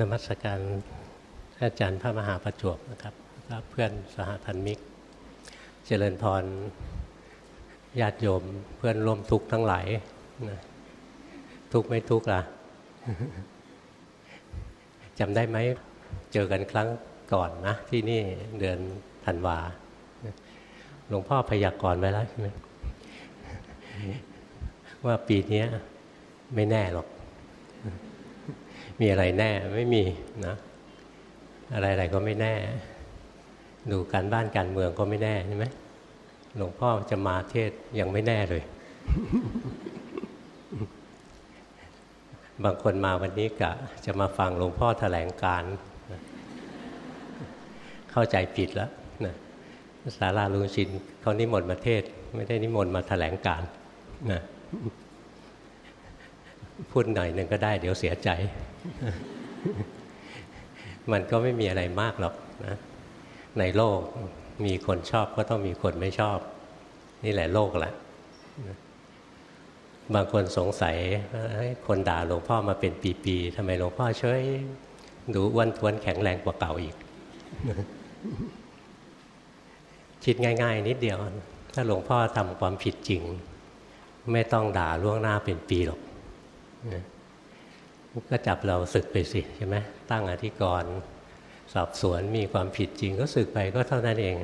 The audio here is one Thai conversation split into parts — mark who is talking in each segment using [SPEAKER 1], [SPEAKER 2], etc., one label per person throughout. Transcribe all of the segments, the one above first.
[SPEAKER 1] นมัสการอาจารย์พระมหาประจวบนะครับแล้วเพื่อนสหธรรมิก เจริญพรญาติโยมเพื่อนร่วมทุกข์ทั้งหลายนะทุกข์ไม่ทุกข์ล่ะจำได้ไหมเจอกันครั้งก่อนนะ ที่นี่เดือนธันวาหลวงพ่อพยากรณ์ไว้แล้วใช่ไหมว่าปีนี้ไม่แน่หรอก มีอะไรแน่ไม่มีนะอะไรๆก็ไม่แน่ ดูการบ้านการเมืองก็ไม่แน่ใช่ไหมหลวงพ่อจะมาเทศยังไม่แน่เลย บางคนมาวันนี้กะ จะมาฟังหลวงพ่อแถลงการ เข้าใจผิดแล้วนะสาราลุงชินเขานิมนต์มาเทศ ไม่ได้นิมนต์มาแถลงการนะ พูดหน่อยหนึ่งก็ได้ เดี๋ยวเสียใจ มันก็ไม่มีอะไรมากหรอกนะในโลกมีคนชอบก็ต้องมีคนไม่ชอบ นี่แหละโลกแหละบางคนสงสัยคนด่าหลวงพ่อมาเป็นปีๆทำไมหลวงพ่อช่วยดูอ้วนท้วนแข็งแรงกว่าเก่าอีก คิดง่าย ๆ นิดเดียว ถ้าหลวงพ่อทำความผิดจริง ไม่ต้องด่าล่วงหน้าเป็นปีหรอก ก็จับเราศึกไปสิใช่ไหมตั้งอธิกรณ์สอบสวนมีความผิดจริงก็ศึกไปก็เท่านั้นเอง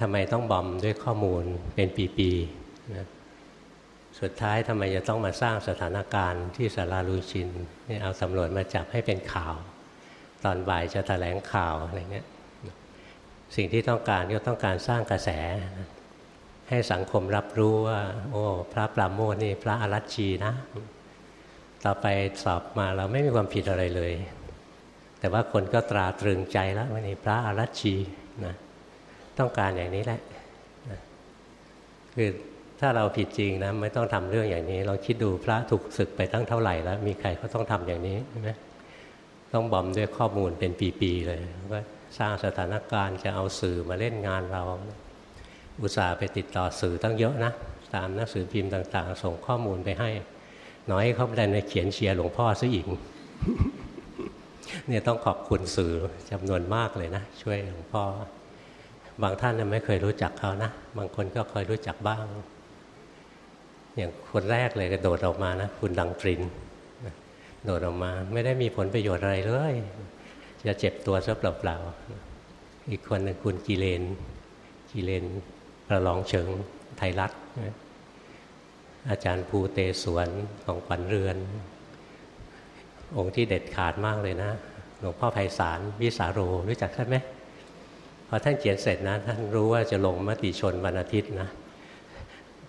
[SPEAKER 1] ทำไมต้องบอมด้วยข้อมูลเป็นปีๆนะสุดท้ายทำไมจะต้องมาสร้างสถานการณ์ที่สาราลูชินนี่เอาสำรวจมาจับให้เป็นข่าว ตอนบ่ายจะแถลงข่าวอะไรเงี้ยสิ่งที่ต้องการก็ต้องการสร้างกระแส ให้สังคมรับรู้ว่า โอ้ พระปราโมทนี่พระอรัชชีนะ ต่อไปสอบมาเราไม่มีความผิดอะไรเลย แต่ว่าคนก็ตราตรึงใจแล้วว่านี่พระอารัชชีนะต้องการอย่างนี้แหละนะคือถ้าเราผิดจริงนะไม่ต้องทำเรื่องอย่างนี้ เราคิดดูพระถูกศึกไปตั้งเท่าไหร่แล้ว มีใครเขาต้องทำอย่างนี้ใช่ไหมต้องบอมด้วยข้อมูลเป็นปีๆเลยว่าสร้างสถานการณ์จะเอาสื่อมาเล่นงานเรา อุตส่าห์ไปติดต่อสื่อตั้งเยอะนะ ตามหนังสือพิมพ์ต่าง ๆ ส่งข้อมูลไปให้ น้อยเขาได้ในเขียนเชียร์หลวงพ่อซะอีกเนี่ยต้องขอบคุณสื่อจำนวนมากเลยนะ ช่วยหลวงพ่อ บางท่านไม่เคยรู้จักเขานะ บางคนก็เคยรู้จักบ้าง อย่างคนแรกเลยกระโดดออกมานะ คุณดังตรินโดดออกมา ไม่ได้มีผลประโยชน์อะไรเลย จะเจ็บตัวซะเปล่าๆอีกคนหนึ่งคุณกีเลนกีเลนประลองเฉิงไทยรัฐ อาจารย์ภูเตสวนของขวัญเรือน องค์ที่เด็ดขาดมากเลยนะ หลวงพ่อไพศาลวิสาโรรู้จักท่านไหมพอท่านเขียนเสร็จนะท่านรู้ว่าจะลงมติชนวันอาทิตย์นะ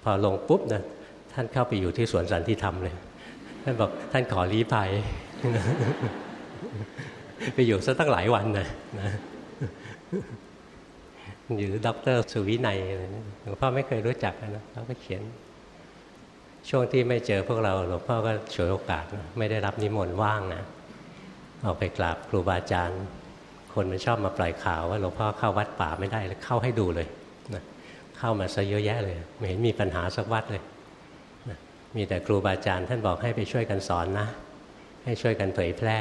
[SPEAKER 1] พอลงปุ๊บนะท่านเข้าไปอยู่ที่สวนสันติธรรมเลย ท่านบอกท่านขอรีภัยไปอยู่ซะตั้งหลายวันนะนะอยู่ด็อกเตอร์สุวินัยหลวงพ่อไม่เคยรู้จักนะเขาก็เขียน ช่วงที่ไม่เจอพวกเราหลวงพ่อก็ฉวยโอกาสไม่ได้รับนิมนต์ว่างนะออกไปกราบครูบาอาจารย์ คนมันชอบมาปล่อยข่าวว่าหลวงพ่อเข้าวัดป่าไม่ได้เลยเข้าให้ดูเลยนะเข้ามาซะเยอะแยะเลย ไม่เห็นมีปัญหาสักวัดเลยนะมีแต่ครูบาอาจารย์ท่านบอกให้ไปช่วยกันสอนนะ ให้ช่วยกันเผยแพร่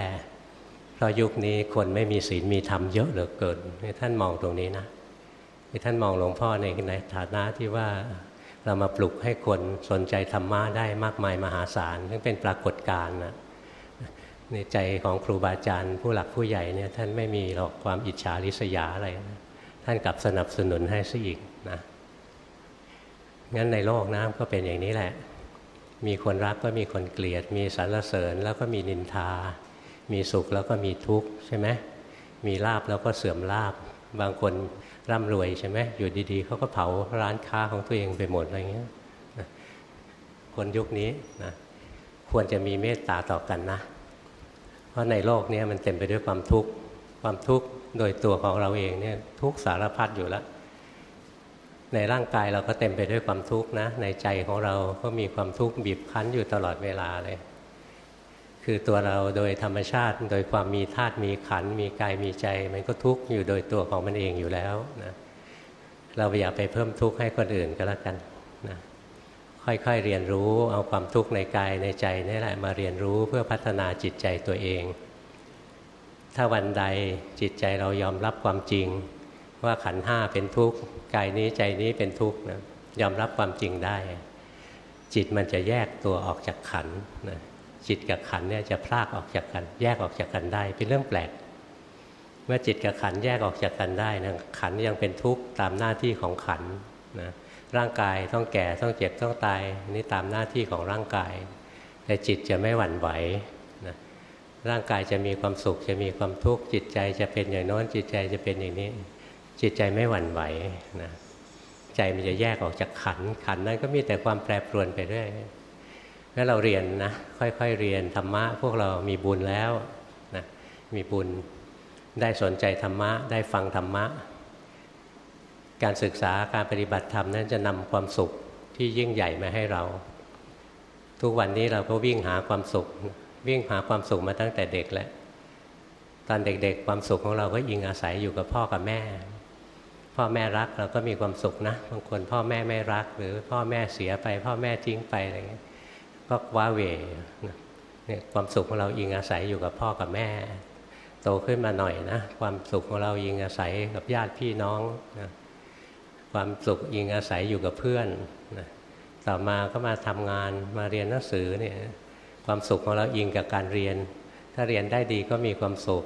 [SPEAKER 1] เพราะยุคนี้คนไม่มีศีลมีธรรมเยอะเหลือเกินท่านมองตรงนี้นะท่านมองหลวงพ่อในในฐานะที่ว่า เรามาปลุกให้คนสนใจธรรมะได้มากมายมหาศาลซึ่งเป็นปรากฏการณ์นะในใจของครูบาอาจารย์ผู้หลักผู้ใหญ่เนี่ยท่านไม่มีหรอกความอิจฉาริษยาอะไรนะท่านกลับสนับสนุนให้ซะอีกนะงั้นในโลกนะก็เป็นอย่างนี้แหละ มีคนรักก็มีคนเกลียด มีสรรเสริญแล้วก็มีนินทา มีสุขแล้วก็มีทุกข์ใช่ไหมมีลาบแล้วก็เสื่อมลาบบางคน ร่ำรวยใช่ไหมอยู่ดีๆเขาก็เผาร้านค้าของตัวเองไปหมดอะไรเงี้ยคนยุคนี้นะควรจะมีเมตตาต่อกันนะ เพราะในโลกนี้มันเต็มไปด้วยความทุกข์ความทุกข์โดยตัวของเราเองเนี่ยทุกสารพัดอยู่แล้วในร่างกายเราก็เต็มไปด้วยความทุกข์นะ ในใจของเราก็มีความทุกข์บีบคั้นอยู่ตลอดเวลาเลย คือตัวเราโดยธรรมชาติ โดยความมีธาตุมีขัน มีกายมีใจ มันก็ทุกข์อยู่โดยตัวของมันเองอยู่แล้วนะเราอย่าไปเพิ่มทุกข์ให้คนอื่นก็แล้วกันนะค่อยๆเรียนรู้เอาความทุกข์ในกายในใจนี่แหละมาเรียนรู้เพื่อพัฒนาจิตใจตัวเอง ถ้าวันใดจิตใจเรายอมรับความจริง ว่าขันห้าเป็นทุกข์กายนี้ใจนี้เป็นทุกข์นะยอมรับความจริงได้ จิตมันจะแยกตัวออกจากขันนะ จิตกับขันเนี่ยจะพลากออกจากกัน แยกออกจากกันได้ เป็นเรื่องแปลก เมื่อจิตกับขันแยกออกจากกันได้นะขันยังเป็นทุกข์ตามหน้าที่ของขันนะร่างกายต้องแก่ต้องเจ็บต้องตายนี่ตามหน้าที่ของร่างกาย แต่จิตจะไม่หวั่นไหวนะร่างกายจะมีความสุขจะมีความทุกข์จิตใจจะเป็นอย่างโน้นจิตใจจะเป็นอย่างนี้ จิตใจไม่หวั่นไหวนะใจมันจะแยกออกจากขันขันนั้นก็มีแต่ความแปรปรวนไปเรื่อย ถ้าเราเรียนนะค่อยๆเรียนธรรมะพวกเรามีบุญแล้วนะมีบุญได้สนใจธรรมะได้ฟังธรรมะ การศึกษาการปฏิบัติธรรมนั้นจะนำความสุขที่ยิ่งใหญ่มาให้เรา ทุกวันนี้เราก็วิ่งหาความสุข วิ่งหาความสุขมาตั้งแต่เด็กแล้วตอนเด็กๆ ความสุขของเราก็ยิงอาศัยอยู่กับพ่อกับแม่ พ่อแม่รักเราก็มีความสุขนะบางคนพ่อแม่ไม่รัก หรือพ่อแม่เสียไป พ่อแม่ทิ้งไปอะไรเงี้ย ก็ว้าเวเนี่ยความสุขของเราอิงอาศัยอยู่กับพ่อกับแม่ โตขึ้นมาหน่อยนะ ความสุขของเราอิงอาศัยกับญาติพี่น้องนะความสุขอิงอาศัยอยู่กับเพื่อนนะต่อมาก็มาทำงานมาเรียนหนังสือเนี่ยความสุขของเราอิงกับการเรียน ถ้าเรียนได้ดีก็มีความสุข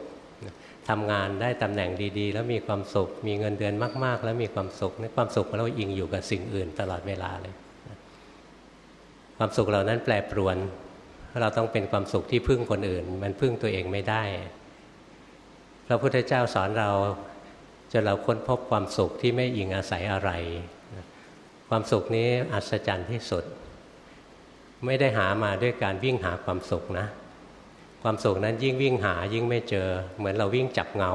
[SPEAKER 1] ทำงานได้ตำแหน่งดีๆ แล้วมีความสุข มีเงินเดือนมาก ๆ แล้วมีความสุขในความสุขของเราอิงอยู่กับสิ่งอื่นตลอดเวลาเลย ความสุขเหล่านั้นแปรปรวน เราต้องเป็นความสุขที่พึ่งคนอื่น มันพึ่งตัวเองไม่ได้ พระพุทธเจ้าสอนเราจนเราค้นพบความสุขที่ไม่อิงอาศัยอะไร ความสุขนี้อัศจรรย์ที่สุด ไม่ได้หามาด้วยการวิ่งหาความสุขนะ ความสุขนั้นยิ่งวิ่งหายิ่งไม่เจอ เหมือนเราวิ่งจับเงา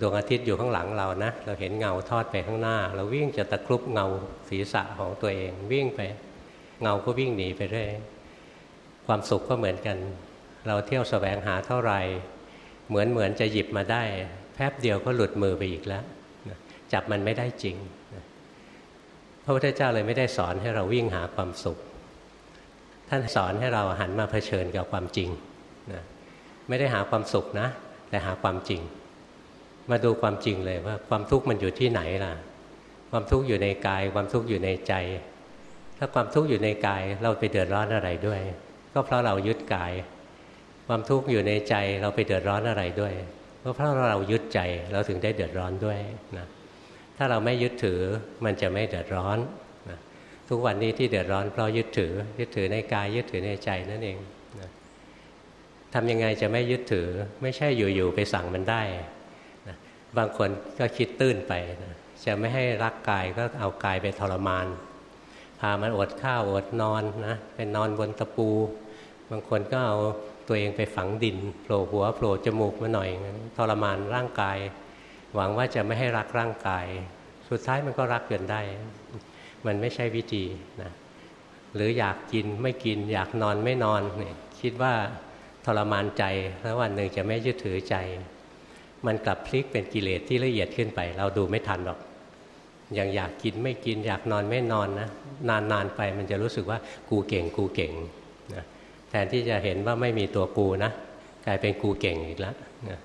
[SPEAKER 1] ดวงอาทิตย์อยู่ข้างหลังเรานะ เราเห็นเงาทอดไปข้างหน้า เราวิ่งจะตะครุบเงาศีรษะของตัวเองวิ่งไป เงาก็วิ่งหนีไปเรื่อยความสุขก็เหมือนกัน เราเที่ยวสแสวงหาเท่าไหร่ เหมือนเหมือนจะหยิบมาได้ แป๊บเดียวก็หลุดมือไปอีกแล้วจับมันไม่ได้จริงพระพุทธเจ้าเลยไม่ได้สอนให้เราวิ่งหาความสุข ท่านสอนให้เราหันมาเผชิญกับความจริงนะไม่ได้หาความสุขนะ แต่หาความจริง มาดูความจริงเลยว่าความทุกข์มันอยู่ที่ไหนล่ะ ความทุกข์อยู่ในกาย ความทุกข์อยู่ในใจ ถ้าความทุกข์อยู่ในกายเราไปเดือดร้อนอะไรด้วย ก็เพราะเรายึดกาย ความทุกข์อยู่ในใจเราไปเดือดร้อนอะไรด้วย ก็เพราะเรายึดใจเราถึงได้เดือดร้อนด้วยนะถ้าเราไม่ยึดถือมันจะไม่เดือดร้อนนะทุกวันนี้ที่เดือดร้อนเพราะยึดถือ ยึดถือในกายยึดถือในใจนั่นเองนะทำยังไงจะไม่ยึดถือไม่ใช่อยู่ๆไปสั่งมันได้นะบางคนก็คิดตื้นไปนะจะไม่ให้รักกายก็เอากายไปทรมานามันอดข้าวอดนอนนะเป็นนอนบนตะปู บางคนก็เอาตัวเองไปฝังดินโผล่หัวโผล่จมูกมาหน่อยทรมานร่างกาย หวังว่าจะไม่ให้รักร่างกาย สุดท้ายมันก็รักเกินได้ มันไม่ใช่วิธีนะหรืออยากกินไม่กินอยากนอนไม่นอนเนี่ยคิดว่าทรมานใจแล้ววันหนึ่งจะไม่ยึดถือใจ มันกลับพลิกเป็นกิเลสที่ละเอียดขึ้นไป เราดูไม่ทันหรอก อย่างอยากกินไม่กินอยากนอนไม่นอนนะนานๆไปมันจะรู้สึกว่ากูเก่งกูเก่งนะแทนที่จะเห็นว่าไม่มีตัวกูนะกลายเป็นกูเก่งอีกแล้วนะ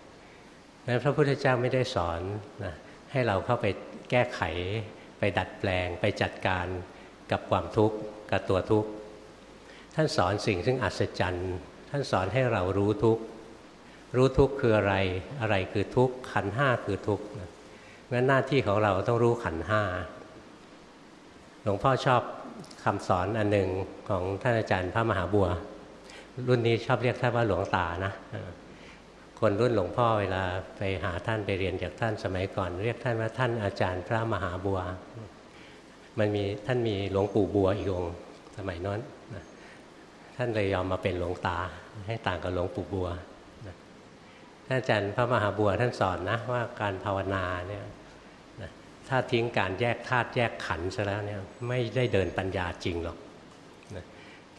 [SPEAKER 1] นั้นพระพุทธเจ้าไม่ได้สอนนะให้เราเข้าไปแก้ไข ไปดัดแปลง ไปจัดการกับความทุกข์กับตัวทุกข์ท่านสอนสิ่งซึ่งอัศจรรย์ท่านสอนให้เรารู้ทุกข์รู้ทุกข์คืออะไรอะไรคือทุกข์ขันห้าคือทุกข์ งั้นหน้าที่ของเราต้องรู้ขันห้าหลวงพ่อชอบคำสอนอันหนึ่งของท่านอาจารย์พระมหาบัว รุ่นนี้ชอบเรียกท่านว่าหลวงตานะคนรุ่นหลวงพ่อเวลาไปหาท่านไปเรียนจากท่านสมัยก่อน เรียกท่านว่าท่านอาจารย์พระมหาบัว มันมีท่านมีหลวงปู่บัวอีกองสมัยนั้นท่านเลยยอมมาเป็นหลวงตา ให้ต่างกับหลวงปู่บัวท่านอาจารย์พระมหาบัวท่านสอนนะว่าการภาวนาเนี่ย ถ้าทิ้งการแยกธาตุแยกขันธ์ซะแล้วเนี่ยไม่ได้เดินปัญญาจริงหรอกนะ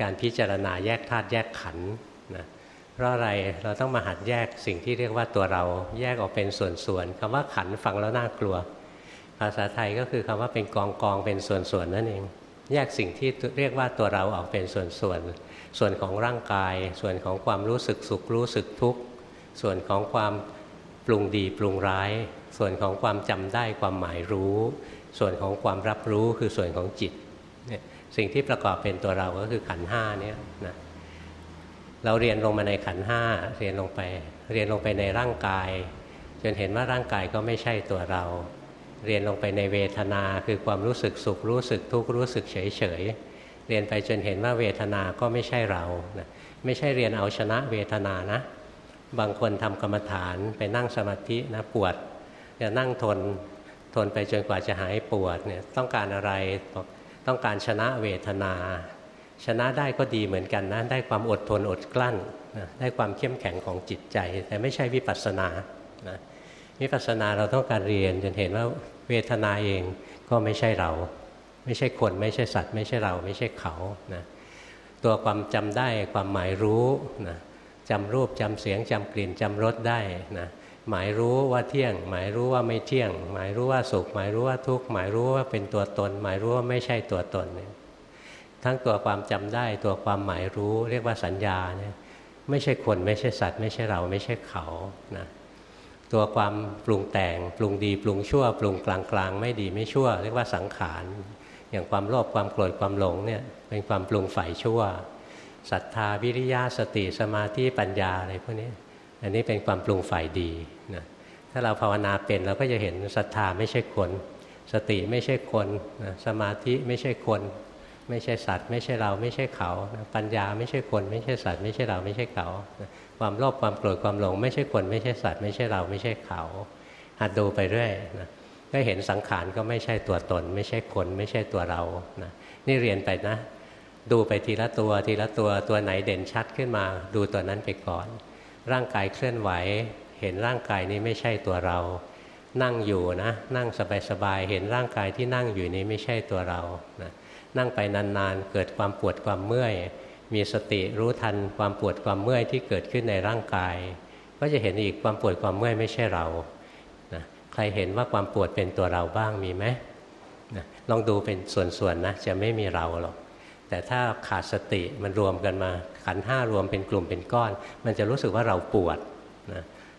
[SPEAKER 1] การพิจารณาแยกธาตุแยกขันธ์นะเพราะอะไรเราต้องมาหัดแยกสิ่งที่เรียกว่าตัวเราแยกออกเป็นส่วนๆคำว่าขันฟังแล้วน่ากลัว ภาษาไทยก็คือคำว่าเป็นกองกองเป็นส่วนๆนั่นเอง แยกสิ่งที่เรียกว่าตัวเราออกเป็นส่วนๆส่วนของร่างกาย ส่วนของความรู้สึกสุขรู้สึกทุกข์ส่วนของความปรุงดีปรุงร้าย ส่วนของความจำได้ความหมายรู้ ส่วนของความรับรู้คือส่วนของจิตเนี่ยสิ่งที่ประกอบเป็นตัวเราก็คือขันห้าเนี่ยนะเราเรียนลงมาในขันห้าเรียนลงไป เรียนลงไปในร่างกาย จนเห็นว่าร่างกายก็ไม่ใช่ตัวเรา เรียนลงไปในเวทนาคือความรู้สึกสุขรู้สึกทุกข์รู้สึกเฉยเฉยเรียนไปจนเห็นว่าเวทนาก็ไม่ใช่เรานะไม่ใช่เรียนเอาชนะเวทนานะ บางคนทำกรรมฐานไปนั่งสมาธินะปวด จะนั่งทนทนไปจนกว่าจะหายปวดเนี่ยต้องการอะไรต้องการชนะเวทนา ชนะได้ก็ดีเหมือนกันนะได้ความอดทนอดกลั้นนะได้ความเข้มแข็งของจิตใจ แต่ไม่ใช่วิปัสสนานะวิปัสสนาเราต้องการเรียนจนเห็นว่าเวทนาเองก็ไม่ใช่เรา ไม่ใช่คนไม่ใช่สัตว์ ไม่ใช่เราไม่ใช่เขานะตัวความจำได้ความหมายรู้นะจำรูปจำเสียงจำกลิ่นจำรสได้นะ หมายรู้ว่าเที่ยง หมายรู้ว่าไม่เที่ยง หมายรู้ว่าสุข หมายรู้ว่าทุกข์หมายรู้ว่าเป็นตัวตน หมายรู้ว่าไม่ใช่ตัวตนเนี่ยทั้งตัวความจำได้ตัวความหมายรู้เรียกว่าสัญญาเนี่ยไม่ใช่คนไม่ใช่สัตว์ ไม่ใช่เราไม่ใช่เขานะตัวความปรุงแต่ง ปรุงดี ปรุงชั่ว ปรุงกลางกลางไม่ดีไม่ชั่ว เรียกว่าสังขาร อย่างความโลภความโกรธความหลงเนี่ยเป็นความปรุงฝ่ายชั่วศรัทธาวิริยะสติสมาธิปัญญาอะไรพวกนี้อันนี้เป็นความปรุงฝ่ายดี ถ้าเราภาวนาเป็นเราก็จะเห็นศรัทธาไม่ใช่คน สติไม่ใช่คนนะสมาธิไม่ใช่คน ไม่ใช่สัตว์ ไม่ใช่เราไม่ใช่เขานะปัญญาไม่ใช่คน ไม่ใช่สัตว์ ไม่ใช่เราไม่ใช่เขานะความโลภความโกรธความหลง ไม่ใช่คน ไม่ใช่สัตว์ ไม่ใช่เราไม่ใช่เขาหัดดูไปเรื่อยนะก็เห็นสังขารก็ไม่ใช่ตัวตน ไม่ใช่คน ไม่ใช่ตัวเรานะนี่เรียนไปนะ ดูไปทีละตัวทีละตัวตัวไหนเด่นชัดขึ้นมา ดูตัวนั้นไปก่อน ร่างกายเคลื่อนไหว เห็นร่างกายนี้ไม่ใช่ตัวเรา นั่งอยู่นะ นั่งสบายๆเห็นร่างกายที่นั่งอยู่นี้ไม่ใช่ตัวเรานะนั่งไปนานๆ เกิดความปวดความเมื่อย มีสติรู้ทันความปวดความเมื่อยที่เกิดขึ้นในร่างกาย ก็จะเห็นอีกความปวดความเมื่อยไม่ใช่เราใครเห็นว่าความปวดเป็นตัวเราบ้างมีไหมนะลองดูเป็นส่วนๆนะจะไม่มีเราหรอก แต่ถ้าขาดสติมันรวมกันมาขันห้ารวมเป็นกลุ่มเป็นก้อน มันจะรู้สึกว่าเราปวด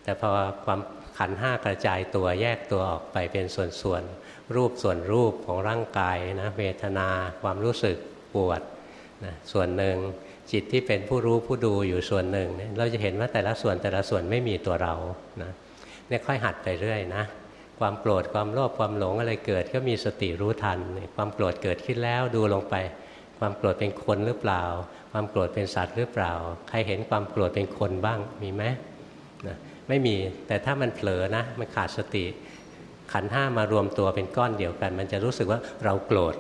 [SPEAKER 1] แต่พอความขันห้ากระจายตัวแยกตัวออกไปเป็นส่วนๆรูปส่วนรูปของร่างกายนะเวทนาความรู้สึกปวดนะส่วนหนึ่งจิตที่เป็นผู้รู้ผู้ดูอยู่ส่วนหนึ่งเราจะเห็นว่าแต่ละส่วนแต่ละส่วนไม่มีตัวเรานะเนี่ยค่อยหัดไปเรื่อยนะความโกรธความโลภความหลงอะไรเกิด ก็มีสติรู้ทัน ความโกรธเกิดขึ้นแล้วดูลงไป ความโกรธเป็นคนหรือเปล่า ความโกรธเป็นสัตว์หรือเปล่า ใครเห็นความโกรธเป็นคนบ้างมีไหม ไม่มี แต่ถ้ามันเผลอนะ มันขาดสติ ขันห้ามารวมตัวเป็นก้อนเดียวกัน มันจะรู้สึกว่าเราโกรธ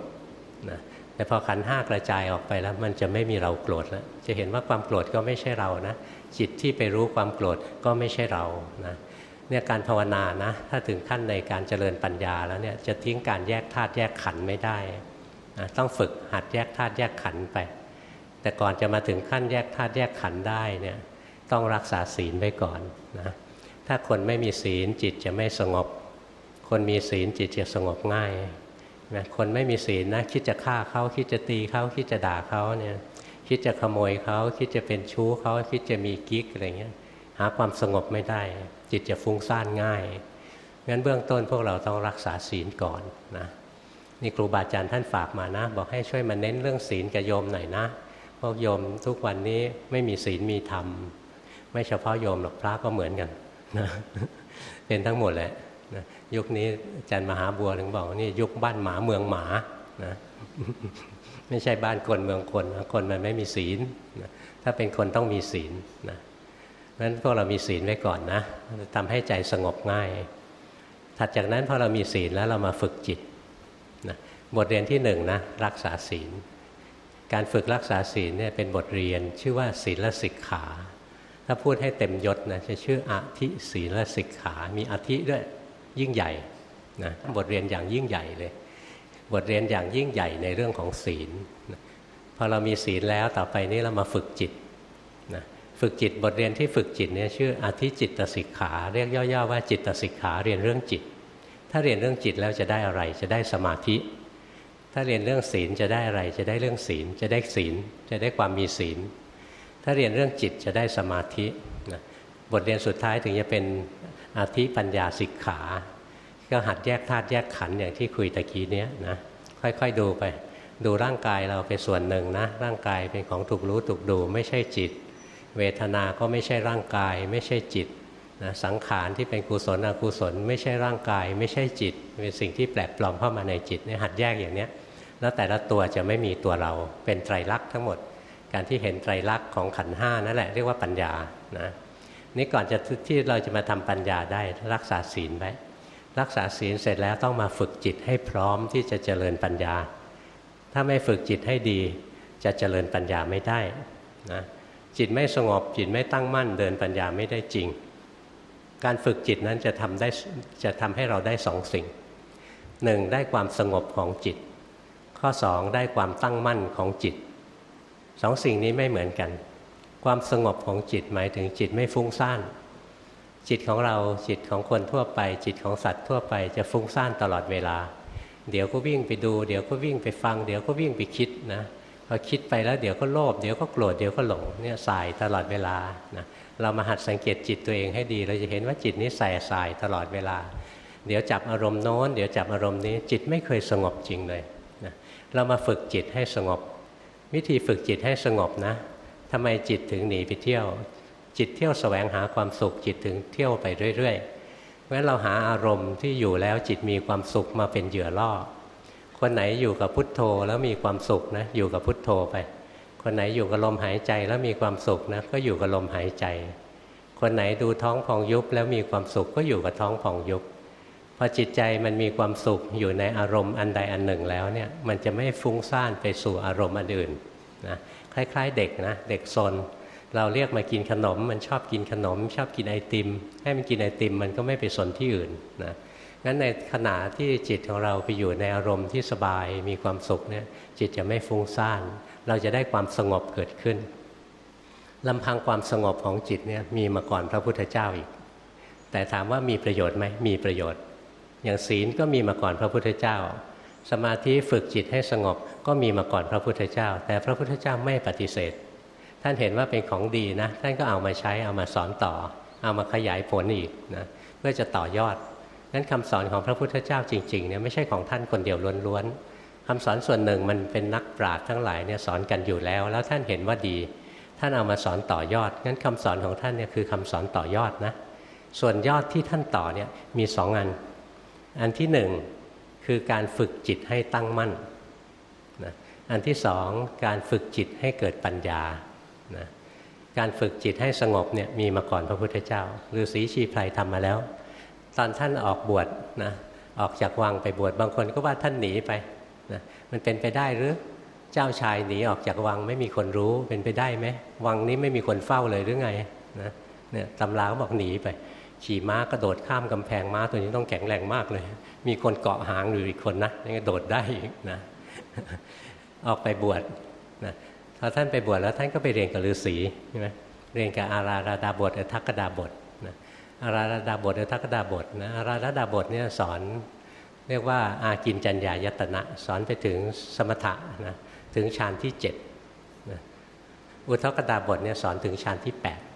[SPEAKER 1] นะแต่พอขันห้ากระจายออกไปแล้ว มันจะไม่มีเราโกรธแล้ว จะเห็นว่าความโกรธก็ไม่ใช่เรานะ จิตที่ไปรู้ความโกรธก็ไม่ใช่เรานะเนี่ยการภาวนานะถ้าถึงขั้นในการเจริญปัญญาแล้วเนี่ยจะทิ้งการแยกธาตุแยกขันธ์ไม่ได้นะต้องฝึกหัดแยกธาตุแยกขันธ์ไป แต่ก่อนจะมาถึงขั้นแยกธาตุแยกขันธ์ได้เนี่ย ต้องรักษาศีลไว้ก่อนนะถ้าคนไม่มีศีลจิตจะไม่สงบ คนมีศีลจิตจะสงบง่ายนะคนไม่มีศีลนะคิดจะฆ่าเขาคิดจะตีเขาคิดจะด่าเขาเนี่ยคิดจะขโมยเขาคิดจะเป็นชู้เขาคิดจะมีกิ๊กอะไรเงี้ยหาความสงบไม่ได้ จิตจะฟุ้งซ่านง่ายงั้นเบื้องต้นพวกเราต้องรักษาศีลก่อนนะนี่ครูบาอาจารย์ท่านฝากมานะ บอกให้ช่วยมาเน้นเรื่องศีลกับโยมหน่อยนะพวกโยมทุกวันนี้ไม่มีศีลมีธรรม ไม่เฉพาะโยมหรอกพระก็เหมือนกันนะเป็นทั้งหมดแหละนะยุคนี้อาจารย์มหาบัวถึงบอกนี่ยุคบ้านหมาเมืองหมานะไม่ใช่บ้านคนเมืองคนนะคนมันไม่มีศีลนะถ้าเป็นคนต้องมีศีลนะนั้นพวกเรามีศีลไว้ก่อนนะทำให้ใจสงบง่าย ถัดจากนั้นพอเรามีศีลแล้วเรามาฝึกจิตนะบทเรียนที่หนึ่งนะรักษาศีล การฝึกรักษาศีลเนี่ยเป็นบทเรียนชื่อว่าศีลสิกขา ถ้าพูดให้เต็มยศนะจะชื่ออธิศีลสิกขา มีอธิด้วยยิ่งใหญ่นะบทเรียนอย่างยิ่งใหญ่เลย บทเรียนอย่างยิ่งใหญ่ในเรื่องของศีลพอเรามีศีลแล้วต่อไปนี้เรามาฝึกจิตฝึกจิตบทเรียนที่ฝึกจิตเนี่ยชื่ออธิจิตสิกขา เรียกย่อๆว่าจิตสิกขาเรียนเรื่องจิต ถ้าเรียนเรื่องจิตแล้วจะได้อะไรจะได้สมาธิ ถ้าเรียนเรื่องศีลจะได้อะไรจะได้เรื่องศีล จะได้ศีล จะได้ความมีศีล ถ้าเรียนเรื่องจิตจะได้สมาธินะบทเรียนสุดท้ายถึงจะเป็นอาธิปัญญาสิกขา ก็หัดแยกธาตุแยกขันธ์อย่างที่คุยตะกี้เนี้ยนะค่อยๆดูไป ดูร่างกายเราเป็นส่วนหนึ่งนะ ร่างกายเป็นของถูกรู้ถูกดู ไม่ใช่จิต เวทนาก็ไม่ใช่ร่างกาย ไม่ใช่จิตนะสังขารที่เป็นกุศลอกุศล ไม่ใช่ร่างกาย ไม่ใช่จิต เป็นสิ่งที่แปลกปลอมเข้ามาในจิตเนี่ยหัดแยกอย่างเนี้ยแล้วแต่ละตัวจะไม่มีตัวเราเป็นไตรลักษณ์ทั้งหมด การที่เห็นไตรลักษณ์ของขันห้านั่นแหละเรียกว่าปัญญานะนี่ก่อนจะที่เราจะมาทำปัญญาได้รักษาศีลไว้รักษาศีลเสร็จแล้วต้องมาฝึกจิตให้พร้อมที่จะเจริญปัญญา ถ้าไม่ฝึกจิตให้ดีจะเจริญปัญญาไม่ได้นะจิตไม่สงบจิตไม่ตั้งมั่นเดินปัญญาไม่ได้จริง การฝึกจิตนั้นจะทำได้จะทำให้เราได้สองสิ่งหนึ่งได้ความสงบของจิต ข้อสองได้ความตั้งมั่นของจิต สองสิ่งนี้ไม่เหมือนกัน ความสงบของจิตหมายถึงจิตไม่ฟุ้งซ่าน จิตของเราจิตของคนทั่วไป จิตของสัตว์ทั่วไปจะฟุ้งซ่านตลอดเวลา เดี๋ยวก็วิ่งไปดู เดี๋ยวก็วิ่งไปฟัง เดี๋ยวก็วิ่งไปคิดนะพอคิดไปแล้วเดี๋ยวก็โลภเดี๋ยวก็โกรธเดี๋ยวก็หลงเนี่ยสายตลอดเวลานะเรามาหัดสังเกตจิตตัวเองให้ดี เราจะเห็นว่าจิตนี้ใส่สายตลอดเวลา เดี๋ยวจับอารมณ์โน้น เดี๋ยวจับอารมณ์นี้ จิตไม่เคยสงบจริงเลยนะเรามาฝึกจิตให้สงบ วิธีฝึกจิตให้สงบนะทำไมจิตถึงหนีไปเที่ยว จิตเที่ยวสแสวงหาความสุขจิตถึงเที่ยวไปเรื่อยๆเพราะฉะนั้นเราหาอารมณ์ที่อยู่แล้วจิตมีความสุขมาเป็นเหยื่อล่อ คนไหนอยู่กับพุทโธแล้วมีความสุขนะอยู่กับพุทโธไป คนไหนอยู่กับลมหายใจแล้วมีความสุขนะก็อยู่กับลมหายใจ คนไหนดูท้องพองยุบแล้วมีความสุขก็อยู่กับท้องพองยุบ อจิตใจมันมีความสุขอยู่ในอารมณ์อันใดอันหนึ่งแล้วเนี่ยมันจะไม่ฟุ้งซ่านไปสู่อารมณ์อันอื่นนะคล้าย ๆ เด็กนะเด็กซนเราเรียกมากินขนม มันชอบกินขนม ชอบกินไอติม ให้มันกินไอติมมันก็ไม่ไปสนที่อื่นนะงั้นในขณะที่จิตของเราไปอยู่ในอารมณ์ที่สบายมีความสุขเนี่ยจิตจะไม่ฟุ้งซ่าน เราจะได้ความสงบเกิดขึ้นลำพังความสงบของจิตเนี่ยมีมาก่อนพระพุทธเจ้าอีก แต่ถามว่ามีประโยชน์ไหมมีประโยชน์ อย่างศีลก็มีมาก่อนพระพุทธเจ้า สมาธิฝึกจิตให้สงบก็มีมาก่อนพระพุทธเจ้า แต่พระพุทธเจ้าไม่ปฏิเสธ ท่านเห็นว่าเป็นของดีนะ ท่านก็เอามาใช้เอามาสอนต่อ เอามาขยายผลอีกนะเพื่อจะต่อยอดนั้นคำสอนของพระพุทธเจ้าจริงๆเนี่ยไม่ใช่ของท่านคนเดียวล้วนๆคำสอนส่วนหนึ่งมันเป็นนักปราชญ์ทั้งหลายเนี่ยสอนกันอยู่แล้ว แล้วท่านเห็นว่าดี ท่านเอามาสอนต่อยอดงั้นคำสอนของท่านเนี่ยคือคำสอนต่อยอดนะส่วนยอดที่ท่านต่อเนี่ยมีสองอัน อันที่หนึ่งคือการฝึกจิตให้ตั้งมั่นนะอันที่สองการฝึกจิตให้เกิดปัญญานะการฝึกจิตให้สงบเนี่ยมีมาก่อนพระพุทธเจ้าฤาษีชีไพรทำมาแล้ว ตอนท่านออกบวชนะออกจากวังไปบวชบางคนก็ว่าท่านหนีไปนะมันเป็นไปได้หรือเจ้าชายหนีออกจากวังไม่มีคนรู้เป็นไปได้ไหมวังนี้ไม่มีคนเฝ้าเลยหรือไงนะเนี่ยตำราก็บอกหนีไป ขี่ม้าก็โดดข้ามกำแพงม้าตัวนี้ต้องแข็งแรงมากเลย มีคนเกาะหางหรืออีกคนนะนี่ก็โดดได้นะ ออกไปบวชนะพอท่านไปบวชแล้วท่านก็ไปเรียนกับฤาษีใช่ไหมเรียนกับอาราราดาบทอทักกดาบทนะอาราราดาบทอทักกดาบทนะอาราราดาบทเนี่ยสอนเรียกว่าอากินจัญญายตนะสอนไปถึงสมถะนะถึงฌานที่7นะอุทกดาบทเนี่ยสอนถึงฌานที่ 8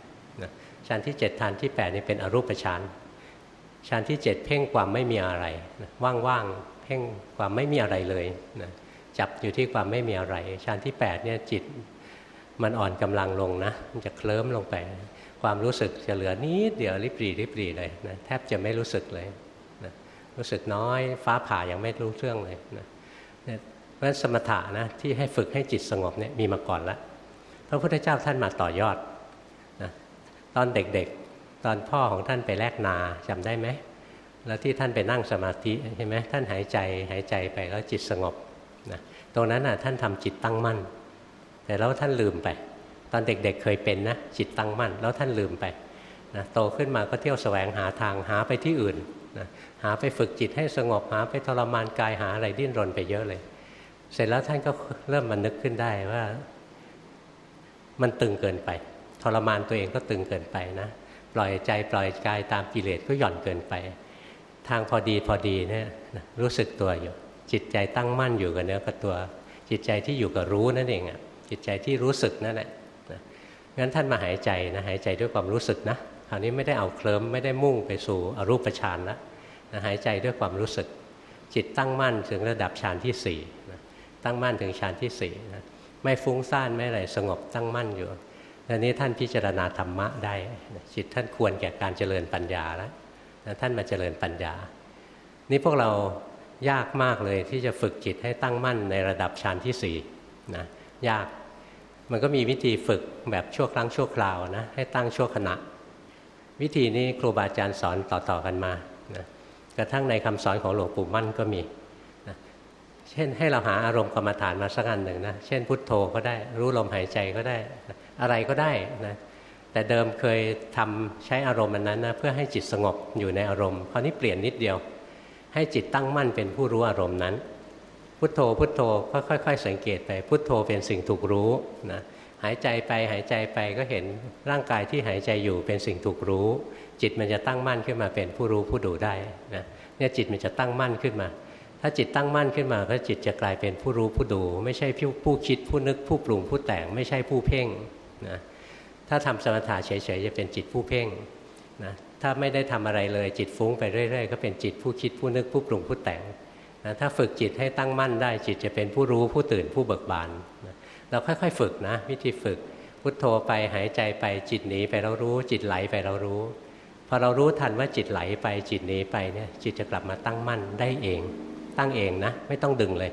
[SPEAKER 1] ชั้นที่7ทานที่8นี่เป็นอรูปฌานชั้นที่ 7 เพ่งความไม่มีอะไรว่างๆเพ่งความไม่มีอะไรเลยนะจับอยู่ที่ความไม่มีอะไรชั้นที่8เนี่ยจิตมันอ่อนกำลังลงนะมันจะเคลิ้มลงไป ความรู้สึกจะเหลือนิดเดียวริบรีริบรีเลยนะแทบจะไม่รู้สึกเลยนะรู้สึกน้อยฟ้าผ่ายังไม่รู้เรื่องเลยนะเพราะฉะนั้นสมถะนะที่ให้ฝึกให้จิตสงบเนี่ยมีมาก่อนแล้วพระพุทธเจ้าท่านมาต่อยอด ตอนเด็กๆ ตอนพ่อของท่านไปแลกนาจำได้ไหม แล้วที่ท่านไปนั่งสมาธิใช่ไหมท่านหายใจหายใจไปแล้วจิตสงบนะตรงนั้นน่ะท่านทำจิตตั้งมั่น แต่แล้วท่านลืมไป ตอนเด็กๆเเคยเป็นนะจิตตั้งมั่น แล้วท่านลืมไปนะโตขึ้นมาก็เที่ยวแสวงหาทางหาไปที่อื่นนะหาไปฝึกจิตให้สงบหาไปทรมานกายหาอะไรดิ้นรนไปเยอะเลย เสร็จแล้วท่านก็เริ่มมันนึกขึ้นได้ว่า มันตึงเกินไป ทรมานตัวเองก็ตึงเกินไปนะปล่อยใจปล่อยกายตามกิเลสก็หย่อนเกินไป ทางพอดีพอดีเนี่ยรู้สึกตัวอยู่ จิตใจตั้งมั่นอยู่กับเนื้อกับตัว จิตใจที่อยู่กับรู้นั่นเองอะจิตใจที่รู้สึกนั่นแหละงั้นท่านมาหายใจนะหายใจด้วยความรู้สึกนะคราวนี้ไม่ได้เอาเคลิ้มไม่ได้มุ่งไปสู่อรูปฌานแล้วนะหายใจด้วยความรู้สึก จิตตั้งมั่นถึงระดับฌานที่สี่นะตั้งมั่นถึงฌานที่สี่นะไม่ฟุ้งซ่านไม่อะไรสงบตั้งมั่นอยู่ ตอนนี้ท่านพิจารณาธรรมะได้จิตท่านควรแก่การเจริญปัญญาแล้วท่านมาเจริญปัญญา นี่พวกเรายากมากเลยที่จะฝึกจิตให้ตั้งมั่นในระดับฌานที่สี่นะยากมันก็มีวิธีฝึกแบบชั่วครั้งชั่วคราวนะให้ตั้งชั่วขณะ วิธีนี้ครูบาอาจารย์สอนต่อๆกันมานะกระทั่งในคำสอนของหลวงปู่มั่นก็มีนะเช่นให้เราหาอารมณ์กรรมฐานมาสักอันหนึ่งนะเช่นพุทโธก็ได้รู้ลมหายใจก็ได้นะ อะไรก็ได้นะแต่เดิมเคยทำใช้อารมณ์อันนั้นนะเพื่อให้จิตสงบอยู่ในอารมณ์คราวนี้เปลี่ยนนิดเดียว ให้จิตตั้งมั่นเป็นผู้รู้อารมณ์นั้น พุทโธพุทโธก็ค่อย ๆ สังเกตไปพุทโธเป็นสิ่งถูกรู้นะหายใจไปหายใจไปก็เห็นร่างกายที่หายใจอยู่เป็นสิ่งถูกรู้ จิตมันจะตั้งมั่นขึ้นมาเป็นผู้รู้ผู้ดูได้นะเนี่ยจิตมันจะตั้งมั่นขึ้นมา ถ้าจิตตั้งมั่นขึ้นมาก็จิตจะกลายเป็นผู้รู้ผู้ดู ไม่ใช่ผู้ผู้คิดผู้นึกผู้ปรุงผู้แต่ง ไม่ใช่ผู้เพ่ง นะถ้าทำสมถะเฉยๆจะเป็นจิตผู้เพ่งนะถ้าไม่ได้ทำอะไรเลยจิตฟุ้งไปเรื่อย ๆ ก็เป็นจิตผู้คิดผู้นึกผู้ปรุงผู้แต่งนะถ้าฝึกจิตให้ตั้งมั่นได้จิตจะเป็นผู้รู้ผู้ตื่นผู้เบิกบานนะเราค่อยๆฝึกนะวิธีฝึกพุทโธไปหายใจไปจิตหนีไปเรารู้ จิตไหลไปเรารู้พอเรารู้ทันว่าจิตไหลไปจิตหนีไปเนี่ยจิตจะกลับมาตั้งมั่นได้เอง ตั้งเองนะ ไม่ต้องดึงเลย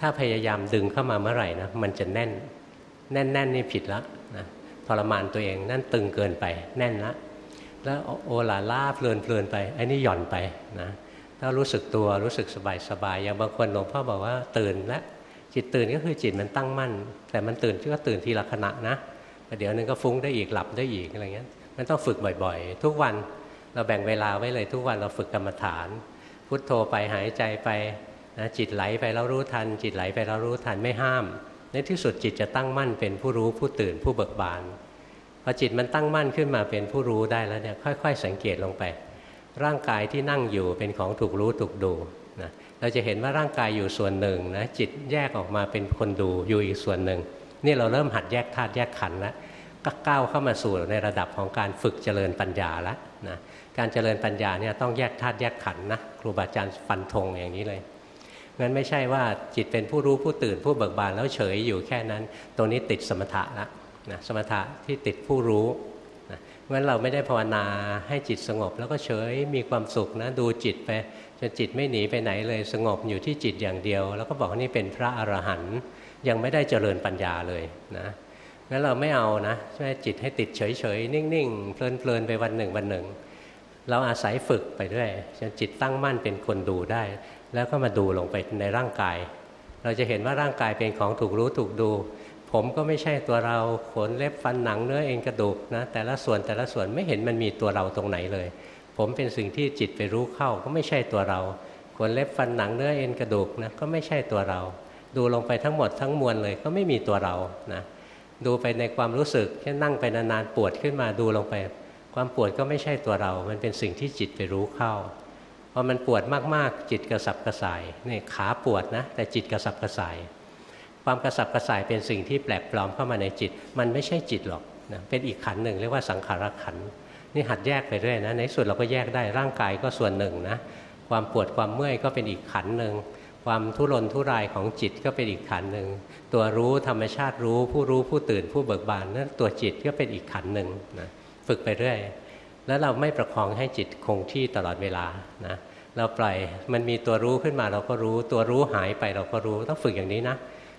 [SPEAKER 1] ถ้าพยายามดึงเข้ามาเมื่อไหร่นะมันจะแน่น แน่นแน่นนี่ผิดแล้วนะ รมานตัวเองนั่นตึงเกินไปแน่นละแล้วโอลาล่าเพลินเพลินไปไอ้นี่หย่อนไปนะถ้ารู้สึกตัวรู้สึกสบายสบายอย่างบางคนหลวงพ่อบอกว่าตื่นแล้วจิตตื่นก็คือจิตมันตั้งมั่น แต่มันตื่นก็ตื่นทีละขณะนะเดี๋ยวนึงก็ฟุ้งได้อีกหลับได้อีกอะไรเงี้ยมันต้องฝึกบ่อยๆ ทุกวันเราแบ่งเวลาไว้เลยทุกวันเราฝึกกรรมฐาน พุทโธไปหายใจไปนะจิตไหลไปแล้วรู้ทัน จิตไหลไปแล้วรู้ทันไม่ห้าม ในที่สุดจิตจะตั้งมั่นเป็นผู้รู้ผู้ตื่นผู้เบิกบานพอจิตมันตั้งมั่นขึ้นมาเป็นผู้รู้ได้แล้วเนี่ยค่อย ๆ สังเกตลงไป ร่างกายที่นั่งอยู่เป็นของถูกรู้ถูกดูนะเราจะเห็นว่าร่างกายอยู่ส่วนหนึ่งนะจิตแยกออกมาเป็นคนดูอยู่อีกส่วนหนึ่งนี่เราเริ่มหัดแยกธาตุแยกขันธ์แล้วก็ก้าวเข้ามาสู่ในระดับของการฝึกเจริญปัญญาแล้วนะการเจริญปัญญาเนี่ยต้องแยกธาตุแยกขันธ์นะครูบาอาจารย์ฟันธงอย่างนี้เลย งั้นไม่ใช่ว่าจิตเป็นผู้รู้ผู้ตื่นผู้เบิกบานแล้วเฉยอยู่แค่นั้น ตรงนี้ติดสมถะละนะสมถะที่ติดผู้รู้งั้นเราไม่ได้ภาวนาให้จิตสงบ แล้วก็เฉยมีความสุขนะดูจิตไปจนจิตไม่หนีไปไหนเลยสงบอยู่ที่จิตอย่างเดียว แล้วก็บอกว่านี่เป็นพระอรหันต์ยังไม่ได้เจริญปัญญาเลยนะงั้นเราไม่เอานะใช่จิตให้ติดเฉยๆ นิ่งๆ เพลินๆ ไปวันหนึ่งวันหนึ่ง เราอาศัยฝึกไปด้วยจนจิตตั้งมั่นเป็นคนดูได้ แล้วก็มาดูลงไปในร่างกาย เราจะเห็นว่าร่างกายเป็นของถูกรู้ถูกดู ผมก็ไม่ใช่ตัวเราขนเล็บฟันหนังเนื้อเอ็นกระดูกนะแต่ละส่วนแต่ละส่วนไม่เห็นมันมีตัวเราตรงไหนเลย ผมเป็นสิ่งที่จิตไปรู้เข้าก็ไม่ใช่ตัวเราขนเล็บฟันหนังเนื้อเอ็นกระดูกนะก็ไม่ใช่ตัวเรา ดูลงไปทั้งหมดทั้งมวลเลยก็ไม่มีตัวเรานะดูไปในความรู้สึกแค่นั่งไปนานๆปวดขึ้นมาดูลงไป ความปวดก็ไม่ใช่ตัวเรา มันเป็นสิ่งที่จิตไปรู้เข้า พอมันปวดมากๆจิตกระสับกระส่ายนี่ขาปวดนะแต่จิตกระสับกระส่าย ความกระสับกระส่ายเป็นสิ่งที่แปลกปลอมเข้ามาในจิต มันไม่ใช่จิตหรอกนะเป็นอีกขันหนึ่งเรียกว่าสังขารขันนี่หัดแยกไปเรื่อยนะในสุดเราก็แยกได้ร่างกายก็ส่วนหนึ่งนะความปวดความเมื่อยก็เป็นอีกขันหนึ่งความทุรนทุรายของจิตก็เป็นอีกขันหนึ่งตัวรู้ธรรมชาติรู้ผู้รู้ผู้ตื่นผู้เบิกบานนั่นตัวจิตก็เป็นอีกขันหนึ่งนะฝึกไปเรื่อย แล้วเราไม่ประคองให้จิตคงที่ตลอดเวลานะเราปล่อยมันมีตัวรู้ขึ้นมาเราก็รู้ ตัวรู้หายไปเราก็รู้ต้องฝึกอย่างนี้นะ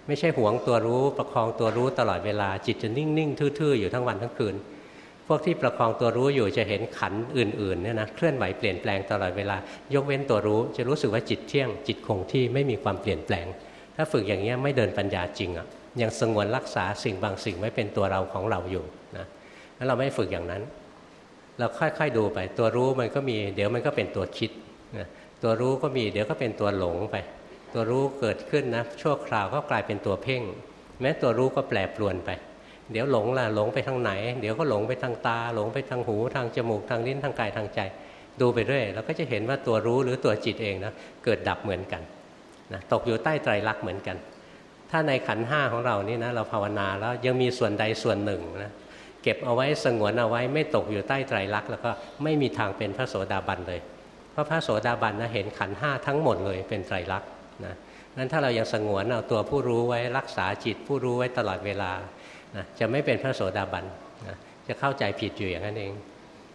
[SPEAKER 1] ไม่ใช่หวงตัวรู้ประคองตัวรู้ตลอดเวลาจิตจะนิ่ง ๆ ทื่อ ๆ อยู่ทั้งวันทั้งคืน พวกที่ประคองตัวรู้อยู่จะเห็นขันอื่นๆเนี่ยนะเคลื่อนไหวเปลี่ยนแปลงตลอดเวลา ยกเว้นตัวรู้จะรู้สึกว่าจิตเที่ยง จิตคงที่ไม่มีความเปลี่ยนแปลง ถ้าฝึกอย่างนี้ไม่เดินปัญญาจริงอะยังสงวนรักษาสิ่งบางสิ่งไว้เป็นตัวเราของเราอยู่นะแล้วเราไม่ฝึกอย่างนั้น เราค่อยๆดูไป ตัวรู้มันก็มี เดี๋ยวมันก็เป็นตัวคิดนะตัวรู้ก็มีเดี๋ยวก็เป็นตัวหลงไป ตัวรู้เกิดขึ้นนะชั่วคราวก็กลายเป็นตัวเพ่ง แม้ตัวรู้ก็แปรปรวนไป เดี๋ยวหลงล่ะหลงไปทางไหน เดี๋ยวก็หลงไปทางตา หลงไปทางหูทางจมูกทางลิ้นทางกายทางใจ ดูไปเรื่อยเราก็จะเห็นว่าตัวรู้หรือตัวจิตเองนะเกิดดับเหมือนกันนะตกอยู่ใต้ไตรลักษณ์เหมือนกัน ถ้าในขันห้าของเรานี่นะเราภาวนาแล้วยังมีส่วนใดส่วนหนึ่งนะ เก็บเอาไว้สงวนเอาไว้ไม่ตกอยู่ใต้ไตรลักษณ์แล้วก็ไม่มีทางเป็นพระโสดาบันเลย เพราะพระโสดาบันนะเห็นขันห้าทั้งหมดเลยเป็นไตรลักษณ์นะนั้นถ้าเรายังสงวนเอาตัวผู้รู้ไว้รักษาจิตผู้รู้ไว้ตลอดเวลานะจะไม่เป็นพระโสดาบันนะจะเข้าใจผิดอยู่อย่างนั้นเอง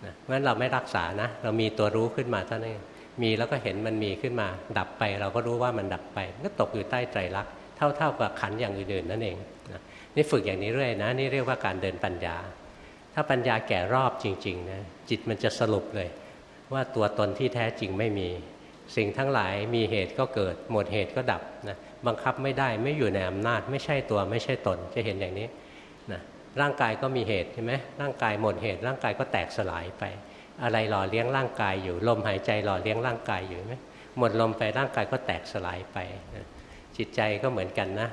[SPEAKER 1] นะเพราะฉะนั้นเราไม่รักษานะเรามีตัวรู้ขึ้นมาเท่านั้นมีแล้วก็เห็นมันมีขึ้นมา ดับไป เราก็รู้ว่ามันดับไปก็ตกอยู่ใต้ไตรลักษณ์เท่าๆกับขันอย่างอื่นๆนั่นเองนะ นี่ฝึกอย่างนี้เรื่อยนะนี่เรียกว่าการเดินปัญญา ถ้าปัญญาแก่รอบจริงๆนะจิตมันจะสรุปเลย ว่าตัวตนที่แท้จริงไม่มี สิ่งทั้งหลายมีเหตุก็เกิด หมดเหตุก็ดับนะบังคับไม่ได้ไม่อยู่ในอำนาจ ไม่ใช่ตัวไม่ใช่ตนจะเห็นอย่างนี้นะร่างกายก็มีเหตุใช่ไหมร่างกายหมดเหตุ ร่างกายก็แตกสลายไป อะไรหล่อเลี้ยงร่างกายอยู่ลมหายใจหล่อเลี้ยงร่างกายอยู่ไหมหมดลมไปร่างกายก็แตกสลายไปนะจิตใจก็เหมือนกันนะ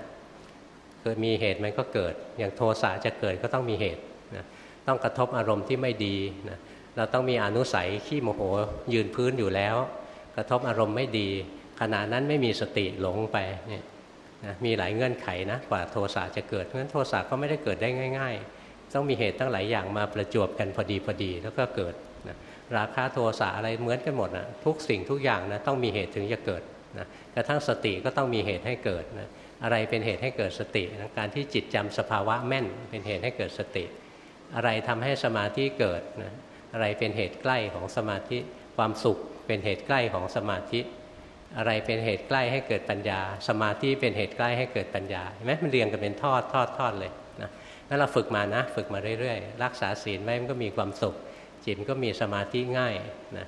[SPEAKER 1] เกิดมีเหตุมันก็เกิด อย่างโทสะจะเกิดก็ต้องมีเหตุนะต้องกระทบอารมณ์ที่ไม่ดีนะเราต้องมีอนุสัยขี้โมโหยืนพื้นอยู่แล้ว กระทบอารมณ์ไม่ดี ขณะนั้นไม่มีสติหลงไปเนี่ยนะมีหลายเงื่อนไขนะกว่าโทสะจะเกิดเพราะฉะนั้นโทสะก็ไม่ได้เกิดได้ง่าย ๆ ต้องมีเหตุตั้งหลายอย่างมาประจวบกันพอดีพอดีแล้วก็เกิดนะราคาโทสะอะไรเหมือนกันหมดนะทุกสิ่งทุกอย่างนะต้องมีเหตุถึงจะเกิดนะกระทั่งสติก็ต้องมีเหตุให้เกิดนะ อะไรเป็นเหตุให้เกิดสติการที่จิตจำสภาวะแม่นเป็นเหตุให้เกิดสติ อะไรทำให้สมาธิเกิดนะอะไรเป็นเหตุใกล้ของสมาธิความสุขเป็นเหตุใกล้ของสมาธิ อะไรเป็นเหตุใกล้ให้เกิดปัญญา สมาธิเป็นเหตุใกล้ให้เกิดปัญญาเห็นไหมมันเรียงกันเป็นทอดทอดทอดเลยนะนั่นเราฝึกมานะ ฝึกมาเรื่อยๆ รักษาศีลไว้มันก็มีความสุข จิตก็มีสมาธิง่ายนะ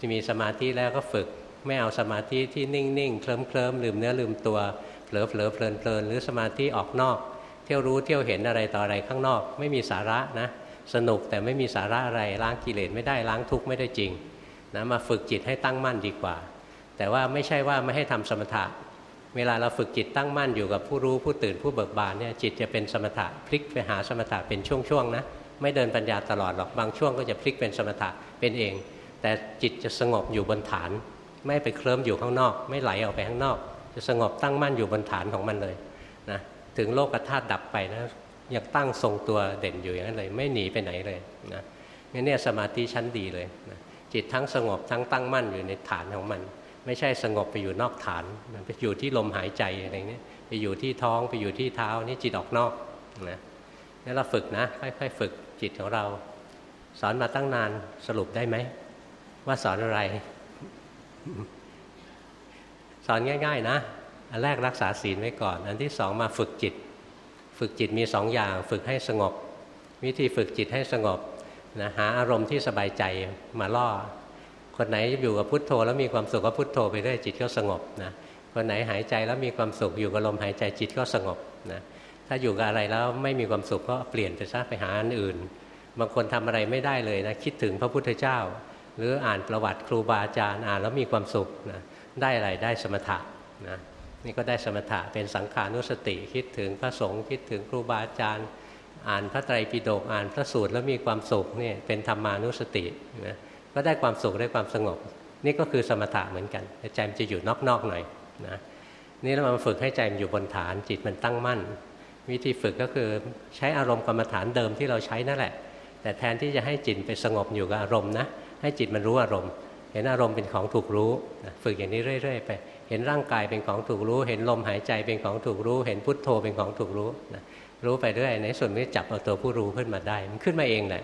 [SPEAKER 1] จะมีสมาธิแล้วก็ฝึก ไม่เอาสมาธิที่นิ่งๆ เคลิ้มเคลิมลืมเนื้อลืมตัว เผลอเผลอเพลินเพลินหรือสมาธิออกนอก เที่ยวรู้เที่ยวเห็นอะไรต่ออะไรข้างนอก ไม่มีสาระนะสนุกแต่ไม่มีสาระอะไรล้างกิเลสไม่ได้ล้างทุกข์ไม่ได้จริงนะมาฝึกจิตให้ตั้งมั่นดีกว่า แต่ว่าไม่ใช่ว่าไม่ให้ทำสมถะ เวลาเราฝึกจิตตั้งมั่นอยู่กับผู้รู้ผู้ตื่นผู้เบิกบานเนี่ยจิตจะเป็นสมถะพลิกไปหาสมถะเป็นช่วงๆนะไม่เดินปัญญาตลอดหรอกบางช่วงก็จะพลิกเป็นสมถะเป็นเอง แต่จิตจะสงบอยู่บนฐาน ไม่ไปเคลิ้มอยู่ข้างนอก ไม่ไหลออกไปข้างนอก จะสงบตั้งมั่นอยู่บนฐานของมันเลยนะถึงโลกธาตุดับไปนะยังตั้งทรงตัวเด่นอยู่อย่างนั้นเลย ไม่หนีไปไหนเลยนะงั้นเนี่ยสมาธิชั้นดีเลยนะจิตทั้งสงบทั้งตั้งมั่นอยู่ในฐานของมัน ไม่ใช่สงบไปอยู่นอกฐานมันไปอยู่ที่ลมหายใจอะไรเงี้ยไปอยู่ที่ท้องไปอยู่ที่เท้านี่จิตออกนอกนะนี่เราฝึกนะค่อยๆฝึกจิตของเรา สอนมาตั้งนานสรุปได้ไหมว่าสอนอะไร สอนง่าย ๆ นะ อันแรกรักษาศีลไว้ก่อน อันที่สองมาฝึกจิต ฝึกจิตมีสองอย่าง ฝึกให้สงบ วิธีฝึกจิตให้สงบนะหาอารมณ์ที่สบายใจมาล่อ คนไหนอยู่กับพุทโธแล้วมีความสุขก็พุทโธไปเรื่อยจิตก็สงบนะคนไหนหายใจแล้วมีความสุขอยู่กับลมหายใจจิตก็สงบนะถ้าอยู่กับอะไรแล้วไม่มีความสุขก็เปลี่ยนไปซะไปหาอันอื่น บางคนทำอะไรไม่ได้เลยนะคิดถึงพระพุทธเจ้า หรืออ่านประวัติครูบาอาจารย์อ่านแล้วมีความสุขนะ ได้อะไรได้สมถะนะนี่ก็ได้สมถะเป็นสังขานุสติคิดถึงพระสงฆ์คิดถึงครูบาอาจารย์อ่านพระไตรปิฎกอ่านพระสูตรแล้วมีความสุขนี่เป็นธรรมานุสตินะก็ได้ความสุขได้ความสงบ นี่ก็คือสมถะเหมือนกันใจมันจะอยู่นอกๆหน่อยนะนี่เรามาฝึกให้ใจมันอยู่บนฐานจิตมันตั้งมั่น วิธีฝึกก็คือใช้อารมณ์กรรมฐานเดิมที่เราใช้นั่นแหละ แต่แทนที่จะให้จิตไปสงบอยู่กับอารมณ์นะให้จิตมันรู้อารมณ์ เห็นอารมณ์เป็นของถูกรู้ฝึกอย่างนี้เรื่อย ๆ ไป เห็นร่างกายเป็นของถูกรู้ เห็นลมหายใจเป็นของถูกรู้ เห็นพุทโธเป็นของถูกรู้นะรู้ไปเรื่อยในส่วนนี้จับเอาตัวผู้รู้ขึ้นมาได้ มันขึ้นมาเองแหละ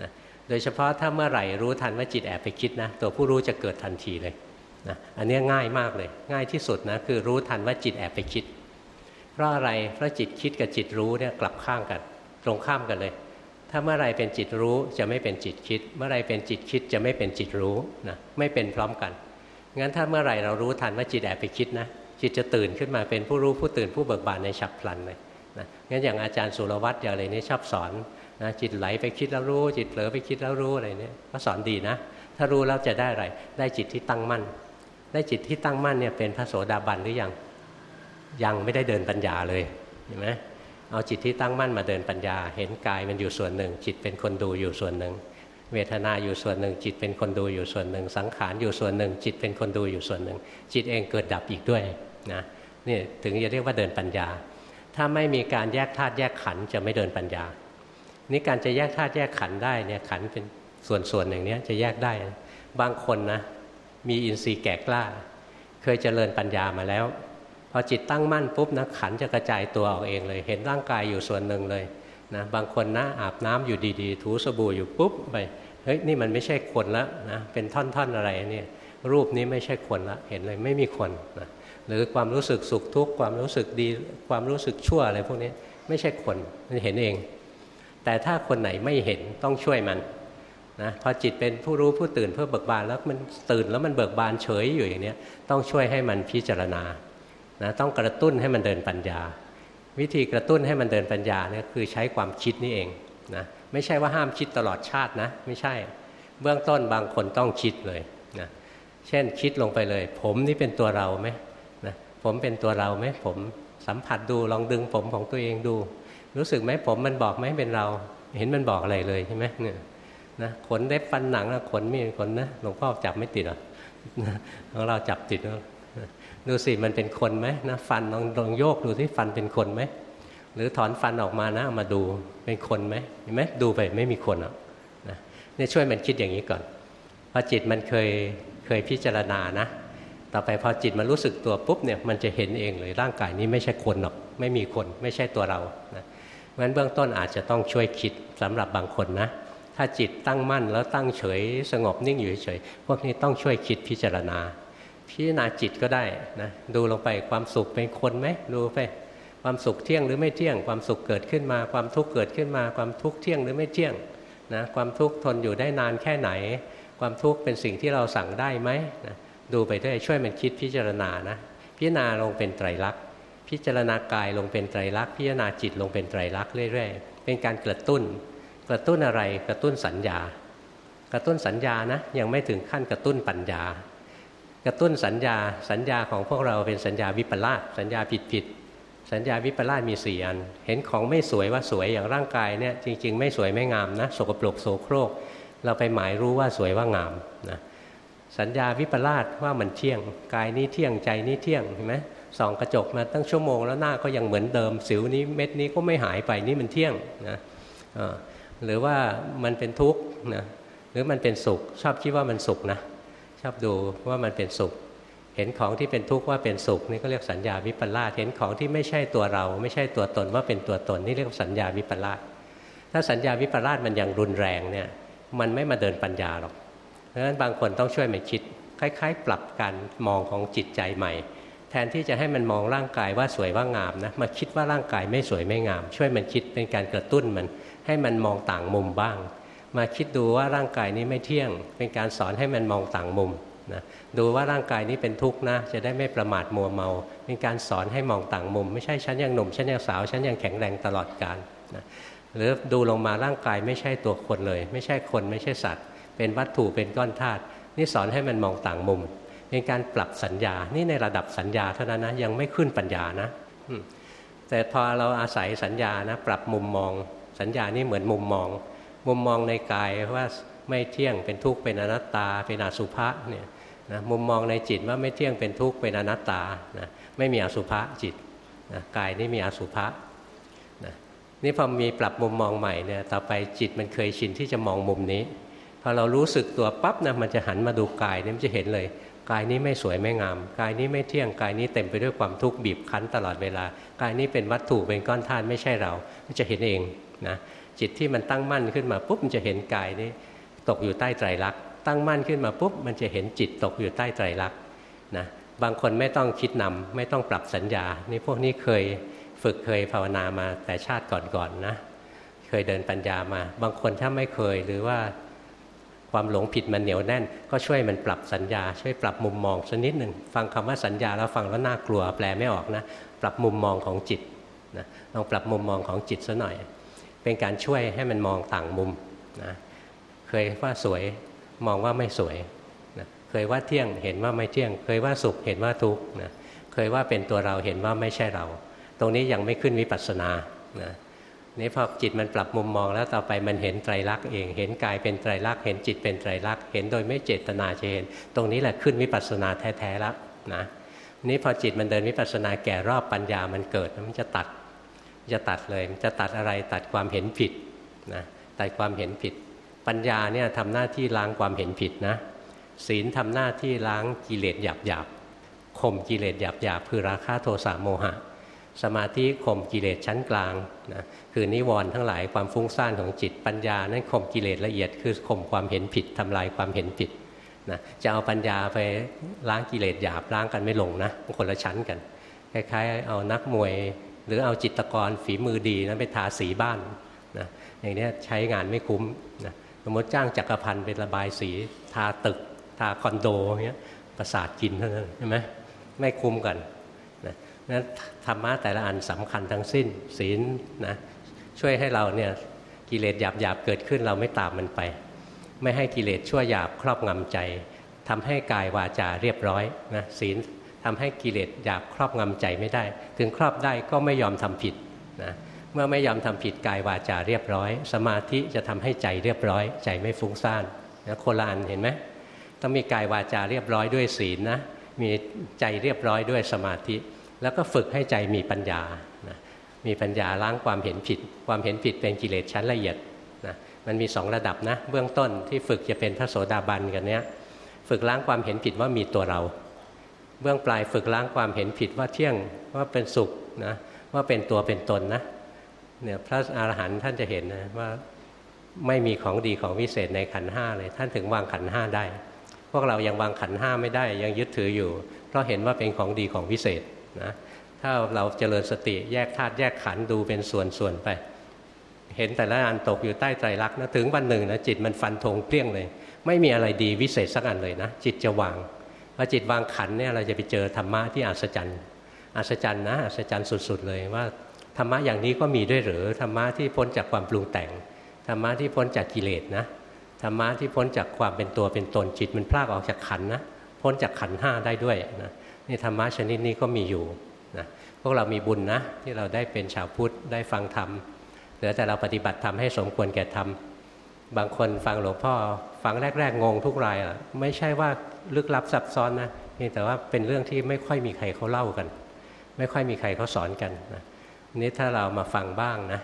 [SPEAKER 1] นะโดยเฉพาะถ้าเมื่อไหร่รู้ทันว่าจิตแอบไปคิดนะ ตัวผู้รู้จะเกิดทันทีเลยนะอันนี้ง่ายมากเลย ง่ายที่สุดนะคือรู้ทันว่าจิตแอบไปคิด เพราะอะไรเพราะจิตคิดกับจิตรู้เนี่ยกลับข้างกัน ตรงข้ามกันเลย ถ้าเมื่อไรเป็นจิตรู้จะไม่เป็นจิตคิด เมื่อไรเป็นจิตคิดจะไม่เป็นจิตรู้นะไม่เป็นพร้อมกันงั้นถ้าเมื่อไหร่เรารู้ทันว่าจิตแอบไปคิดนะจิตจะตื่นขึ้นมาเป็นผู้รู้ผู้ตื่นผู้เบิกบานในฉับพลันเลยนะงั้นอย่างอาจารย์สุรวัตรอย่างไรนี้ชอบสอนนะจิตไหลไปคิดแล้วรู้ จิตเผลอไปคิดแล้วรู้อะไรเนี่ยก็สอนดีนะ ถ้ารู้แล้วจะได้อะไร ได้จิตที่ตั้งมั่น ได้จิตที่ตั้งมั่นเนี่ยเป็นพระโสดาบันหรือยังยังไม่ได้เดินปัญญาเลยเห็นไหม เอาจิตที่ตั้งมั่นมาเดินปัญญา เห็นกายมันอยู่ส่วนหนึ่ง จิตเป็นคนดูอยู่ส่วนหนึ่ง เวทนาอยู่ส่วนหนึ่ง จิตเป็นคนดูอยู่ส่วนหนึ่ง สังขารอยู่ส่วนหนึ่ง จิตเป็นคนดูอยู่ส่วนหนึ่ง จิตเองเกิดดับอีกด้วยนะนี่ถึงจะเรียกว่าเดินปัญญา ถ้าไม่มีการแยกธาตุแยกขันธ์จะไม่เดินปัญญา นี่การจะแยกธาตุแยกขันได้เนี่ยขันเป็นส่วนส่วนอย่างนี้จะแยกได้ บางคนนะมีอินทรีย์แก่กล้า เคยเจริญปัญญามาแล้ว พอจิตตั้งมั่นปุ๊บนะขันจะกระจายตัวออกเองเลย เห็นร่างกายอยู่ส่วนหนึ่งเลยนะบางคนนะอาบน้ำอยู่ดีๆ ถูสบู่อยู่ปุ๊บไปเฮ้ยนี่มันไม่ใช่คนล้วนะเป็นท่อนๆอะไรเนี่ยรูปนี้ไม่ใช่คนละเห็นเลยไม่มีคนนะหรือความรู้สึกสุขทุกข์ความรู้สึกดีความรู้สึกชั่วอะไรพวกนี้ไม่ใช่คนมันเห็นเอง แต่ถ้าคนไหนไม่เห็นต้องช่วยมันนะพอจิตเป็นผู้รู้ผู้ตื่นเพื่อเบิกบานแล้วมันตื่นแล้วมันเบิกบานเฉยอยู่อย่างนี้ต้องช่วยให้มันพิจารณา นะต้องกระตุ้นให้มันเดินปัญญา วิธีกระตุ้นให้มันเดินปัญญาเนี่ยคือใช้ความคิดนี่เองนะไม่ใช่ว่าห้ามคิดตลอดชาตินะ ไม่ใช่เบื้องต้นบางคนต้องคิดเลยนะเช่นคิดลงไปเลย ผมนี่เป็นตัวเราไหมนะผมเป็นตัวเราไหมผมสัมผัสดูลองดึงผมของตัวเองดู รู้สึกไหมผมมันบอกไหมเป็นเรา เห็นมันบอกอะไรเลยใช่ไหมเนี่ยนะขนเล็บฟันหนังนะขนมีขนนะหลวงพ่อจับไม่ติดหรอของเราจับติดแล้ว ดูสิมันเป็นคนไหมนะฟันลองลองโยกดูที่ฟันเป็นคนไหมหรือถอนฟันออกมานะมาดูเป็นคนไหมเห็นไหมดูไปไม่มีคนอะนะเนี่ยช่วยมันคิดอย่างนี้ก่อนพอจิตมันเคยเคยพิจารณานะ ต่อไปพอจิตมันรู้สึกตัวปุ๊บเนี่ยมันจะเห็นเองเลยร่างกายนี้ไม่ใช่คนหรอกไม่มีคนไม่ใช่ตัวเรานะงั้นเบื้องต้นอาจจะต้องช่วยคิดสำหรับบางคนนะ ถ้าจิตตั้งมั่นแล้วตั้งเฉย สงบนิ่งอยู่เฉยพวกนี้ต้องช่วยคิดพิจารณา พิจารณาจิตก็ได้นะดูลงไปความสุขเป็นคนไหมดูไปความสุขเที่ยงหรือไม่เที่ยง ความสุขเกิดขึ้นมา ความทุกข์เกิดขึ้นมา ความทุกข์เที่ยงหรือไม่เที่ยงนะความทุกข์ทนอยู่ได้นานแค่ไหน ความทุกข์เป็นสิ่งที่เราสั่งได้ไหมนะดูไปด้วยช่วยมันคิดพิจารณานะพิจารณาลงเป็นไตรลักษณ์พิจารณากายลงเป็นไตรลักษณ์พิจารณาจิตลงเป็นไตรลักษณ์เรื่อยๆ เป็นการกระตุ้น กระตุ้นอะไรกระตุ้นสัญญา กระตุ้นสัญญานะยังไม่ถึงขั้นกระตุ้นปัญญา กระตุ้นสัญญาสัญญาของพวกเราเป็นสัญญาวิปลาสสัญญาผิดผิดสัญญาวิปลาสมีสี่อัน เห็นของไม่สวยว่าสวยอย่างร่างกายเนี่ยจริง ๆ ไม่สวยไม่งามนะสกปรกโสโครก เราไปหมายรู้ว่าสวยว่างามนะสัญญาวิปลาสว่ามันเที่ยง กายนี้เที่ยงใจนี้เที่ยงเห็นไหมส่องกระจกมาตั้งชั่วโมงแล้วหน้าก็ยังเหมือนเดิม สิวนี้เม็ดนี้ก็ไม่หายไปนี่มันเที่ยงนะหรือว่ามันเป็นทุกข์นะหรือมันเป็นสุขชอบคิดว่ามันสุขนะ ชอบดูว่ามันเป็นสุข เห็นของที่เป็นทุกข์ว่าเป็นสุขนี่ก็เรียกสัญญาวิปลาสเห็นของที่ไม่ใช่ตัวเรา ไม่ใช่ตัวตนว่าเป็นตัวตนนี่เรียกสัญญาวิปลาสถ้าสัญญาวิปลาสมันยังรุนแรงเนี่ยมันไม่มาเดินปัญญาหรอกเพราะฉะนั้นบางคนต้องช่วยมันคิด คล้าย ๆ ปรับการมองของจิตใจใหม่ แทนที่จะให้มันมองร่างกายว่าสวยว่างามนะมาคิดว่าร่างกายไม่สวยไม่งาม ช่วยมันคิดเป็นการกระตุ้นมันให้มันมองต่างมุมบ้าง มาคิดดูว่าร่างกายนี้ไม่เที่ยง เป็นการสอนให้มันมองต่างมุมนะดูว่าร่างกายนี้เป็นทุกข์นะ จะได้ไม่ประมาทมัวเมา เป็นการสอนให้มองต่างมุม ไม่ใช่ฉันยังหนุ่มฉันยังสาวฉันยังแข็งแรงตลอดกาลนะหรือดูลงมาร่างกายไม่ใช่ตัวคนเลย ไม่ใช่คนไม่ใช่สัตว์ เป็นวัตถุเป็นก้อนธาตุนี่สอนให้มันมองต่างมุม เป็นการปรับสัญญานี่ในระดับสัญญาเท่านั้นนะยังไม่ขึ้นปัญญานะแต่พอเราอาศัยสัญญานะปรับมุมมอง สัญญานี่เหมือนมุมมอง มุมมองในกายว่าไม่เที่ยงเป็นทุกข์เป็นอนัตตา เป็นอสุภะเนี่ยนะมุมมองในจิตว่าไม่เที่ยงเป็นทุกข์เป็นอนัตตานะไม่มีอสุภะจิตนะกายนี่มีอสุภะนะนี่พอมีปรับมุมมองใหม่เนี่ยต่อไปจิตมันเคยชินที่จะมองมุมนี้พอเรารู้สึกตัวปั๊บนะมันจะหันมาดูกายนี่มันจะเห็นเลยกายนี้ไม่สวยไม่งาม กายนี้ไม่เที่ยงกายนี้เต็มไปด้วยความทุกข์บีบคั้นตลอดเวลา กายนี้เป็นวัตถุเป็นก้อนธาตุไม่ใช่เรามันจะเห็นเองนะ จิตที่มันตั้งมั่นขึ้นมาปุ๊บมันจะเห็นกายนี้ตกอยู่ใต้ไตรลักษณ์ตั้งมั่นขึ้นมาปุ๊บมันจะเห็นจิตตกอยู่ใต้ไตรลักษณ์นะบางคนไม่ต้องคิดนำไม่ต้องปรับสัญญา นี่พวกนี้เคยฝึกเคยภาวนามาแต่ชาติก่อนๆนนะเคยเดินปัญญามา บางคนถ้าไม่เคยหรือว่าความหลงผิดมันเหนียวแน่น ก็ช่วยมันปรับสัญญา ช่วยปรับมุมมองสักนิดหนึ่งฟังคำว่าสัญญาแล้วฟังแล้วน่ากลัวแปลไม่ออกนะ ปรับมุมมองของจิตนะลองปรับมุมมองของจิตซะหน่อย เป็นการช่วยให้มันมองต่างมุมนะเคยว่าสวยมองว่าไม่สวยนะเคยว่าเที่ยงเห็นว่าไม่เที่ยง เคยว่าสุขเห็นว่าทุกข์นะเคยว่าเป็นตัวเราเห็นว่าไม่ใช่เรา ตรงนี้ยังไม่ขึ้นวิปัสสนานะนี่พอจิตมันปรับมุมมองแล้วต่อไปมันเห็นไตรลักษณ์เอง เห็นกายเป็นไตรลักษณ์เห็นจิตเป็นไตรลักษณ์เห็นโดยไม่เจตนาจะเห็น ตรงนี้แหละขึ้นวิปัสสนาแท้ๆแล้วนะนี่พอจิตมันเดินวิปัสสนาแก่รอบปัญญามันเกิดมันจะตัด จะตัดเลยจะตัดอะไรตัดความเห็นผิดนะตัดความเห็นผิด ปัญญาเนี่ยทำหน้าที่ล้างความเห็นผิดนะศีลทำหน้าที่ล้างกิเลสหยาบหยาบข่มกิเลสหยาบหยาบคือราคะโทสะโมหะ สมาธิข่มกิเลสชั้นกลางนะคือนิวรณ์ทั้งหลายความฟุ้งซ่านของจิตปัญญานั้นข่มกิเลสละเอียด คือข่มความเห็นผิดทำลายความเห็นผิดนะจะเอาปัญญาไปล้างกิเลสหยาบล้างกันไม่ลงนะคนละชั้นกันคล้ายๆ เอานักมวย หรือเอาจิตกรฝีมือดีนะไปทาสีบ้านนะอย่างนี้ใช้งานไม่คุ้มนะสมมติจ้างจักรพันธ์เป็นระบายสี ทาตึก ทาคอนโดเงี้ยประสาทกินเท่านั้นใช่ไหมไม่คุ้มกันนะนั้นธรรมะแต่ละอันสำคัญทั้งสิ้นศีลนะช่วยให้เราเนี่ยกิเลสหยาบๆเกิดขึ้นเราไม่ตามมันไป ไม่ให้กิเลสชั่วหยาบครอบงำใจทำให้กายวาจาเรียบร้อยนะศีล ทำให้กิเลสหยาบครอบงำใจไม่ได้ ถึงครอบได้ก็ไม่ยอมทำผิดนะเมื่อไม่ยอมทำผิดกายวาจาเรียบร้อย สมาธิจะทำให้ใจเรียบร้อย ใจไม่ฟุ้งซ่านนะโคลานเห็นไหมต้องมีกายวาจาเรียบร้อยด้วยศีลนะมีใจเรียบร้อยด้วยสมาธิ แล้วก็ฝึกให้ใจมีปัญญานะมีปัญญาล้างความเห็นผิด ความเห็นผิดเป็นกิเลสชั้นละเอียดนะมันมีสองระดับนะ เบื้องต้นที่ฝึกจะเป็นพระโสดาบันกันเนี้ย ฝึกล้างความเห็นผิดว่ามีตัวเรา เบื้องปลายฝึกล้างความเห็นผิดว่าเที่ยงว่าเป็นสุขนะว่าเป็นตัวเป็นตนนะเนี่ยพระอรหันต์ท่านจะเห็นนะว่าไม่มีของดีของวิเศษในขันห้าเลย ท่านถึงวางขันห้าได้ พวกเรายังวางขันห้าไม่ได้ยังยึดถืออยู่ เพราะเห็นว่าเป็นของดีของวิเศษนะถ้าเราเจริญสติแยกธาตุแยกขันดูเป็นส่วนๆไป เห็นแต่ละอันตกอยู่ใต้ไตรลักนะถึงวันหนึ่งนะจิตมันฟันธงเปรี้ยงเลย ไม่มีอะไรดีวิเศษสักอันเลยนะจิตจะวาง พอจิตวางขันเนี่ยเราจะไปเจอธรรมะที่อัศจรรย์อัศจรรย์นะอัศจรรย์สุด ๆ เลยว่าธรรมะอย่างนี้ก็มีด้วยหรือธรรมะที่พ้นจากความปรุงแต่งธรรมะที่พ้นจากกิเลสนะธรรมะที่พ้นจากความเป็นตัวเป็นตนจิตมันพลากออกจากขันนะพ้นจากขันห้าได้ด้วยนะนี่ธรรมะชนิดนี้ก็มีอยู่นะพวกเรามีบุญนะที่เราได้เป็นชาวพุทธได้ฟังธรรมเหลือแต่เราปฏิบัติธรรมให้สมควรแก่ธรรม บางคนฟังหลวงพ่อฟังแรก ๆ งงทุกรายอะไม่ใช่ว่าลึกลับซับซ้อนนะแต่ว่าเป็นเรื่องที่ไม่ค่อยมีใครเขาเล่ากัน ไม่ค่อยมีใครเขาสอนกันนะนี้ถ้าเรามาฟังบ้างนะ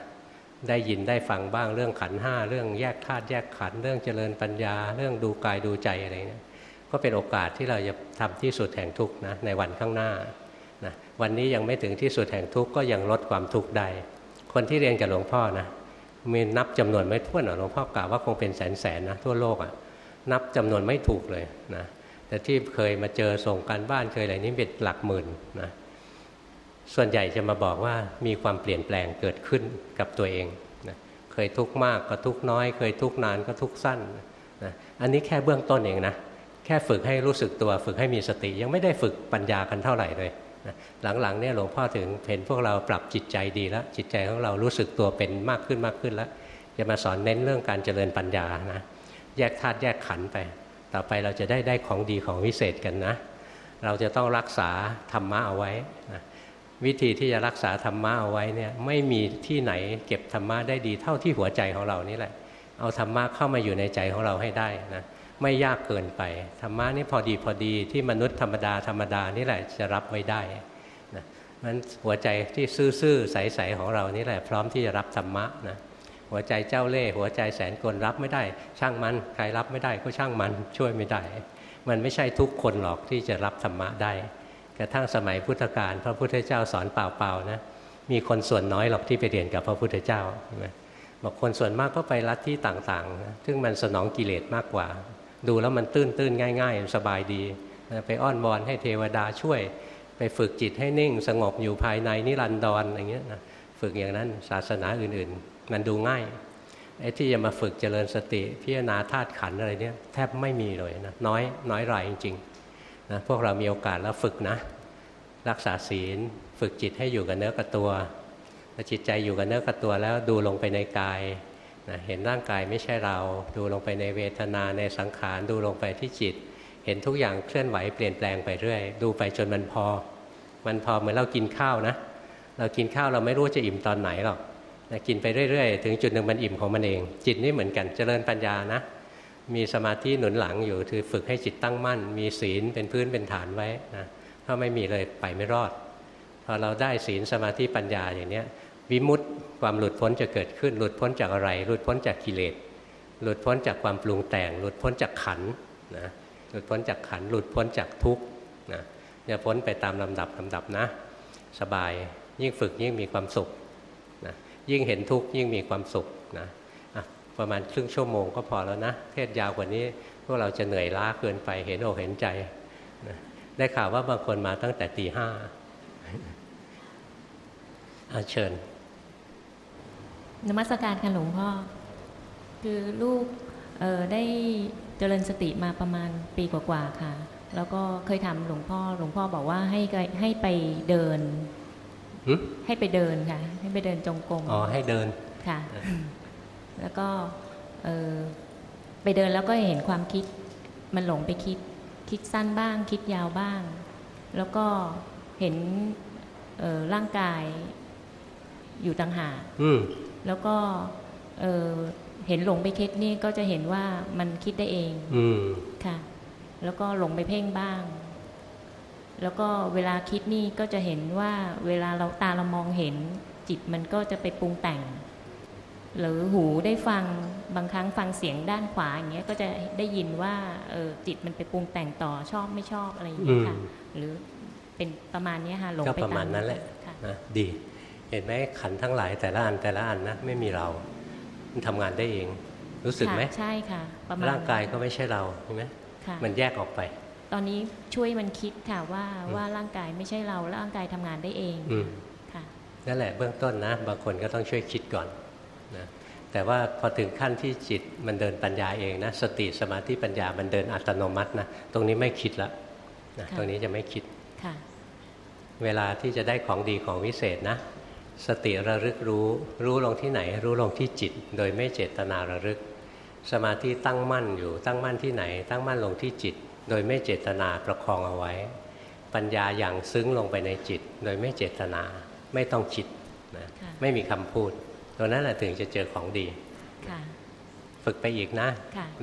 [SPEAKER 1] ได้ยินได้ฟังบ้างเรื่องขันห้าเรื่องแยกธาตุแยกขันเรื่องเจริญปัญญา เรื่องดูกายดูใจอะไรเนี่ยก็เป็นโอกาสที่เราจะทำที่สุดแห่งทุกนะในวันข้างหน้านะวันนี้ยังไม่ถึงที่สุดแห่งทุกก็ยังลดความทุกข์ได้ คนที่เรียนกับหลวงพ่อนะ มีนับจำนวนไม่ถ้วนหลวงพ่อกล่าวว่าคงเป็นแสนแสนนะทั่วโลกอะ่ะนับจำนวนไม่ถูกเลยนะแต่ที่เคยมาเจอส่งการบ้านเคยอะไรนี้เป็นหลักหมื่นนะส่วนใหญ่จะมาบอกว่ามีความเปลี่ยนแปลงเกิดขึ้นกับตัวเองนะเคยทุกข์มากก็ทุกข์น้อย เคยทุกข์นานก็ทุกข์สั้นนะอันนี้แค่เบื้องต้นเองนะแค่ฝึกให้รู้สึกตัว ฝึกให้มีสติ ยังไม่ได้ฝึกปัญญากันเท่าไหร่เลย หลังๆเนี่ยหลวงพ่อถึงเห็นพวกเราปรับจิตใจดีแล้ว จิตใจของเรารู้สึกตัวเป็นมากขึ้นมากขึ้นแล้วจะมาสอนเน้นเรื่องการเจริญปัญญานะแยกธาตุแยกขันไป ต่อไปเราจะได้ได้ของดีของวิเศษกันนะ เราจะต้องรักษาธรรมะเอาไว้นะวิธีที่จะรักษาธรรมะเอาไว้เนี่ยไม่มีที่ไหนเก็บธรรมะได้ดีเท่าที่หัวใจของเรานี่แหละ เอาธรรมะเข้ามาอยู่ในใจของเราให้ได้นะ ไม่ยากเกินไปธรรมะนี่พอดีพอดีที่มนุษย์ธรรมดาธรรมดานี่แหละจะรับไว้ได้นะมันหัวใจที่ซื่อๆใสๆของเรานี่แหละพร้อมที่จะรับธรรมะนะหัวใจเจ้าเล่ห์หัวใจแสนกลรับไม่ได้ ช่างมันใครรับไม่ได้ก็ช่างมันช่วยไม่ได้ มันไม่ใช่ทุกคนหรอกที่จะรับธรรมะได้กระทั่งสมัยพุทธกาลพระพุทธเจ้าสอนเปล่าๆนะมีคนส่วนน้อยหรอกที่ไปเรียนกับพระพุทธเจ้าใช่ไหมบอกคนส่วนมากก็ไปรัดที่ต่างๆนะซึ่งมันสนองกิเลสมากกว่า ดูแล้วมันตื้นๆง่าย ๆ สบายดีไปอ้อนวอนให้เทวดาช่วย ไปฝึกจิตให้นิ่งสงบอยู่ภายในนิรันดรอย่างเงี้ยนะฝึกอย่างนั้นศาสนาอื่นๆ มันดูง่ายไอ้ที่จะมาฝึกเจริญสติ พิจารณาธาตุขันอะไรเนี่ยแทบไม่มีเลยนะน้อยน้อยรายจริงๆนะพวกเรามีโอกาสแล้วฝึกนะ รักษาศีล ฝึกจิตให้อยู่กับเนื้อกับตัวจิตใจอยู่กับเนื้อกับตัวแล้วดูลงไปในกาย นะเห็นร่างกายไม่ใช่เรา ดูลงไปในเวทนาในสังขารดูลงไปที่จิต เห็นทุกอย่างเคลื่อนไหวเปลี่ยนแปลงไปเรื่อย ดูไปจนมันพอ มันพอเหมือนเรากินข้าวนะ เรากินข้าวเราไม่รู้จะอิ่มตอนไหนหรอกนะกินไปเรื่อยๆ ถึงจุดหนึ่งมันอิ่มของมันเอง จิตนี่เหมือนกันเจริญปัญญานะ มีสมาธิหนุนหลังอยู่คือฝึกให้จิตตั้งมั่น มีศีลเป็นพื้นเป็นฐานไว้นะถ้าไม่มีเลยไปไม่รอด พอเราได้ศีลสมาธิปัญญาอย่างนี้ วิมุตติความหลุดพ้นจะเกิดขึ้น หลุดพ้นจากอะไร หลุดพ้นจากกิเลส หลุดพ้นจากความปรุงแต่ง หลุดพ้นจากขันนะหลุดพ้นจากขันหลุดพ้นจากทุกข์นะจะพ้นไปตามลำดับลำดับนะ สบายยิ่งฝึกยิ่งมีความสุขนะยิ่งเห็นทุกข์ยิ่งมีความสุขนะประมาณครึ่งชั่วโมงก็พอแล้วนะ เทศยาวกว่านี้พวกเราจะเหนื่อยล้าเกินไปเห็นอกเห็นใจนะได้ข่าวว่าบางคนมาตั้งแต่ตีห้าอาเชิญ
[SPEAKER 2] นมัสการค่ะหลวงพ่อ คือลูกเได้เจริญสติมาประมาณปีกว่าๆค่ะ แล้วก็เคยทำหลวงพ่อ หลวงพ่อบอกว่าให้ให้ไปเดินให้ไปเดินค่ะ ให้ไปเดินจงกรม
[SPEAKER 1] อ๋อให้เดิน
[SPEAKER 2] ค่ะ แล้วก็ไปเดินแล้วก็เห็นความคิด มันหลงไปคิด คิดสั้นบ้าง คิดยาวบ้าง แล้วก็เห็นร่างกายอยู่ต่างหาก แล้วก็เเห็นหลงไปคิดนี่ก็จะเห็นว่ามันคิดได้เองค่ะ แล้วก็หลงไปเพ่งบ้าง แล้วก็เวลาคิดนี่ก็จะเห็นว่าเวลาเราตาเรามองเห็น จิตมันก็จะไปปรุงแต่ง หรือหูได้ฟังบางครั้งฟังเสียงด้านขวาอย่างเงี้ยก็จะได้ยินว่าเออจิตมันไปปรุงแต่งต่อชอบไม่ชอบอะไรอย่างเงี้ยค่ะ หรือเป็นประมาณนี้ค่ะหลงไปตามก็
[SPEAKER 1] ประมาณนั้นแหละนะดี เห็นไหมขันทั้งหลายแต่ละอันแต่ละอันนะไม่มีเรา มันทำงานได้เอง รู้สึกไหม
[SPEAKER 2] ใช่ค่ะ
[SPEAKER 1] ประมาณร่างกายก็ไม่ใช่เราใช่ไหมมันแยกออกไป
[SPEAKER 2] ตอนนี้ช่วยมันคิดค่ะว่าว่าร่างกายไม่ใช่เราร่างกายทำงานได้เอง
[SPEAKER 1] ค่ะนั่นแหละเบื้องต้นนะ บางคนก็ต้องช่วยคิดก่อนนะแต่ว่าพอถึงขั้นที่จิตมันเดินปัญญาเองนะสติสมาธิปัญญามันเดินอัตโนมัตินะตรงนี้ไม่คิดละนะตรงนี้จะไม่คิดเวลาที่จะได้ของดีของวิเศษนะ สติระลึกรู้ รู้ลงที่ไหน รู้ลงที่จิต โดยไม่เจตนาระลึก สมาธิตั้งมั่นอยู่ ตั้งมั่นที่ไหน ตั้งมั่นลงที่จิต โดยไม่เจตนาประคองเอาไว้ ปัญญาอย่างซึ้งลงไปในจิต โดยไม่เจตนาไม่ต้องคิดนะไม่มีคำพูดตรงนั้นแหละถึงจะเจอของดีฝึกไปอีกนะ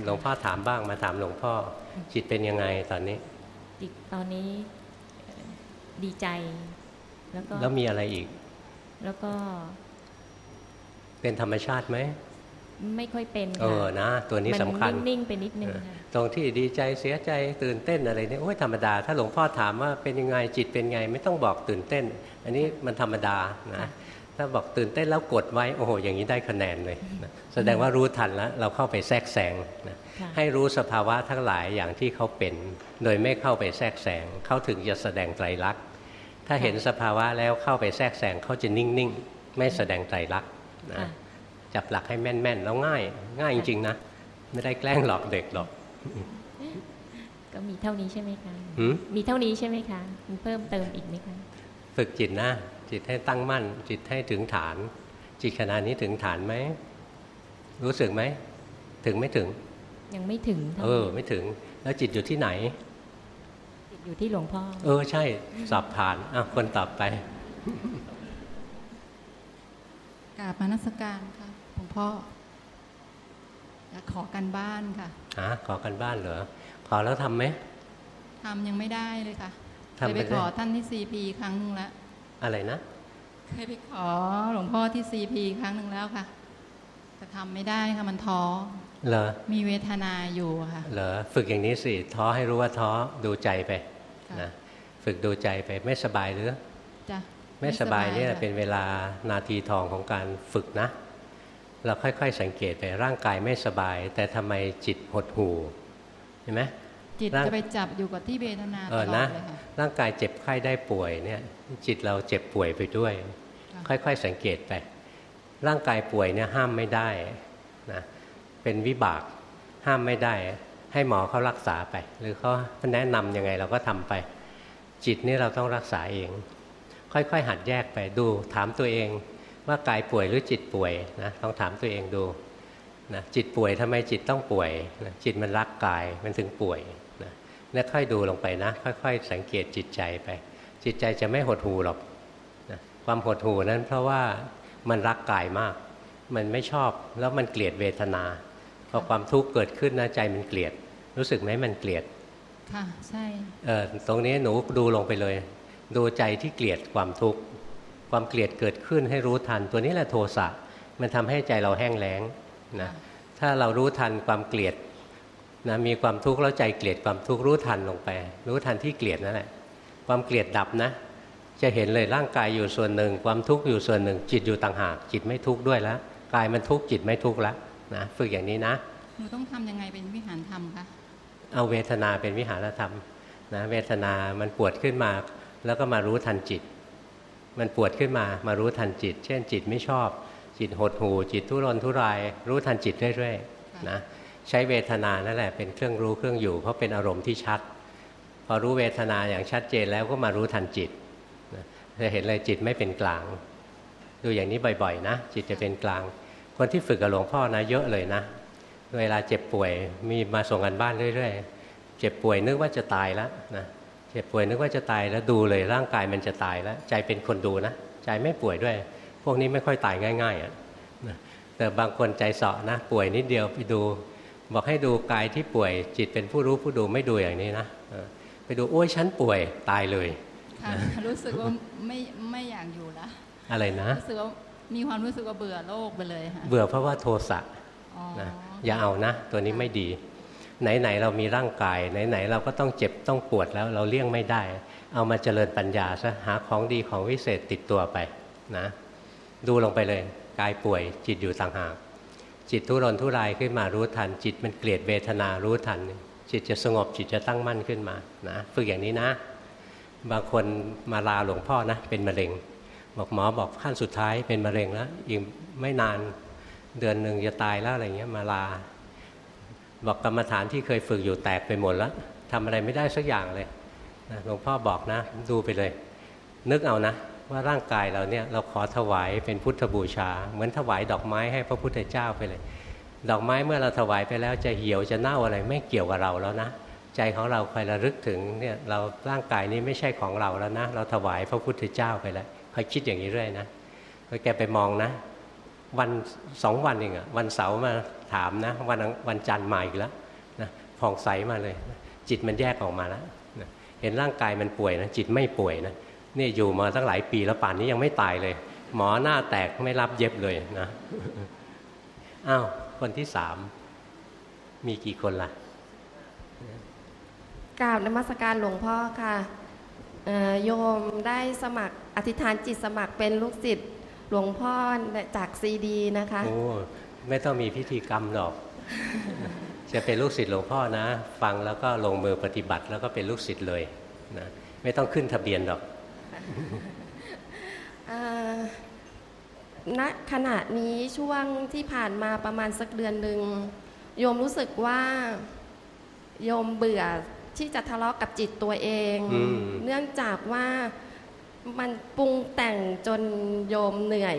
[SPEAKER 1] หลวงพ่อถามบ้างมาถามหลวงพ่อ จิตเป็นยังไงตอนนี้
[SPEAKER 2] จิตตอนนี้ดีใจ แล้วก็
[SPEAKER 1] แล้วมีอะไรอีก
[SPEAKER 2] แล้วก็
[SPEAKER 1] เป็นธรรมชาติไหม
[SPEAKER 2] ไม่ค่อยเป็น
[SPEAKER 1] เออนะ ตัวนี้สำคัญ
[SPEAKER 2] นิ่งๆไปนิดนึง
[SPEAKER 1] ตรงที่ดีใจเสียใจตื่นเต้นอะไรเนี่ยโอ้ยธรรมดา ถ้าหลวงพ่อถามว่าเป็นยังไงจิตเป็นไง ไม่ต้องบอกตื่นเต้น อันนี้มันธรรมดานะถ้าบอกตื่นเต้นแล้วกดไว้โอ้โหอย่างนี้ได้คะแนนเลยนะแสดงว่ารู้ทันแล้ว เราเข้าไปแทรกแซงนะให้รู้สภาวะทั้งหลายอย่างที่เขาเป็น โดยไม่เข้าไปแทรกแซงเขาถึงจะแสดงไตรลักษณ์ ถ้าเห็นสภาวะแล้วเข้าไปแทรกแซงเขาจะนิ่งๆ ไม่แสดงไตรลักษณ์นะจับหลักให้แม่นๆ แล้วง่าย ง่ายจริง ๆ นะ ไม่ได้แกล้งหลอกเด็กหรอก
[SPEAKER 2] ก็มีเท่านี้ใช่ไหมคะมีเท่านี้ใช่ไหมคะมีเพิ่มเติมอีกไหมคะ
[SPEAKER 1] ฝึกจิตนะ จิตให้ตั้งมั่น จิตให้ถึงฐาน จิตขณะนี้ถึงฐานไหม รู้สึกไหม ถึงไม่ถึง
[SPEAKER 2] ยังไม่ถึง
[SPEAKER 1] เออ ไม่ถึง แล้วจิตอยู่ที่ไหน
[SPEAKER 2] จิต อยู่ที่หลวงพ่อ
[SPEAKER 1] เออ ใช่สอบผ่านอะคนตอบไป
[SPEAKER 3] กราบมานัสการค่ะหลวงพ่ออยากขอกันบ้านค่ะ
[SPEAKER 1] ฮะขอกันบ้านเหรอ ขอแล้วทำไหม
[SPEAKER 3] ทำยังไม่ได้เลยค่ะเคยไปขอท่านที่ซีพีครั้งนึงแล้ว
[SPEAKER 1] อะไรนะ
[SPEAKER 3] เคยไปขอหลวงพ่อที่ซีพีครั้งหนึ่งแล้วค่ะแต่ทำไม่ได้ค่ะมันท้อ
[SPEAKER 1] เหรอ
[SPEAKER 3] มีเวทนาอยู่ค่ะ
[SPEAKER 1] เหรอฝึกอย่างนี้สิท้อให้รู้ว่าท้อดูใจไป นะฝึกดูใจไปไม่สบายหรือ
[SPEAKER 3] จ้ะ
[SPEAKER 1] ไม่สบายนี่เป็นเวลานาทีทองของการฝึกนะ เราค่อยๆสังเกตไปร่างกายไม่สบาย แต่ทำไมจิตหดหู่เห็นไหม
[SPEAKER 3] จิตจะไปจับอยู่กับที่เวทนาตลอดเลยค่ะ
[SPEAKER 1] ร่างกายเจ็บไข้ได้ป่วยเนี่ย จิตเราเจ็บป่วยไปด้วย ค่อยๆสังเกตไป ร่างกายป่วยเนี่ยห้ามไม่ได้นะเป็นวิบากห้ามไม่ได้ ให้หมอเขารักษาไป หรือเขาแนะนำยังไงเราก็ทำไป จิตนี่เราต้องรักษาเอง ค่อยๆ หัดแยกไปดูถามตัวเองว่ากายป่วยหรือจิตป่วยนะต้องถามตัวเองดูนะจิตป่วยทำไมจิตต้องป่วยนะจิตมันรักกายมันถึงป่วยเนี่ค่อยดูลงไปนะ ค่อย ๆ สังเกตจิตใจไป จิตใจจะไม่หดหูหรอกนะความหดหูนั้นเพราะว่ามันรักกายมาก มันไม่ชอบแล้วมันเกลียดเวทนาพอความทุกข์เกิดขึ้นนะใจมันเกลียด รู้สึกไหมมันเกลียด
[SPEAKER 3] ค่ะ ใช่
[SPEAKER 1] เออตรงนี้หนูดูลงไปเลย ดูใจที่เกลียดความทุกข์คความเกลียดเกิดขึ้นให้รู้ทัน ตัวนี้แหละโทสะมันทำให้ใจเราแห้งแล้งนะถ้าเรารู้ทันความเกลียดนะมีความทุกข์แล้วใจเกลียดความทุกข์รู้ทันลงไป รู้ทันที่เกลียดนั่นแหละความเกลียดดับนะ จะเห็นเลยร่างกายอยู่ส่วนหนึ่ง ความทุกข์อยู่ส่วนหนึ่ง จิตอยู่ต่างหาก จิตไม่ทุกข์ด้วยแล้วกายมันทุกข์จิตไม่ทุกข์แล้วนะฝึกอย่างนี้นะ
[SPEAKER 3] หนูต้องทำยังไงเป็นวิหารธรรมคะ
[SPEAKER 1] เอาเวทนาเป็นวิหารธรรมนะเวทนามันปวดขึ้นมา แล้วก็มารู้ทันจิต มันปวดขึ้นมามารู้ทันจิต เช่นจิตไม่ชอบ จิตหดหูจิตทุรนทุราย รู้ทันจิตเรื่อยๆนะใช้เวทนานั่นแหละเป็นเครื่องรู้เครื่องอยู่ เพราะเป็นอารมณ์ที่ชัด พอรู้เวทนาอย่างชัดเจนแล้วก็มารู้ทันจิตจะเห็นเลยจิตไม่เป็นกลาง ดูอย่างนี้บ่อยๆนะ จิตจะเป็นกลาง คนที่ฝึกกับหลวงพ่อนะเยอะเลยนะ เวลาเจ็บป่วยมีมาส่งกันบ้านเรื่อยๆ เจ็บป่วยนึกว่าจะตายแล้วนะเจ็บป่วยนึกว่าจะตายแล้วดูเลยร่างกายมันจะตายแล้ว ใจเป็นคนดูนะใจไม่ป่วยด้วย พวกนี้ไม่ค่อยตายง่ายๆอะแต่บางคนใจเสาะนะ ป่วยนิดเดียวไปดู บอกให้ดูกายที่ป่วยจิตเป็นผู้รู้ผู้ดูไม่ดูอย่างนี้นะไปดูโอ้ยฉันป่วยตายเลย
[SPEAKER 3] รู้สึกว่าไม่ไม่อยากอยู่แล้ว
[SPEAKER 1] อะไรนะ
[SPEAKER 3] รู้สึกว่ามีความรู้สึกว่าเบื่อโลกไปเลยค่ะ
[SPEAKER 1] เบื่อเพราะว่าโทสะนะ อย่าเอานะ ตัวนี้ไม่ดี ไหนๆเรามีร่างกาย ไหนๆเราก็ต้องเจ็บต้องปวดแล้วเราเลี่ยงไม่ได้ เอามาเจริญปัญญาซะหาของดีของวิเศษติดตัวไปนะ ดูลงไปเลยกายป่วยจิตอยู่ต่างหากจิตทุรนทุรายขึ้นมารู้ทัน จิตมันเกลียดเวทนารู้ทัน จิตจะสงบจิตจะตั้งมั่นขึ้นมานะฝึกอย่างนี้นะ บางคนมาลาหลวงพ่อนะ เป็นมะเร็ง บอกหมอบอกขั้นสุดท้ายเป็นมะเร็งแล้วอีกไม่นาน เดือนหนึ่งจะตายแล้วอะไรเงี้ยมาลา บอกกรรมฐานที่เคยฝึกอยู่แตกไปหมดแล้วทำอะไรไม่ได้สักอย่างเลยหลวงพ่อบอกนะ ดูไปเลย นึกเอานะ ว่าร่างกายเราเนี่ยเราขอถวายเป็นพุทธบูชา เหมือนถวายดอกไม้ให้พระพุทธเจ้าไปเลย ดอกไม้เมื่อเราถวายไปแล้วจะเหี่ยวจะเน่าอะไรไม่เกี่ยวกับเราแล้วนะใจของเราคอยระลึกถึงเนี่ยเราร่างกายนี้ไม่ใช่ของเราแล้วนะ เราถวายพระพุทธเจ้าไปแล้วคอยคิดอย่างนี้เรื่อยนะพอแกไปมองนะ วันสองวันเองอะวันเสาร์มาถามนะ วันวันจันทร์มาอีกแล้วนะผ่องใสมาเลย จิตมันแยกออกมาแล้วนะเห็นร่างกายมันป่วยนะจิตไม่ป่วยนะนี่อยู่มาตั้งหลายปีแล้วป่านนี้ยังไม่ตายเลย หมอหน้าแตกไม่รับเย็บเลยนะอ้าวคนที่สามมีกี่คนล่ะ
[SPEAKER 4] กราบนมัสการหลวงพ่อค่ะโยมได้สมัครอธิษฐานจิตสมัครเป็นลูกศิษย์ หลวงพ่อจากซีดีนะคะ
[SPEAKER 1] โอ้ไม่ต้องมีพิธีกรรมหรอก จะเป็นลูกศิษย์หลวงพ่อนะ ฟังแล้วก็ลงมือปฏิบัติแล้วก็เป็นลูกศิษย์เลยนะไม่ต้องขึ้นทะเบียนหรอก
[SPEAKER 4] ณขณะนี้ช่วงที่ผ่านมาประมาณสักเดือนหนึ่งโยมรู้สึกว่าโยมเบื่อที่จะทะเลาะกับจิตตัวเอง เนื่องจากว่า มันปรุงแต่งจนโยมเหนื่อย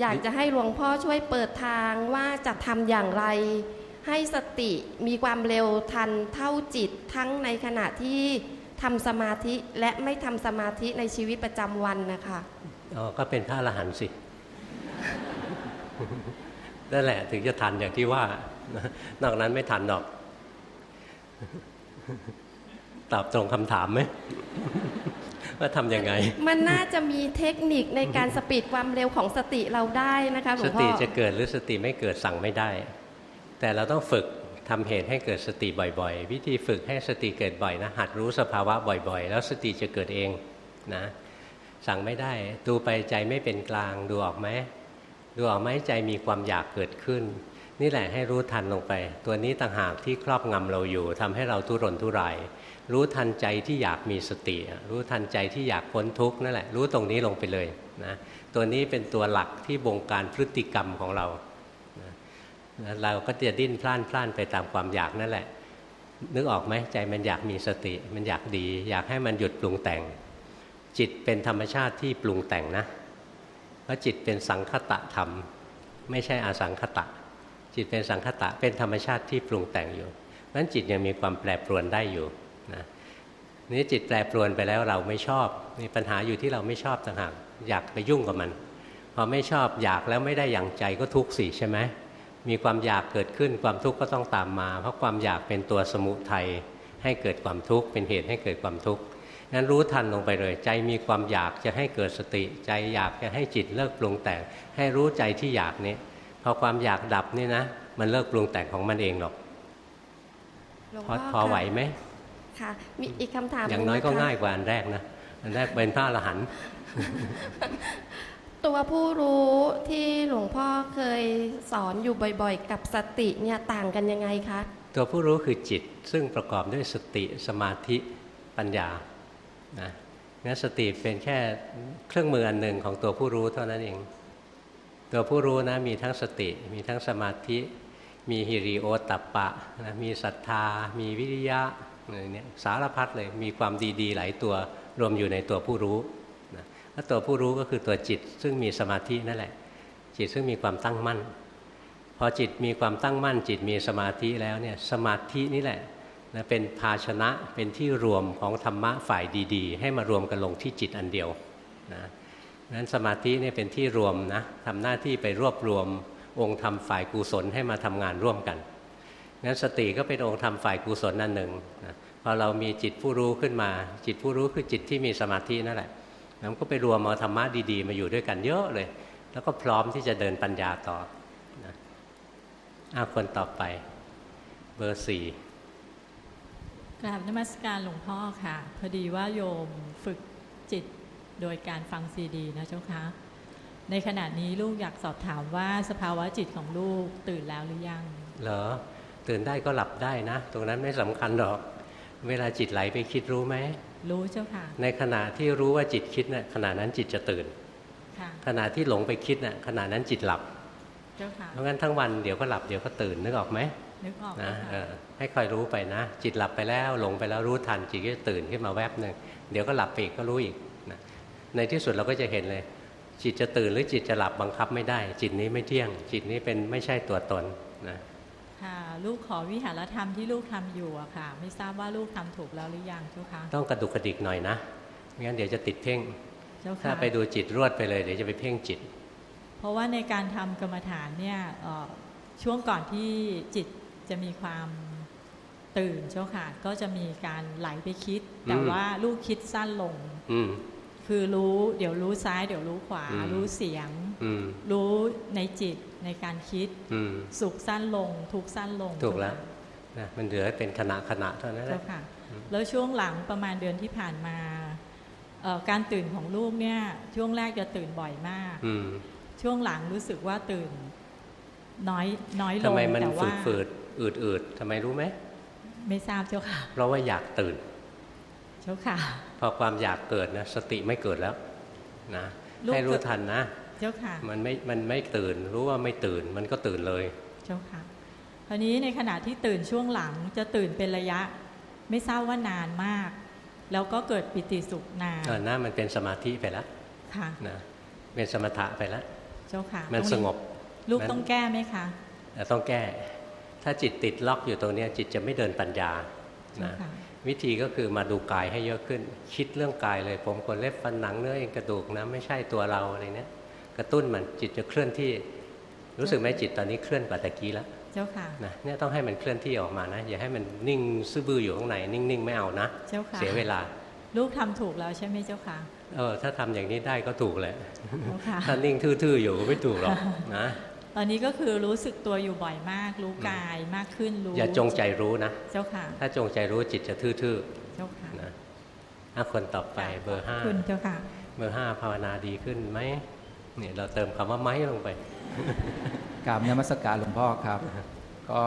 [SPEAKER 4] อยากจะให้หลวงพ่อช่วยเปิดทางว่าจะทำอย่างไร ให้สติมีความเร็วทันเท่าจิตทั้งในขณะที่ทำสมาธิและไม่ทำสมาธิในชีวิตประจำวันนะคะ
[SPEAKER 1] อ๋อก็เป็นพระอรหันต์สินั่นแหละถึงจะทันอย่างที่ว่า นอกนั้นไม่ทันหรอก ตอบตรงคำถามไหม ว่าทำยังไง
[SPEAKER 4] มันน่าจะมีเทคนิคในการสปีดความเร็วของสติเราได้นะคะหลวง
[SPEAKER 1] พ่อ สติจะเกิดหรือสติไม่เกิดสั่งไม่ได้ แต่เราต้องฝึกทำเหตุให้เกิดสติบ่อยๆ วิธีฝึกให้สติเกิดบ่อยนะ หัดรู้สภาวะบ่อยๆ แล้วสติจะเกิดเองนะ สั่งไม่ได้ ดูไปใจไม่เป็นกลางดูออกไหมดูออกไหมใจมีความอยากเกิดขึ้น นี่แหละให้รู้ทันลงไป ตัวนี้ต่างหากที่ครอบงำเราอยู่ทำให้เราทุรนทุราย รู้ทันใจที่อยากมีสติ รู้ทันใจที่อยากพ้นทุกข์นั่นแหละรู้ตรงนี้ลงไปเลยนะตัวนี้เป็นตัวหลักที่บงการพฤติกรรมของเรานะเราก็จะดิ้นพล่านพล่านไปตามความอยากนั่นแหละ นึกออกไหมใจมันอยากมีสติ มันอยากดี อยากให้มันหยุดปรุงแต่ง จิตเป็นธรรมชาติที่ปรุงแต่งนะเพราะจิตเป็นสังคตะธรรม ไม่ใช่อาสังคตะ จิตเป็นสังคตะเป็นธรรมชาติที่ปรุงแต่งอยู่นั้นจิตยังมีความแปรปรวนได้อยู่ นี่จิตแปรปรวนไปแล้วเราไม่ชอบมีปัญหาอยู่ที่เราไม่ชอบต่างหากอยากไปยุ่งกับมัน พอไม่ชอบอยากแล้วไม่ได้อย่างใจก็ทุกข์สิใช่ไหมมีความอยากเกิดขึ้นความทุกข์ก็ต้องตามมา เพราะความอยากเป็นตัวสมุทัยให้เกิดความทุกข์เป็นเหตุให้เกิดความทุกข์งั้นรู้ทันลงไปเลย ใจมีความอยากจะให้เกิดสติ ใจอยากจะให้จิตเลิกปรุงแต่ง ให้รู้ใจที่อยากนี้พอความอยากดับนี่นะ มันเลิกปรุงแต่งของมันเองหรอกพอไหวไหม
[SPEAKER 4] ค่ะ มีอีกคำถาม
[SPEAKER 1] อย่าง
[SPEAKER 4] ห
[SPEAKER 1] น้อยก็ะ
[SPEAKER 4] คะ
[SPEAKER 1] ง่ายกว่าอันแรกนะอันแรกเป็นพระอรหันต์
[SPEAKER 4] ตัวผู้รู้ที่หลวงพ่อเคยสอนอยู่บ่อยๆ กับสติเนี่ยต่างกันยังไงคะ
[SPEAKER 1] ตัวผู้รู้คือจิตซึ่งประกอบด้วยสติสมาธิปัญญานะงั้นสติเป็นแค่เครื่องมืออันหนึ่งของตัวผู้รู้เท่านั้นเอง ตัวผู้รู้นะมีทั้งสติ มีทั้งสมาธิ มีฮิริโอตตัปปะนะมีศรัทธา มีวิริยะ อะไรเนี่ยสารพัดเลยมีความดีๆ หลายตัวรวมอยู่ในตัวผู้รู้นะแล้วตัวผู้รู้ก็คือตัวจิตซึ่งมีสมาธินั่นแหละ จิตซึ่งมีความตั้งมั่น พอจิตมีความตั้งมั่น จิตมีสมาธิแล้วเนี่ยสมาธินี่แหละนะเป็นภาชนะเป็นที่รวมของธรรมะฝ่ายดี ๆ ให้มารวมกันลงที่จิตอันเดียวนะนั้นสมาธิเนี่ยเป็นที่รวมนะทำหน้าที่ไปรวบรวมองค์ธรรมฝ่ายกุศลให้มาทำงานร่วมกัน งั้นสติก็เป็นองค์ธรรมฝ่ายกุศลนั่นหนึ่งนะพอเรามีจิตผู้รู้ขึ้นมา จิตผู้รู้คือจิตที่มีสมาธินั่นแหละมันก็ไปรวมเอาธรรมะดีๆ มาอยู่ด้วยกันเยอะเลย แล้วก็พร้อมที่จะเดินปัญญาต่ออาคนต่อไป เบอร์สี่
[SPEAKER 5] กราบนมัสการหลวงพ่อค่ะ พอดีว่าโยมฝึกจิตโดยการฟังซีดีนะเจ้าคะในขณะนี้ลูกอยากสอบถามว่าสภาวะจิตของลูกตื่นแล้วหรือยัง
[SPEAKER 1] เหรอ ตื่นได้ก็หลับได้นะ ตรงนั้นไม่สำคัญหรอก เวลาจิตไหลไปคิดรู้ไหม
[SPEAKER 5] รู้เจ้าค่ะ
[SPEAKER 1] ในขณะที่รู้ว่าจิตคิดนะ่ะขณะนั้นจิตจะตื่น
[SPEAKER 5] ค่ะ
[SPEAKER 1] ขณะที่หลงไปคิดนะ่ะขณะนั้นจิตหลับ
[SPEAKER 5] เจ้าค่ะ
[SPEAKER 1] เพราะงั้นทั้งวันเดี๋ยวก็หลับเดี๋ยวก็ตื่นนึกออกไหม
[SPEAKER 5] นึกออก
[SPEAKER 1] นะ
[SPEAKER 5] เจ้า
[SPEAKER 1] เอ
[SPEAKER 5] ค่ะ
[SPEAKER 1] อให้คอยรู้ไปนะ จิตหลับไปแล้วหลงไปแล้วรู้ทันจิตก็จะตื่นขึ้นมาแวบหนึ่งเดี๋ยวก็หลับไปอีกก็รู้อีกนะในที่สุดเราก็จะเห็นเลย จิตจะตื่นหรือจิตจะหลับบังคับไม่ได้ จิตนี้ไม่เที่ยง จิตนี้เป็นไม่ใช่ตัวตนนะ
[SPEAKER 5] ค่ะลูกขอวิหารธรรมที่ลูกทำอยู่อะค่ะ ไม่ทราบว่าลูกทำถูกแล้วหรือยังเจ้าค่ะ
[SPEAKER 1] ต้องกระดุกกระดิกหน่อยนะไม่งั้นเดี๋ยวจะติดเพ่ง
[SPEAKER 5] เจ้า
[SPEAKER 1] ถ้า
[SPEAKER 5] ค่ะ
[SPEAKER 1] ไปดูจิตรวดไปเลยเดี๋ยวจะไปเพ่งจิต
[SPEAKER 5] เพราะว่าในการทำกรรมฐานเนี่ยเอ่อช่วงก่อนที่จิตจะมีความตื่นเจ้าค่ะ ก็จะมีการไหลไปคิด แต่
[SPEAKER 1] อืม
[SPEAKER 5] ว่าลูกคิดสั้นลง
[SPEAKER 1] อืม
[SPEAKER 5] คือรู้เดี๋ยวรู้ซ้าย เดี๋ยวรู้ขวา
[SPEAKER 1] อืม
[SPEAKER 5] รู้เสียง
[SPEAKER 1] อืม
[SPEAKER 5] รู้ในจิตในการคิด
[SPEAKER 1] อืม
[SPEAKER 5] สุขสั้นลง ทุกข์สั้นลง
[SPEAKER 1] ถูกแล้วนะมันเหลือเป็นขณะขณะเท่านั้นแห
[SPEAKER 5] เจ้า
[SPEAKER 1] ละ
[SPEAKER 5] ค่ะแล้วช่วงหลังประมาณเดือนที่ผ่านมาเอ่อการตื่นของลูกเนี่ย ช่วงแรกจะตื่นบ่อยมาก
[SPEAKER 1] อืม
[SPEAKER 5] ช่วงหลังรู้สึกว่าตื่น น้อยน้อยล
[SPEAKER 1] ทำ
[SPEAKER 5] ง
[SPEAKER 1] ไมมัน
[SPEAKER 5] แต่
[SPEAKER 1] ฝื
[SPEAKER 5] ว่า
[SPEAKER 1] ดฝืดอืดอืดทำไมรู้ไหม
[SPEAKER 5] ไม่ทราบเจ้าค่ะ
[SPEAKER 1] เพราะว่าอยากตื่น
[SPEAKER 5] เจ้าค่ะ
[SPEAKER 1] พอความอยากเกิดนะสติไม่เกิดแล้วนะ
[SPEAKER 5] ลูก
[SPEAKER 1] ให้รู้
[SPEAKER 5] เกิด
[SPEAKER 1] ทันนะ
[SPEAKER 5] เจ้าค่ะ
[SPEAKER 1] มันไม่ มันไม่ตื่น รู้ว่าไม่ตื่น มันก็ตื่นเลย
[SPEAKER 5] เจ้าค่ะคราวนี้ในขณะที่ตื่นช่วงหลังจะตื่นเป็นระยะ ไม่ทราบว่านานมาก แล้วก็เกิดปิติสุขนาน
[SPEAKER 1] เออหน้ามันเป็นสมาธิไปแล้ว
[SPEAKER 5] ค่ะ
[SPEAKER 1] นะเป็นสมถะไปแล้ว
[SPEAKER 5] เจ้าค่ะ
[SPEAKER 1] มัน
[SPEAKER 5] ตร
[SPEAKER 1] สงบ
[SPEAKER 5] ลูก
[SPEAKER 1] มัน
[SPEAKER 5] ต้องแก้ไหมคะ
[SPEAKER 1] แต่ต้องแก้ ถ้าจิตติดล็อกอยู่ตรงเนี้ยจิตจะไม่เดินปัญญา
[SPEAKER 5] เจ้า
[SPEAKER 1] นะ
[SPEAKER 5] ค่ะ
[SPEAKER 1] วิธีก็คือมาดูกายให้เยอะขึ้น คิดเรื่องกายเลย ผมขนเล็บฟันหนังเนื้อเอ็นกระดูกนะไม่ใช่ตัวเราอะไรเนี้ยกระตุ้นมันจิตจะเคลื่อนที่ รู้สึกไหมจิตตอนนี้เคลื่อนกว่าตะกี้แล้ว
[SPEAKER 5] เจ้าค่ะ
[SPEAKER 1] นะเนี่ยต้องให้มันเคลื่อนที่ออกมานะ อย่าให้มันนิ่งซื่อบื้ออยู่ข้างในนิ่ง ๆ ไม่เอานะ
[SPEAKER 5] เจ้าค่ะ
[SPEAKER 1] เสียเวลา
[SPEAKER 5] ลูกทำถูกแล้วใช่ไหมเจ้าค่ะ
[SPEAKER 1] เออถ้าทำอย่างนี้ได้ก็ถูกแหละ
[SPEAKER 5] เจ้าค่ะ
[SPEAKER 1] ถ้านิ่งทื่อๆอยู่ก็ไม่ถูกหรอกนะ
[SPEAKER 5] ตอนนี้ก็คือรู้สึกตัวอยู่บ่อยมากรู้กายมากขึ้นรู้
[SPEAKER 1] อย่าจงใจรู้นะ
[SPEAKER 5] เจ้าค่ะ
[SPEAKER 1] ถ้าจงใจรู้จิตจะทื่อ
[SPEAKER 5] เจ้าค่ะ
[SPEAKER 1] ๆนะอะคนต่อไปเบอร์ห้า
[SPEAKER 5] คุณเจ้าค่ะ
[SPEAKER 1] เบอร์ห้าภาวนาดีขึ้นไหมเนี่ยเราเติมคำว่าไม้ลงไป
[SPEAKER 6] กราบนมัสการหลวงพ่อครับ ก็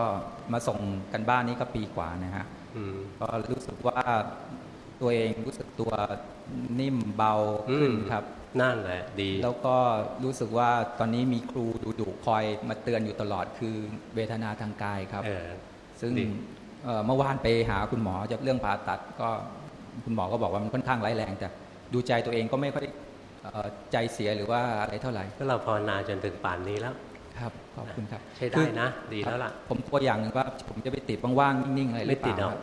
[SPEAKER 6] มาส่งกันบ้านนี้ก็ปีกว่านะฮะ
[SPEAKER 1] อืม
[SPEAKER 6] ก็รู้สึกว่าตัวเองรู้สึกตัวนิ่มเบาขึ้น
[SPEAKER 1] อืม
[SPEAKER 6] ครับ
[SPEAKER 1] นั่นแหละดี
[SPEAKER 6] แล้วก็รู้สึกว่าตอนนี้มีครูดุๆคอยมาเตือนอยู่ตลอดคือเวทนาทางกายครับ
[SPEAKER 1] เออ
[SPEAKER 6] ซึ่ง
[SPEAKER 1] ดี
[SPEAKER 6] เอ่อเมื่อวานไปหาคุณหมอจะเรื่องผ่าตัดก็คุณหมอก็บอกว่ามันค่อนข้างร้ายแรงแต่ดูใจตัวเองก็ไม่ค่อยเอ่อใจเสียหรือว่าอะไรเท่าไหร่
[SPEAKER 1] ก็เราภาวนาจนถึงป่านนี้แล้ว
[SPEAKER 6] ครับขอบคุณครับ
[SPEAKER 1] ใช้
[SPEAKER 6] คื
[SPEAKER 1] ได้
[SPEAKER 6] อ
[SPEAKER 1] นะ ดีแล้วล่ะ
[SPEAKER 6] ผมกลัวอย่างหนึ่งว่าผมจะไปติดว่างๆนิ่งๆอะไรหรื
[SPEAKER 1] ไม่
[SPEAKER 6] อเป
[SPEAKER 1] ติดหร
[SPEAKER 6] ล่า
[SPEAKER 1] อก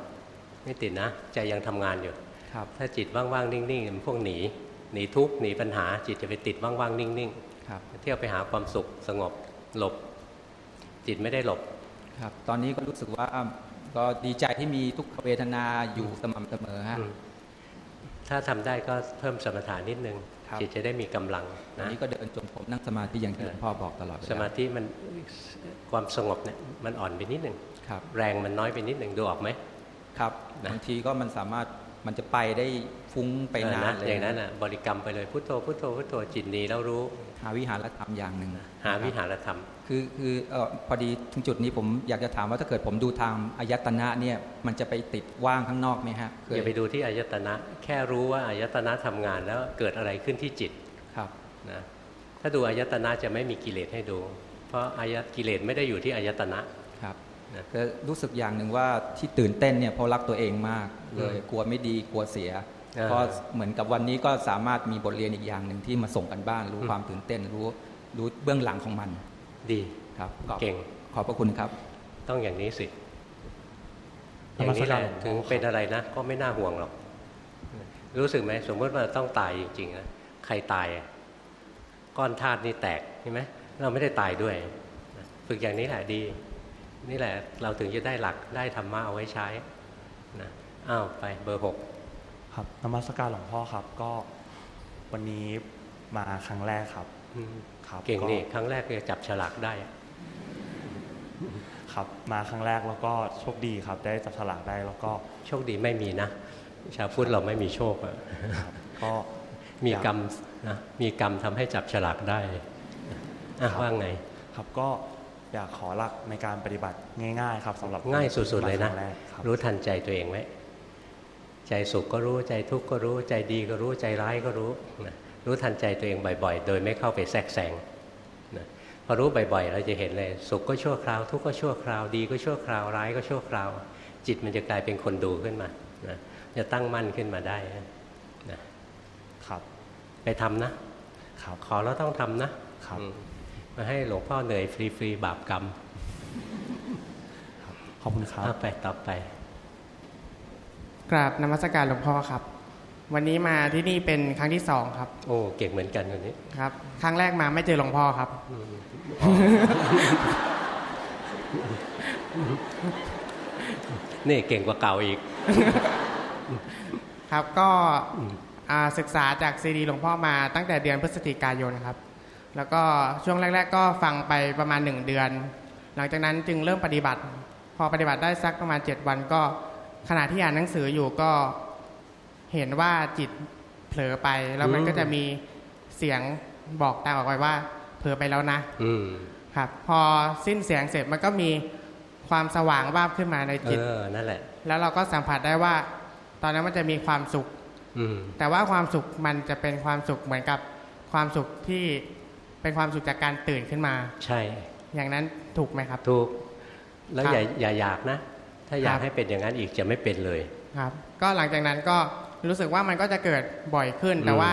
[SPEAKER 1] ไม่ติดนะ ใจยังทำงานอยู่
[SPEAKER 6] ครับ
[SPEAKER 1] ถ้าจิตว่างๆนิ่งๆมันพวกหนี หนีทุกข์หนีปัญหาจิตจะไปติดว่างๆ นิ่ง
[SPEAKER 6] ครับ
[SPEAKER 1] ๆเที่ยวไปหาความสุขสงบหลบ จิตไม่ได้หลบ
[SPEAKER 6] ครับ ตอนนี้ก็รู้สึกว่าก็ดีใจที่มีทุกขเวทนาอยู่สม่ำเสมอฮะ
[SPEAKER 1] อืมถ้าทำได้ก็เพิ่มสมถะนิดนึง
[SPEAKER 6] ครับ
[SPEAKER 1] จิตจะได้มีกำลัง
[SPEAKER 6] อัน
[SPEAKER 1] นะ
[SPEAKER 6] นี้ก็เดินจนผมนั่งสมาธิอย่างที่หลวงพ่อบอกตลอดเวล
[SPEAKER 1] สมาธิมันความสงบเนี่ยมันอ่อนไปนิดหนึ่ง
[SPEAKER 6] ครับ
[SPEAKER 1] แรงมันน้อยไปนิดหนึ่งดูออกไหม
[SPEAKER 6] ครับ
[SPEAKER 1] นะ
[SPEAKER 6] บางทีก็มันสามารถมันจะไปได้ ฟุ้งไปนาน
[SPEAKER 1] ออ
[SPEAKER 6] เลย
[SPEAKER 1] อย่างนั้นอะบริกรรมไปเลยพุทโธพุทโธพุทโธจิตหนีแล้วรู้
[SPEAKER 6] หาวิหารธรรมอย่างหนึ่ง
[SPEAKER 1] หาวิหารธรรม
[SPEAKER 6] คือคือเออพอดีถึงจุดนี้ผมอยากจะถามว่าถ้าเกิดผมดูทางอายตนะเนี่ยมันจะไปติดว่างข้างนอกไหมฮะเค
[SPEAKER 1] อย่าไปดูที่อายตนะ แค่รู้ว่าอายตนะทำงานแล้วเกิดอะไรขึ้นที่จิต
[SPEAKER 6] ครับ
[SPEAKER 1] นะถ้าดูอายตนะจะไม่มีกิเลสให้ดู เพราะอายตกิเลสไม่ได้อยู่ที่อายตนะ
[SPEAKER 6] ครับ
[SPEAKER 1] นะ
[SPEAKER 6] ก็รู้สึกอย่างหนึ่งว่าที่ตื่นเต้นเนี่ยเพราะรักตัวเองมากเลย
[SPEAKER 1] อืม
[SPEAKER 6] กลัวไม่ดีกลัวเสีย
[SPEAKER 1] อ่า
[SPEAKER 6] ก็เหมือนกับวันนี้ก็สามารถมีบทเรียนอีกอย่างหนึ่งที่มาส่งกันบ้าน รู้
[SPEAKER 1] อืม
[SPEAKER 6] ความตื่นเต้นรู้รู้เบื้องหลังของมัน
[SPEAKER 1] ดี
[SPEAKER 6] ครับ
[SPEAKER 1] เก่ง
[SPEAKER 6] ขอบพระคุณครับ
[SPEAKER 1] ต้องอย่างนี้สิ
[SPEAKER 7] น
[SPEAKER 1] อย่าง
[SPEAKER 7] มัส
[SPEAKER 1] นี้แห
[SPEAKER 7] การ
[SPEAKER 1] ละ
[SPEAKER 7] หลวงพ่อ
[SPEAKER 1] ถึงเป็นอะไรนะ ก็ไม่น่าห่วงหรอก รู้สึกไหมสมมติว่าต้องตายจริงๆนะใครตายอะก้อนธาตุนี่แตกใช่ไหมเราไม่ได้ตายด้วยฝึกอย่างนี้แหละดี นี่แหละเราถึงจะได้หลักได้ธรรมะเอาไว้ใช้นะอ้าวไปเบอร์หก
[SPEAKER 7] ครับนมัสการหลวงพ่อครับก็วันนี้มาครั้งแรกครับ
[SPEAKER 1] อืม
[SPEAKER 7] ครับ
[SPEAKER 1] เก่งนี่ครั้งแรกเลยจับฉลากได้
[SPEAKER 7] ครับมาครั้งแรกแล้วก็โชคดีครับ ได้จับฉลากได้แล้วก็
[SPEAKER 1] โชคดีไม่มีนะ ชาวพุทธเราไม่มีโชคอะ
[SPEAKER 7] ครับก็
[SPEAKER 1] มี
[SPEAKER 7] อยาก
[SPEAKER 1] รรมนะมีกรรมทำให้จับฉลากได้อะว่าไง
[SPEAKER 7] ครับก็อยากขอหลักในการปฏิบัติง่าย ๆ ครับสำหรับ
[SPEAKER 1] ง่ายสุดๆเลยนะ
[SPEAKER 7] มาครั้งแรกครับ
[SPEAKER 1] รู้ทันใจตัวเองไว้ ใจสุขก็รู้ใจทุกข์ก็รู้ใจดีก็รู้ใจร้ายก็รู้นะรู้ทันใจตัวเองบ่อยๆ โดยไม่เข้าไปแทรกแซงนะพอรู้บ่อยๆ เราจะเห็นเลยสุขก็ชั่วคราว ทุกข์ก็ชั่วคราวดีก็ชั่วคราวร้ายก็ชั่วคราว จิตมันจะกลายเป็นคนดูขึ้นมานะจะตั้งมั่นขึ้นมาได้นะครับ ไปทำนะ
[SPEAKER 7] ครับ
[SPEAKER 1] ขอแล้วต้องทำนะครับอืมมาให้หลวงพ่อเหนื่อยฟรีๆบาปกรรม
[SPEAKER 7] ขอบคุณครับ
[SPEAKER 1] เอาไปต่อไป
[SPEAKER 8] กราบนมัสการหลวงพ่อครับ วันนี้มาที่นี่เป็นครั้งที่สองครับ
[SPEAKER 1] โอ้เก่งเหมือนกันคนนี้
[SPEAKER 8] ครับ ครั้งแรกมาไม่เจอหลวงพ่อครับ
[SPEAKER 1] นี่เก่งกว่าเก่าอีก
[SPEAKER 8] ครับก็อ่าศึกษาจากซีดีหลวงพ่อมาตั้งแต่เดือนพฤศจิกายนครับ แล้วก็ช่วงแรก ๆ ก็ฟังไปประมาณหนึ่งเดือน หลังจากนั้นจึงเริ่มปฏิบัติ พอปฏิบัติได้สักประมาณเจ็ดวันก็ ขณะที่อ่านหนังสืออยู่ก็เห็นว่าจิตเผลอไป แล้วมัน
[SPEAKER 1] อืม
[SPEAKER 8] ก็จะมีเสียงบอกตามออกไปว่า เผลอไปแล้วนะ
[SPEAKER 1] อืม
[SPEAKER 8] ครับ พอสิ้นเสียงเสร็จมันก็มีความสว่างวาบขึ้นมาใน
[SPEAKER 1] เอ
[SPEAKER 8] จิต
[SPEAKER 1] อนั่นแหละ
[SPEAKER 8] แล้วเราก็สัมผัสได้ว่า ตอนนั้นมันจะมีความสุข
[SPEAKER 1] อืม
[SPEAKER 8] แต่ว่าความสุขมันจะเป็นความสุขเหมือนกับความสุขที่เป็นความสุขจากการตื่นขึ้นมา
[SPEAKER 1] ใช่
[SPEAKER 8] อย่างนั้นถูกไหมครับ
[SPEAKER 1] ถูก แล้ว
[SPEAKER 8] ครับ
[SPEAKER 1] อย่าอย่าอยากนะ ถ้าอยา
[SPEAKER 8] ค
[SPEAKER 1] ก
[SPEAKER 8] รับ
[SPEAKER 1] ให้เป็นอย่างนั้นอีกจะไม่เป็นเลย
[SPEAKER 8] ครับ ก็หลังจากนั้นก็รู้สึกว่ามันก็จะเกิดบ่อยขึ้น แต่
[SPEAKER 1] อืม
[SPEAKER 8] ว่า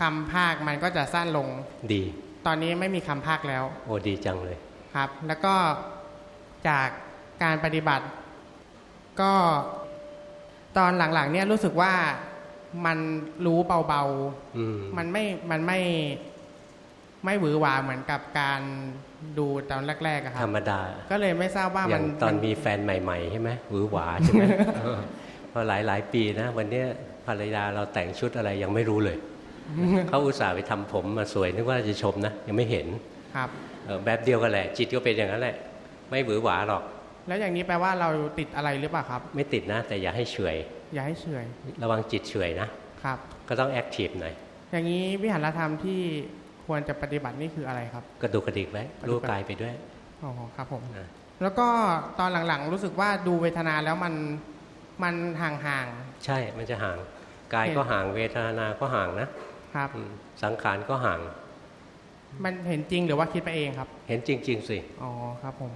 [SPEAKER 8] คำภาคมันก็จะสั้นลง
[SPEAKER 1] ดี
[SPEAKER 8] ตอนนี้ไม่มีคำภาคแล้ว
[SPEAKER 1] โอ้ดีจังเลย
[SPEAKER 8] ครับ แล้วก็จากการปฏิบัติ ก็ตอนหลังๆ เนี่ยรู้สึกว่ามันรู้เบา
[SPEAKER 1] อืม
[SPEAKER 8] ๆมันไม่ มันไม่ ไม่หวือหวาเหมือนกับการ ดูตอนแรกๆอะค
[SPEAKER 1] ธ
[SPEAKER 8] รั
[SPEAKER 1] ร
[SPEAKER 8] บ
[SPEAKER 1] รมดา
[SPEAKER 8] ก็เลยไม่ทราบว่า
[SPEAKER 1] อ
[SPEAKER 8] มั
[SPEAKER 1] ย่านงตอนมีแฟนใหม่ๆใช่ไหมหวือหวาใช่ไหมเออพอหลายหลายๆปีนะ วันเนี้ยภรรยาเราแต่งชุดอะไรยังไม่รู้เลยเขาอุตส่าห์ไปทำผมมาสวยนึกว่าจะชมนะ ยังไม่เห็น
[SPEAKER 8] ครับ
[SPEAKER 1] เออแบบเดียวกันแหละ จิตก็เป็นอย่างนั้นแหละ ไม่หวือหวาหรอก
[SPEAKER 8] แล้วอย่างนี้แปลว่าเราติดอะไรหรือเปล่าครับ
[SPEAKER 1] ไม่ติดนะ แต่อย่าให้เฉอย
[SPEAKER 8] อย่าให้เฉอย
[SPEAKER 1] ระวังจิตเฉอยนะ
[SPEAKER 8] ครับ
[SPEAKER 1] ก็ต้องแอคทีฟหน่อย
[SPEAKER 8] อย่างนี้วิหารธรรมที่ ควรจะปฏิบัตินี่คืออะไรครับ
[SPEAKER 1] กระดูกกระดิกไว้
[SPEAKER 8] กระดู
[SPEAKER 1] รู้
[SPEAKER 8] กกระดิก
[SPEAKER 1] กายไปด้วย
[SPEAKER 8] อ๋อครับผม
[SPEAKER 1] นะ
[SPEAKER 8] แล้วก็ตอนหลังๆรู้สึกว่าดูเวทนาแล้วมันมันห่าง
[SPEAKER 1] ใช่มันจะห่างกายก็ห่างเวทนาก็ห่างนะ
[SPEAKER 8] ๆครับ
[SPEAKER 1] อืมสังขารก็ห่าง
[SPEAKER 8] มันเห็นจริงหรือว่าคิดไปเองครับ
[SPEAKER 1] เห็นจริง ๆสิ
[SPEAKER 8] อ๋อครับผม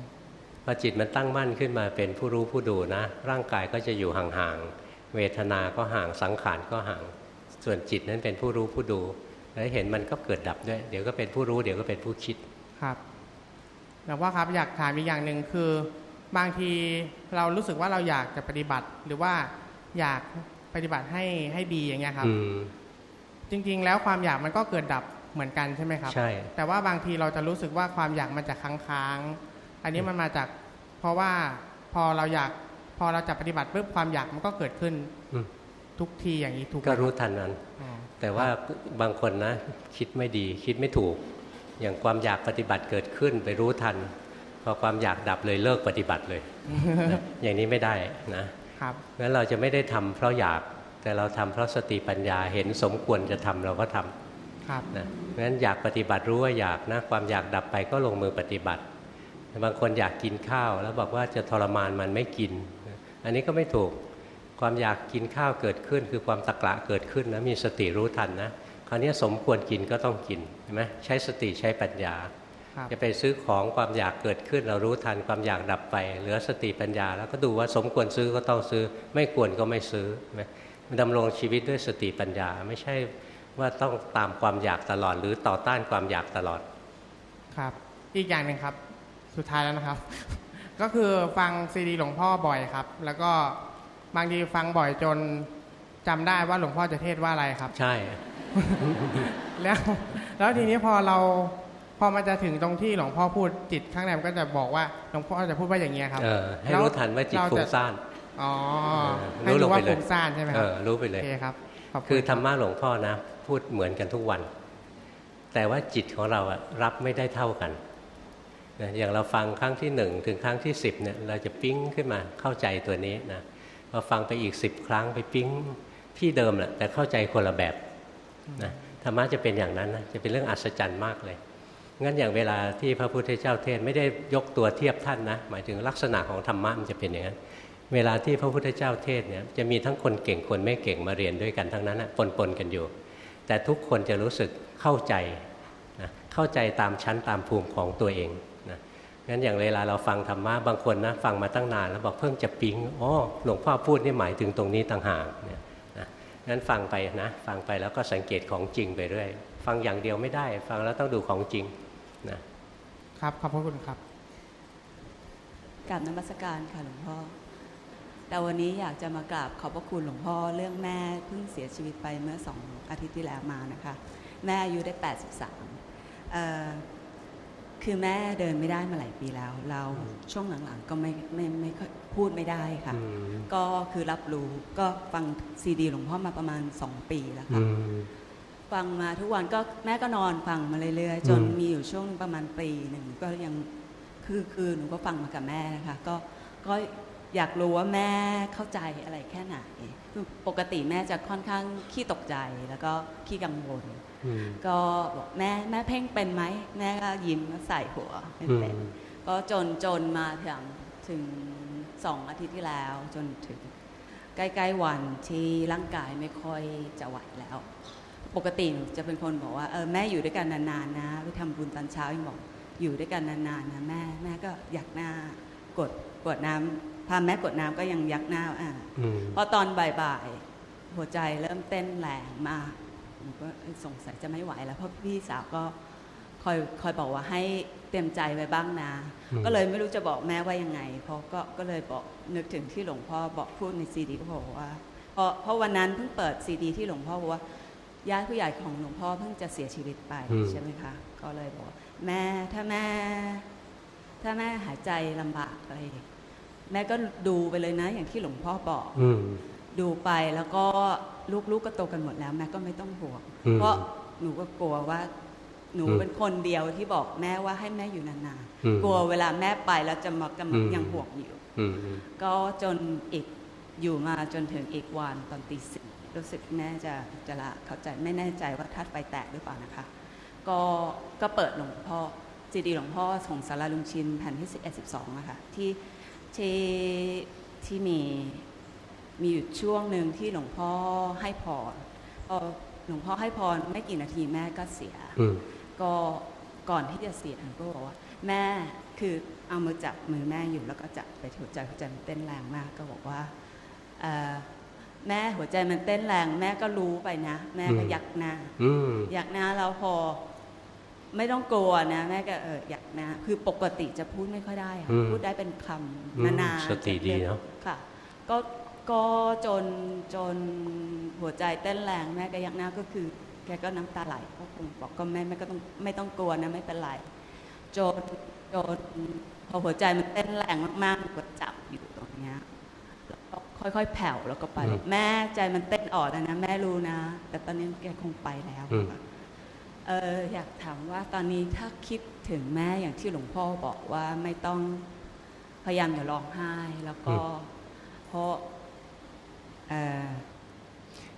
[SPEAKER 1] พอจิตมันตั้งมั่นขึ้นมาเป็นผู้รู้ผู้ดูนะ ร่างกายก็จะอยู่ห่างๆเวทนาก็ห่างสังขารก็ห่าง ส่วนจิตนั้นเป็นผู้รู้ผู้ดู แล้วเห็นมันก็เกิดดับด้วย เดี๋ยวก็เป็นผู้รู้เดี๋ยวก็เป็นผู้คิด
[SPEAKER 8] ครับแล้วว่าครับอยากถามอีกอย่างหนึ่งคือบางทีเรารู้สึกว่าเราอยากจะปฏิบัติ หรือว่าอยากปฏิบัติให้ให้ดีอย่างเงี้ยครับ
[SPEAKER 1] อืม
[SPEAKER 8] จริง ๆ แล้วความอยากมันก็เกิดดับเหมือนกันใช่ไหมครับ
[SPEAKER 1] ใช่
[SPEAKER 8] แต่ว่าบางทีเราจะรู้สึกว่าความอยากมันจะค้างๆอันนี้มันมาจาก เพราะว่าพอเราอยากพอเราจะปฏิบัติปุ๊บความอยากมันก็เกิดขึ้น
[SPEAKER 1] อืม
[SPEAKER 8] ทุกทีอย่างนี้ถูกไหม
[SPEAKER 1] ก็รู้
[SPEAKER 8] คบ
[SPEAKER 1] ทันนั้น
[SPEAKER 8] อ๋อ
[SPEAKER 1] แต่ว่าบางคนนะคิดไม่ดีคิดไม่ถูก อย่างความอยากปฏิบัติเกิดขึ้นไปรู้ทัน พอความอยากดับเลยเลิกปฏิบัติเลยนะอย่างนี้ไม่ได้นะครับงั้นเราจะไม่ได้ทำเพราะอยากแต่เราทำเพราะสติปัญญาเห็นสมควรจะทำเราก็ทำ
[SPEAKER 8] ครับ
[SPEAKER 1] นะงั้นอยากปฏิบัติรู้ว่าอยากนะความอยากดับไปก็ลงมือปฏิบัติบางคนอยากกินข้าว แล้วบอกว่าจะทรมานมันไม่กิน อันนี้ก็ไม่ถูก ความอยากกินข้าวเกิดขึ้น คือความตะกละเกิดขึ้นนะมีสติรู้ทันนะคราวนี้สมควรกินก็ต้องกินเห็นไหมใช้สติใช้ปัญญา
[SPEAKER 8] ครับ
[SPEAKER 1] จะไปซื้อของความอยากเกิดขึ้น เรารู้ทันความอยากดับไป เหลือสติปัญญา แล้วก็ดูว่าสมควรซื้อก็ต้องซื้อ ไม่ควรก็ไม่ซื้อเห็นไหมดำรงชีวิตด้วยสติปัญญา ไม่ใช่ว่าต้องตามความอยากตลอด หรือต่อต้านความอยากตลอด
[SPEAKER 8] ครับ อีกอย่างหนึ่งครับ สุดท้ายแล้วนะครับ ก็คือฟังซีดีหลวงพ่อบ่อยครับ แล้วก็ บางทีฟังบ่อยจนจำได้ว่าหลวงพ่อจะเทศว่าอะไรครับ
[SPEAKER 1] ใช่
[SPEAKER 8] แล้วแล้วทีนี้พอเราพอมันจะถึงตรงที่หลวงพ่อพูดจิตข้างในมันก็จะบอกว่าหลวงพ่อจะพูดว่าอย่างเงี้ยครับ
[SPEAKER 1] เออให้
[SPEAKER 8] แล้ว
[SPEAKER 1] รู้ทันว่าจิต
[SPEAKER 8] เร
[SPEAKER 1] ฟุ้
[SPEAKER 8] จะ
[SPEAKER 1] งซ่าน
[SPEAKER 8] อ๋อ
[SPEAKER 1] เออ
[SPEAKER 8] ให้
[SPEAKER 1] รู้ล
[SPEAKER 8] รู้
[SPEAKER 1] ง
[SPEAKER 8] ว่า
[SPEAKER 1] ไปเลย
[SPEAKER 8] ฟุ้งซ่านใช่ไหมค
[SPEAKER 1] เอ
[SPEAKER 8] รับ
[SPEAKER 1] อรู้ไปเล
[SPEAKER 8] โอยเคครับขบณ
[SPEAKER 1] คือธรร
[SPEAKER 8] บ
[SPEAKER 1] มะหลวงพ่อนะ พูดเหมือนกันทุกวัน แต่ว่าจิตของเราอะรับไม่ได้เท่ากันนะอย่างเราฟังครั้งที่หนึ่งถึงครั้งที่สิบเนี่ยเราจะปิ๊งขึ้นมาเข้าใจตัวนี้นะ พอฟังไปอีกสิบครั้งไปปิ๊งที่เดิมแหละแต่เข้าใจคนละแบบนะธรรมะจะเป็นอย่างนั้นนะจะเป็นเรื่องอัศจรรย์มากเลยงั้นอย่างเวลาที่พระพุทธเจ้าเทศไม่ได้ยกตัวเทียบท่านนะหมายถึงลักษณะของธรรมะมันจะเป็นอย่างนั้น เวลาที่พระพุทธเจ้าเทศเนี่ยจะมีทั้งคนเก่งคนไม่เก่งมาเรียนด้วยกันทั้งนั้นนะปนๆกันอยู่ แต่ทุกคนจะรู้สึกเข้าใจนะเข้าใจตามชั้นตามภูมิของตัวเอง งั้นอย่างเวลาเราฟังธรรมะบางคนนะฟังมาตั้งนานแล้วบอกเพิ่งจะปิ๊งอ๋อหลวงพ่อพูดนี่หมายถึงตรงนี้ต่างหากเนี่ยนะงั้นฟังไปนะฟังไปแล้วก็สังเกตของจริงไปเรื่อยฟังอย่างเดียวไม่ได้ ฟังแล้วต้องดูของจริงนะครับ
[SPEAKER 8] ขอบพระคุณครับ
[SPEAKER 9] กราบนมัสการค่ะหลวงพ่อแต่วันนี้อยากจะมากราบขอบพระคุณหลวงพ่อเรื่องแม่เพิ่งเสียชีวิตไปเมื่อสองอาทิตย์ที่แล้วมานะคะ แม่อายุได้ 83เอ่อ คือแม่เดินไม่ได้มาหลายปีแล้ว เราช่วงหลังๆก็ไม่ไม่ไม่ค่อยพูดไม่ได้ค่ะ
[SPEAKER 1] อืม
[SPEAKER 9] ก็คือรับรู้ก็ฟังซีดีหลวงพ่อมาประมาณ2ปีแล้ว
[SPEAKER 1] อื
[SPEAKER 9] ค่ะ
[SPEAKER 1] ม
[SPEAKER 9] ฟังมาทุกวันก็แม่ก็นอนฟังมาเรื่อยๆ จน
[SPEAKER 1] อืม
[SPEAKER 9] มีอยู่ช่วงประมาณปีหนึ่งก็ยังคือคือหนูก็ฟังมากับแม่นะคะก็ก็อยากรู้ว่าแม่เข้าใจอะไรแค่ไหนคือปกติแม่จะค่อนข้างขี้ตกใจแล้วก็ขี้กังวล
[SPEAKER 1] อืม
[SPEAKER 9] ก็บอกแม่แม่เพ่งเป็นไหมแม่ก็ยิ้มใส่หัวไม่เป็น
[SPEAKER 1] อืม
[SPEAKER 9] ก็จนจนมาถึงถึงสองอาทิตย์ที่แล้วจนถึงใกล้ๆวันที่ร่างกายไม่ค่อยจะไหวแล้ว ปกติหนูจะเป็นคนบอกว่าเออแม่อยู่ด้วยกันนานๆนะไปทำบุญตอนเช้ายังบอกอยู่ด้วยกันนานๆนะแม่แม่ก็อยากหน้ากดกดน้ำพาแม่กดน้ำก็ยังยักหน้าอ่า
[SPEAKER 1] อืม
[SPEAKER 9] พอตอนบ่ายๆหัวใจเริ่มเต้นแรงมากหนู ก็เอ้ยสงสัยจะไม่ไหวแล้ว เพราะพี่สาวก็คอยคอยบอกว่าให้เตรียมใจไว้บ้างนะ
[SPEAKER 1] อืม
[SPEAKER 9] ก็เลยไม่รู้จะบอกแม่ว่ายังไง เพราะก็ก็เลยบอกนึกถึงที่หลวงพ่อบอกพูดในซีดีก็บอกว่าเพราะเพราะวันนั้นเพิ่งเปิดซีดี ที่หลวงพ่อบอกว่าญาติผู้ใหญ่ของหลวงพ่อเพิ่งจะเสียชีวิตไป
[SPEAKER 1] อืม
[SPEAKER 9] ใช่ไหมคะ ก็เลยบอกว่าแม่ถ้าแม่ ถ้าแม่หายใจลำบากอะไรแม่ก็ดูไปเลยนะ อย่างที่หลวงพ่อบอก
[SPEAKER 1] อืม
[SPEAKER 9] ดูไปแล้วก็ ลูกๆก็โตกันหมดแล้วแม่ก็ไม่ต้องห่วง
[SPEAKER 1] อืม
[SPEAKER 9] เพราะหนูก็กลัวว่า หนู
[SPEAKER 1] อืม
[SPEAKER 9] เป็นคนเดียวที่บอกแม่ว่าให้แม่อยู่นาน
[SPEAKER 1] อืม
[SPEAKER 9] ๆกลัวเวลาแม่ไปแล้วจะมากำ
[SPEAKER 1] อืม
[SPEAKER 9] ยังห่วงอยู่
[SPEAKER 1] อืมอืม
[SPEAKER 9] ก็จนอีกอยู่มาจนถึงอีกวันตอนตีสี่รู้สึกแม่จะจะละเข้าใจไม่แน่ใจว่าธาตุไฟแตกหรือเปล่านะคะ ก็ก็เปิดหลวงพ่อซีดีหลวงพ่อของสาราลุงชินแผ่นที่สิบเอ็ดสิบสองอะค่ะที่ที่ที่มี มีอยู่ช่วงหนึ่งที่หลวงพ่อให้พรพอหลวงพ่อให้พรไม่กี่นาทีแม่ก็เสีย
[SPEAKER 1] อืม
[SPEAKER 9] ก็ก่อนที่จะเสียหนูก็บอกว่า แม่คือเอามือจับมือแม่อยู่แล้วก็จับไปที่หัวใจหัวใจมันเต้นแรงมากก็บอกว่าเอ่อแม่หัวใจมันเต้นแรง แม่ก็รู้ไปนะ แม่ก็
[SPEAKER 1] อืม
[SPEAKER 9] ยักหน้า
[SPEAKER 1] อืม
[SPEAKER 9] ยักหน้าแล้วพอไม่ต้องกลัวนะ แม่ก็เออยักหน้าคือปกติจะพูดไม่ค่อยได้ค่ะ
[SPEAKER 1] อืม
[SPEAKER 9] พูดได้เป็นค
[SPEAKER 1] อืมำ
[SPEAKER 9] นานๆ
[SPEAKER 1] สติดีเนอะ
[SPEAKER 9] ค่ะ ก็ ก็จนจนหัวใจเต้นแรงแม่ก็ยักหน้าก็คือ แกก็น้ำตาไหลก็คงบอกก็แม่ไม่ก็ต้องไม่ต้องกลัวนะไม่เป็นไรจนจนพอหัวใจมันเต้นแรงมากๆมันก็จับอยู่ตรงเนี้ยแล้วก็คค่อยๆ แผ่วแล้วก็ไป
[SPEAKER 1] อืม
[SPEAKER 9] แม่ใจมันเต้นออดนะ แม่รู้นะ แต่ตอนนี้แกคงไปแล้ว
[SPEAKER 1] อืม
[SPEAKER 9] ค่ะเอออยากถามว่าตอนนี้ถ้าคิดถึงแม่อย่างที่หลวงพ่อบอกว่าไม่ต้องพยายามอย่าร้องไห้แล้วก็เพราะเออ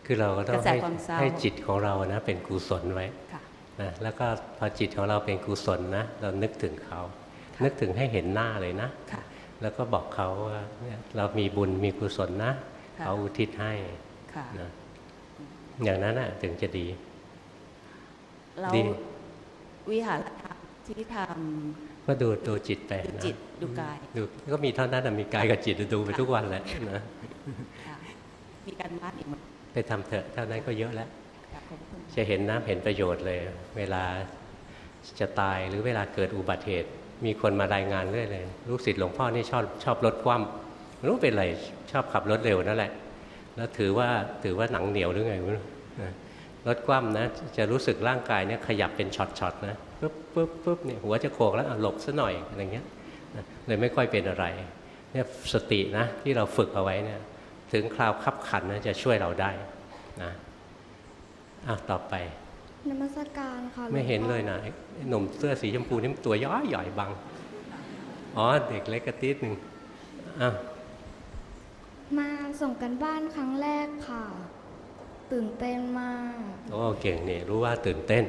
[SPEAKER 1] คือเราก็ต้อกง
[SPEAKER 9] ระแส
[SPEAKER 1] ให้
[SPEAKER 9] ความเศร้า
[SPEAKER 1] ให้จิตของเรานะเป็นกุศลไว้
[SPEAKER 9] ค่ะ
[SPEAKER 1] นะแล้วก็พอจิตของเราเป็นกุศลนะเรานึกถึงเขา นึกถึงให้เห็นหน้าเลยนะ
[SPEAKER 9] ค่ะ
[SPEAKER 1] แล้วก็บอกเขาว่าเนี่ยเรามีบุญมีกุศลนะ
[SPEAKER 9] ค่ะ
[SPEAKER 1] เขาอุทิศให้
[SPEAKER 9] ค่ะ
[SPEAKER 1] นะอย่างนั้นน่ะถึงจะดี
[SPEAKER 9] เรา
[SPEAKER 1] ดี
[SPEAKER 9] วิหารธรรมที่ท
[SPEAKER 1] ก็ดูดูจิตไปำ
[SPEAKER 9] ดู
[SPEAKER 1] นะ
[SPEAKER 9] จิตดูกาย
[SPEAKER 1] ดูก็มีเท่านั้นนะมีกายกับจิตดูไปทุกวันแหละนะ
[SPEAKER 9] ค่ะ มีการบ้านอีกไหม
[SPEAKER 1] ไปทำเถอะเท่านั้นก็เยอะแล้ว
[SPEAKER 9] ค่ะขอบคุณ
[SPEAKER 1] จะเห็นนะเห็นประโยชน์เลย เวลาจะตายหรือเวลาเกิดอุบัติเหตุ มีคนมารายงานเรื่อยเลยลูกศิษย์หลวงพ่อนี่ชอบชอบรถคว่ำไม่รู้เป็นไรชอบขับรถเร็วนั่นแหละ แล้วถือว่าถือว่าหนังเหนียวหรือไงไม่รู้นะรถคว่ำนะจะรู้สึกร่างกายเนี่ยขยับเป็นช็อตๆนะปุ๊บปุ๊บปุ๊บเนี่ยหัวจะโขกแล้วอะหลบซะหน่อยอะไรเงี้ยนะเลยไม่ค่อยเป็นอะไรเนี่ยสตินะที่เราฝึกเอาไว้เนี่ย ถึงคราวขับขันนะจะช่วยเราได้นะอะต่อไป
[SPEAKER 10] นมัสการค่ะ
[SPEAKER 1] ไม่เห็น
[SPEAKER 10] วงพ่อ
[SPEAKER 1] เลยนะไอ้หนุ่มเสื้อสีชมพูนี่มันตัวย้อยใหญ่บัง อ๋อ เด็กเล็กกระติดหนึ่งอะ
[SPEAKER 10] มาส่งกันบ้านครั้งแรกค่ะ ตื่นเต้นมาก
[SPEAKER 1] โอ้เก่งนี่รู้ว่าตื่นเต้น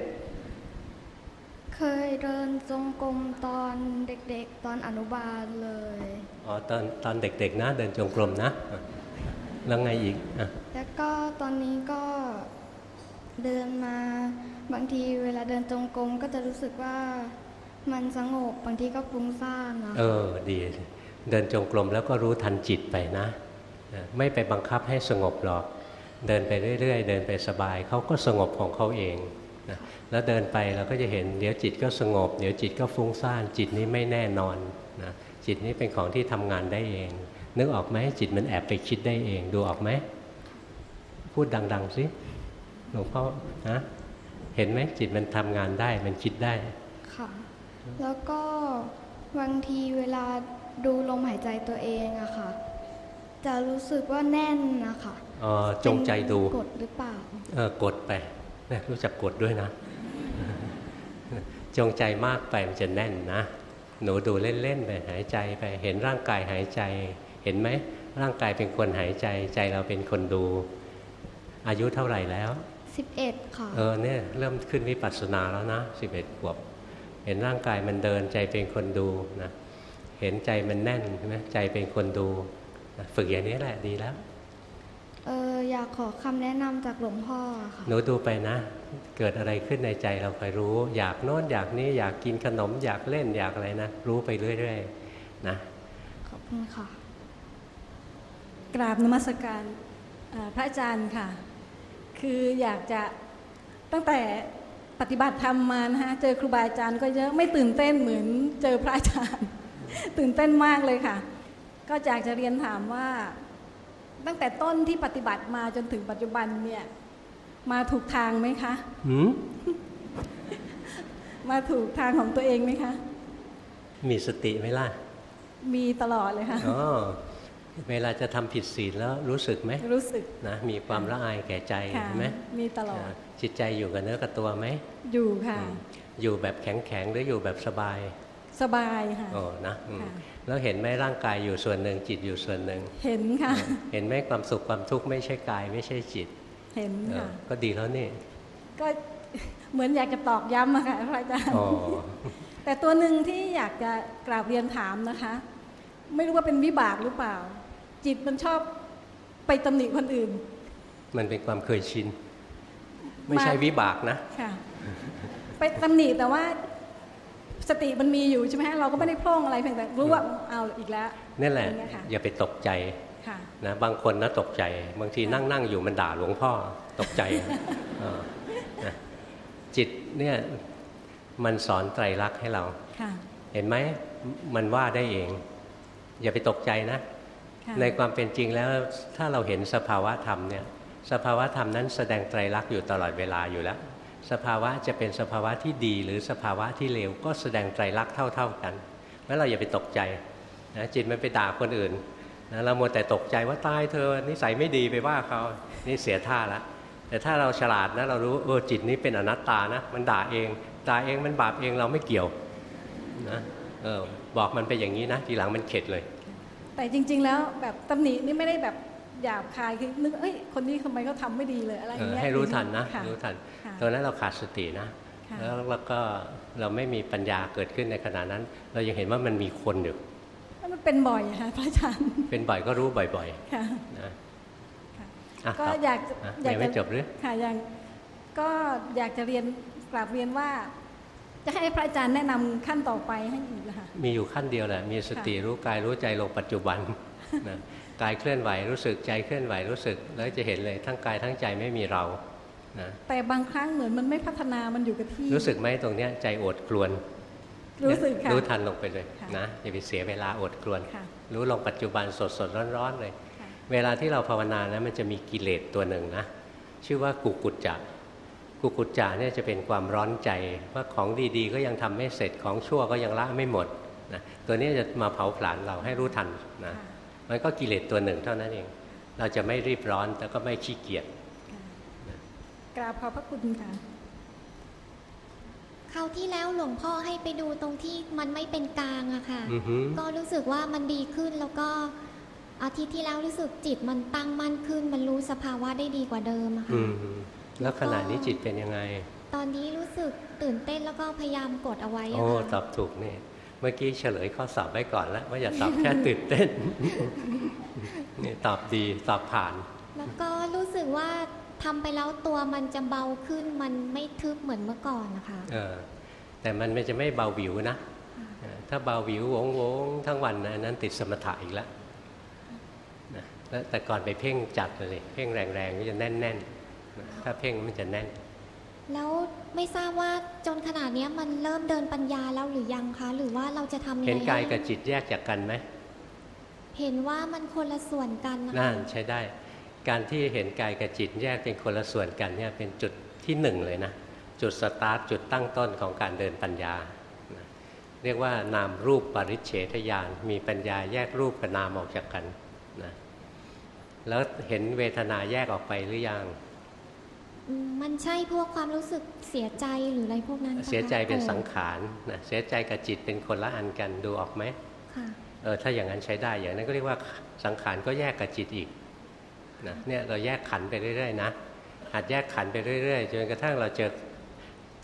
[SPEAKER 10] เคยเดินจงกรมตอนเด็กๆ ตอนอนุบาลเลย
[SPEAKER 1] อ๋อ ตอนตอนเด็กๆนะ เดินจงกรมนะอะ แล้วไงอีกอะ
[SPEAKER 10] แล้วก็ตอนนี้ก็เดินมาบางทีเวลาเดินจงกรมก็จะรู้สึกว่ามันสงบบางทีก็ฟุ้งซ่านนะ
[SPEAKER 1] เออดีเดินจงกรมแล้วก็รู้ทันจิตไปนะอะไม่ไปบังคับให้สงบหรอก เดินไปเรื่อยๆ เดินไปสบายเขาก็สงบของเขาเองนะแล้วเดินไปเราก็จะเห็นเดี๋ยวจิตก็สงบ เดี๋ยวจิตก็ฟุ้งซ่าน จิตนี้ไม่แน่นอนนะจิตนี้เป็นของที่ทำงานได้เอง นึกออกไหมจิตมันแอบไปคิดได้เอง ดูออกไหม พูดดัง ๆ สิหลวงพ่อนะเห็นไหมจิตมันทำงานได้มันคิดได้
[SPEAKER 10] ค่ะ แล้วก็บางทีเวลาดูลมหายใจตัวเองอะค่ะ จะรู้สึกว่าแน่นนะคะ
[SPEAKER 1] อ๋อจงใจดู
[SPEAKER 10] เป็นกดหรือเปล่า
[SPEAKER 1] เออกดไปนะรู้จักกดด้วยนะ จงใจมากไปมันจะแน่นนะ หนูดูเล่นๆไปหายใจไปเห็นร่างกายหายใจ เห็นไหมร่างกายเป็นคนหายใจใจเราเป็นคนดู อายุเท่าไหร่แล้ว
[SPEAKER 10] 11 ค่ะ
[SPEAKER 1] เออเนี่ยเริ่มขึ้นวิปัสสนาแล้วนะสิบเอ็ดขวบ เห็นร่างกายมันเดินใจเป็นคนดูนะเห็นใจมันแน่นใช่ไหมใจเป็นคนดูนะฝึกอย่างนี้แหละดีแล้ว
[SPEAKER 10] เอออยากขอคำแนะนำจากหลวงพ่อค่ะ
[SPEAKER 1] หนูดูไปนะ เกิดอะไรขึ้นในใจเราไปรู้ อยากโน้นอยากนี้อยากกินขนมอยากเล่นอยากอะไรนะ รู้ไปเรื่อยๆนะ
[SPEAKER 10] ขอบคุณค่ะ
[SPEAKER 11] กราบนมัสการเอ่อพระอาจารย์ค่ะ คืออยากจะตั้งแต่ปฏิบัติธรรมมานะฮะเจอครูบาอาจารย์ก็เยอะไม่ตื่นเต้นเหมือนเจอพระอาจารย์ ตื่นเต้นมากเลยค่ะ ก็อยากจะเรียนถามว่า ตั้งแต่ต้นที่ปฏิบัติมาจนถึงปัจจุบันเนี่ย มาถูกทางไหมคะ
[SPEAKER 1] หืม
[SPEAKER 11] มาถูกทางของตัวเองไหมคะ
[SPEAKER 1] มีสติไหมล่ะ
[SPEAKER 11] มีตลอดเลยค่ะ
[SPEAKER 1] อ๋อ เวลาจะทำผิดศีลแล้วรู้สึกไหม
[SPEAKER 11] รู้สึก
[SPEAKER 1] นะมีความละอายแก่ใจ
[SPEAKER 11] ค่ะ
[SPEAKER 1] ใช่ไหม
[SPEAKER 11] มีตลอด
[SPEAKER 1] อ่าจิตใจอยู่กับเนื้อกับตัวไหม
[SPEAKER 11] อยู่ค่ะ
[SPEAKER 1] อยู่แบบแข็งๆหรืออยู่แบบสบาย
[SPEAKER 11] สบายค่ะ
[SPEAKER 1] โอ้นะอืม
[SPEAKER 11] ค่ะ
[SPEAKER 1] แล้วเห็นไหมร่างกายอยู่ส่วนหนึ่งจิตอยู่ส่วนหนึ่ง
[SPEAKER 11] เห็นค่ะ
[SPEAKER 1] เห็นไหมความสุขความทุกข์ไม่ใช่กายไม่ใช่จิต
[SPEAKER 11] เห็น
[SPEAKER 1] เออ
[SPEAKER 11] ค่ะ
[SPEAKER 1] ก็ดีแล้วนี่
[SPEAKER 11] ก็เหมือนอยากจะตอกย้ำอะค่ะพระอาจารย์
[SPEAKER 1] อ๋อ
[SPEAKER 11] แต่ตัวหนึ่งที่อยากจะกราบเรียนถามนะคะ ไม่รู้ว่าเป็นวิบากหรือเปล่า จิตมันชอบไปตำหนิคนอื่น
[SPEAKER 1] มันเป็นความเคยชิน ไม่ใช่วิบากนะ
[SPEAKER 11] ค่ะ ไปตำหนิแต่ว่าสติมันมีอยู่ใช่ไหมฮะเราก็ไม่ได้พร่องอะไรเพียงแต่รู้ว่าเอาอีกแล้ว
[SPEAKER 1] นั่นแหละ
[SPEAKER 11] อย่างเงี้ยค่ะ
[SPEAKER 1] อย่าไปตกใจ
[SPEAKER 11] ค่ะ
[SPEAKER 1] นะบางคนนะตกใจ บางทีนั่งนั่งอยู่มันด่าหลวงพ่อตกใจเออนะจิตเนี่ยมันสอนไตรลักษณ์ให้เรา
[SPEAKER 11] ค่ะ
[SPEAKER 1] เห็นไหมมันว่าได้เอง อย่าไปตกใจนะ
[SPEAKER 11] ค่ะ
[SPEAKER 1] ในความเป็นจริงแล้วถ้าเราเห็นสภาวะธรรมเนี่ยสภาวะธรรมนั้นแสดงไตรลักษณ์อยู่ตลอดเวลาอยู่แล้ว สภาวะจะเป็นสภาวะที่ดีหรือสภาวะที่เลวก็แสดงไตรลักษณ์เท่า ๆกันแล้วเราอย่าไปตกใจนะจิตมันไปด่าคนอื่นนะเราหมแต่ตกใจว่าตายเธอนิสัยไม่ดีไปว่าเขานี่เสียท่าละแต่ถ้าเราฉลาดนะเรารู้เออจิตนี้เป็นอนัตตานะมันด่าเองด่าเองมันบาปเองเราไม่เกี่ยวนะเออบอกมันไปอย่างนี้นะทีหลังมันเข็ดเลย
[SPEAKER 11] แต่จริง ๆ แล้วแบบตำหนินี่ไม่ได้แบบหยาบคายคือนึกเอ้ยคนนี้ทำไมเขาทาไม่ดีเลยอะไรอ
[SPEAKER 1] เอย่างอ
[SPEAKER 11] เงี้ย
[SPEAKER 1] ให้รู้ทันนะ
[SPEAKER 11] ค่
[SPEAKER 1] รู้ทัน
[SPEAKER 11] ค่ะ
[SPEAKER 1] ตอนนั้นเราขาดสตินะ
[SPEAKER 11] ค่ะ
[SPEAKER 1] แล้วแล้วก็เราไม่มีปัญญาเกิดขึ้นในขณะนั้น เรายังเห็นว่ามันมีคนอยู่
[SPEAKER 11] แล้วมันเป็นบ่อยอะค่ะพระอาจารย์
[SPEAKER 1] เป็นบ่อยก็รู้บ่อย
[SPEAKER 11] ค่ะ
[SPEAKER 1] ๆนะ
[SPEAKER 11] ค่ะ
[SPEAKER 1] อะ
[SPEAKER 11] ก็
[SPEAKER 1] ต่
[SPEAKER 11] อยากจะ
[SPEAKER 1] อะ
[SPEAKER 11] อยาก
[SPEAKER 1] ยังไม่
[SPEAKER 11] จะ
[SPEAKER 1] จบหรือ
[SPEAKER 11] ค่ะอย่างก็อยากจะเรียนกราบเรียนว่า จะให้พระอาจารย์แนะนำขั้นต่อไปให้อีกนะคะ
[SPEAKER 1] มีอยู่ขั้นเดียวแหละ มีสติรู้กายรู้ใจลงปัจจุบันนะกายเคลื่อนไหวรู้สึกใจเคลื่อนไหวรู้สึก แล้วจะเห็นเลยทั้งกายทั้งใจไม่มีเรานะ
[SPEAKER 11] แต่บางครั้งเหมือนมันไม่พัฒนามันอยู่กับที่
[SPEAKER 1] รู้สึกไหมตรงเนี้ยใจโอดกลวน
[SPEAKER 11] รู้สึกค่ะ
[SPEAKER 1] รู้ทันลงไปเลย
[SPEAKER 11] ค่ะ
[SPEAKER 1] นะอย่าไปเสียเวลาโอดกลวน
[SPEAKER 11] ค่ะ
[SPEAKER 1] รู้ลงปัจจุบันสดสดร้อนร้อนๆเลย
[SPEAKER 11] ค่ะ
[SPEAKER 1] เวลาที่เราภาวนานะมันจะมีกิเลสตัวหนึ่งนะชื่อว่ากุกุจจะ กุกุจจะเนี่ยจะเป็นความร้อนใจ ว่าของดีๆ ก็ยังทำไม่เสร็จของชั่วก็ยังละไม่หมดนะตัวนี้จะมาเผาผลาญเราให้รู้ทันนะ
[SPEAKER 11] ค่ะ
[SPEAKER 1] มันก็กิเลสตัวหนึ่งเท่านั้นเอง เราจะไม่รีบร้อนแต่ก็ไม่ขี้เกียจ
[SPEAKER 11] กราบขอบพระคุณค่ะ
[SPEAKER 12] คราวที่แล้วหลวงพ่อให้ไปดูตรงที่มันไม่เป็นกลางอะค่ะ
[SPEAKER 1] อือหือ
[SPEAKER 12] ก็รู้สึกว่ามันดีขึ้นแล้วก็อาทิตย์ที่แล้วรู้สึกจิตมันตั้งมั่นขึ้น มันรู้สภาวะได้ดีกว่าเดิมอะค่ะ
[SPEAKER 1] อืม แล้วขณะนี้จิตเป็นยังไง
[SPEAKER 12] ตอนนี้รู้สึกตื่นเต้นแล้วก็พยายามกดเอาไว้อะ
[SPEAKER 1] โอ้
[SPEAKER 12] ค่ะ
[SPEAKER 1] ตอบถูกนี่เมื่อกี้เฉลยข้อสอบไว้ก่อนแล้วว่าอย่าตอบแค่ตื่นเต้นนี่ตอบดีตอบผ่าน
[SPEAKER 12] แล้วก็รู้สึกว่าทำไปแล้วตัวมันจะเบาขึ้นมันไม่ทึบเหมือนเมื่อก่อนนะคะ
[SPEAKER 1] เออแต่มันไม่จะไม่เบาหวิวนะเออถ้าเบาหวิวโวงโวงทั้งวันนะอันนั้นติดสมถะอีกแล้วนะแล้วแต่ก่อนไปเพ่งจัดเลยเพ่งแรงๆก็จะแน่นๆนะ ถ้าเพ่งมันจะแน่น
[SPEAKER 12] แล้วไม่ทราบว่าจนขนาดเนี้ยมันเริ่มเดินปัญญาแล้วหรือยังคะ หรือว่าเราจะทำยังไง
[SPEAKER 1] เห็นกาย
[SPEAKER 12] ให้
[SPEAKER 1] กับจิตแยกจากกันไหม
[SPEAKER 12] เห็นว่ามันคนละส่วนกันนะคะ
[SPEAKER 1] นั่นใช้ได้ การที่เห็นกายกับจิตแยกเป็นคนละส่วนกันเนี่ยเป็นจุดที่หนึ่งเลยนะจุดสตาร์ทจุดตั้งต้นของการเดินปัญญานะเรียกว่านามรูปปริเฉทญาณมีปัญญาแยกรูปกับนามออกจากกันนะแล้วเห็นเวทนาแยกออกไปหรือยัง
[SPEAKER 12] อื มมันใช่พวกความรู้สึกเสียใจหรืออะไรพวกนั้นปะคะ
[SPEAKER 1] เสียใจเป็นสัง
[SPEAKER 12] โกรธ
[SPEAKER 1] ขารนะเสียใจกับจิตเป็นคนละอันกันดูออกไหม
[SPEAKER 12] ค่ะ
[SPEAKER 1] เออถ้าอย่างนั้นใช้ได้อย่างนั้นก็เรียกว่าสังขารก็แยกกับจิตอีกนะเนี่ยเราแยกขันธ์ไปเรื่อยๆนะหัดแยกขันธ์ไปเรื่อยๆจนกระทั่งเราเจอ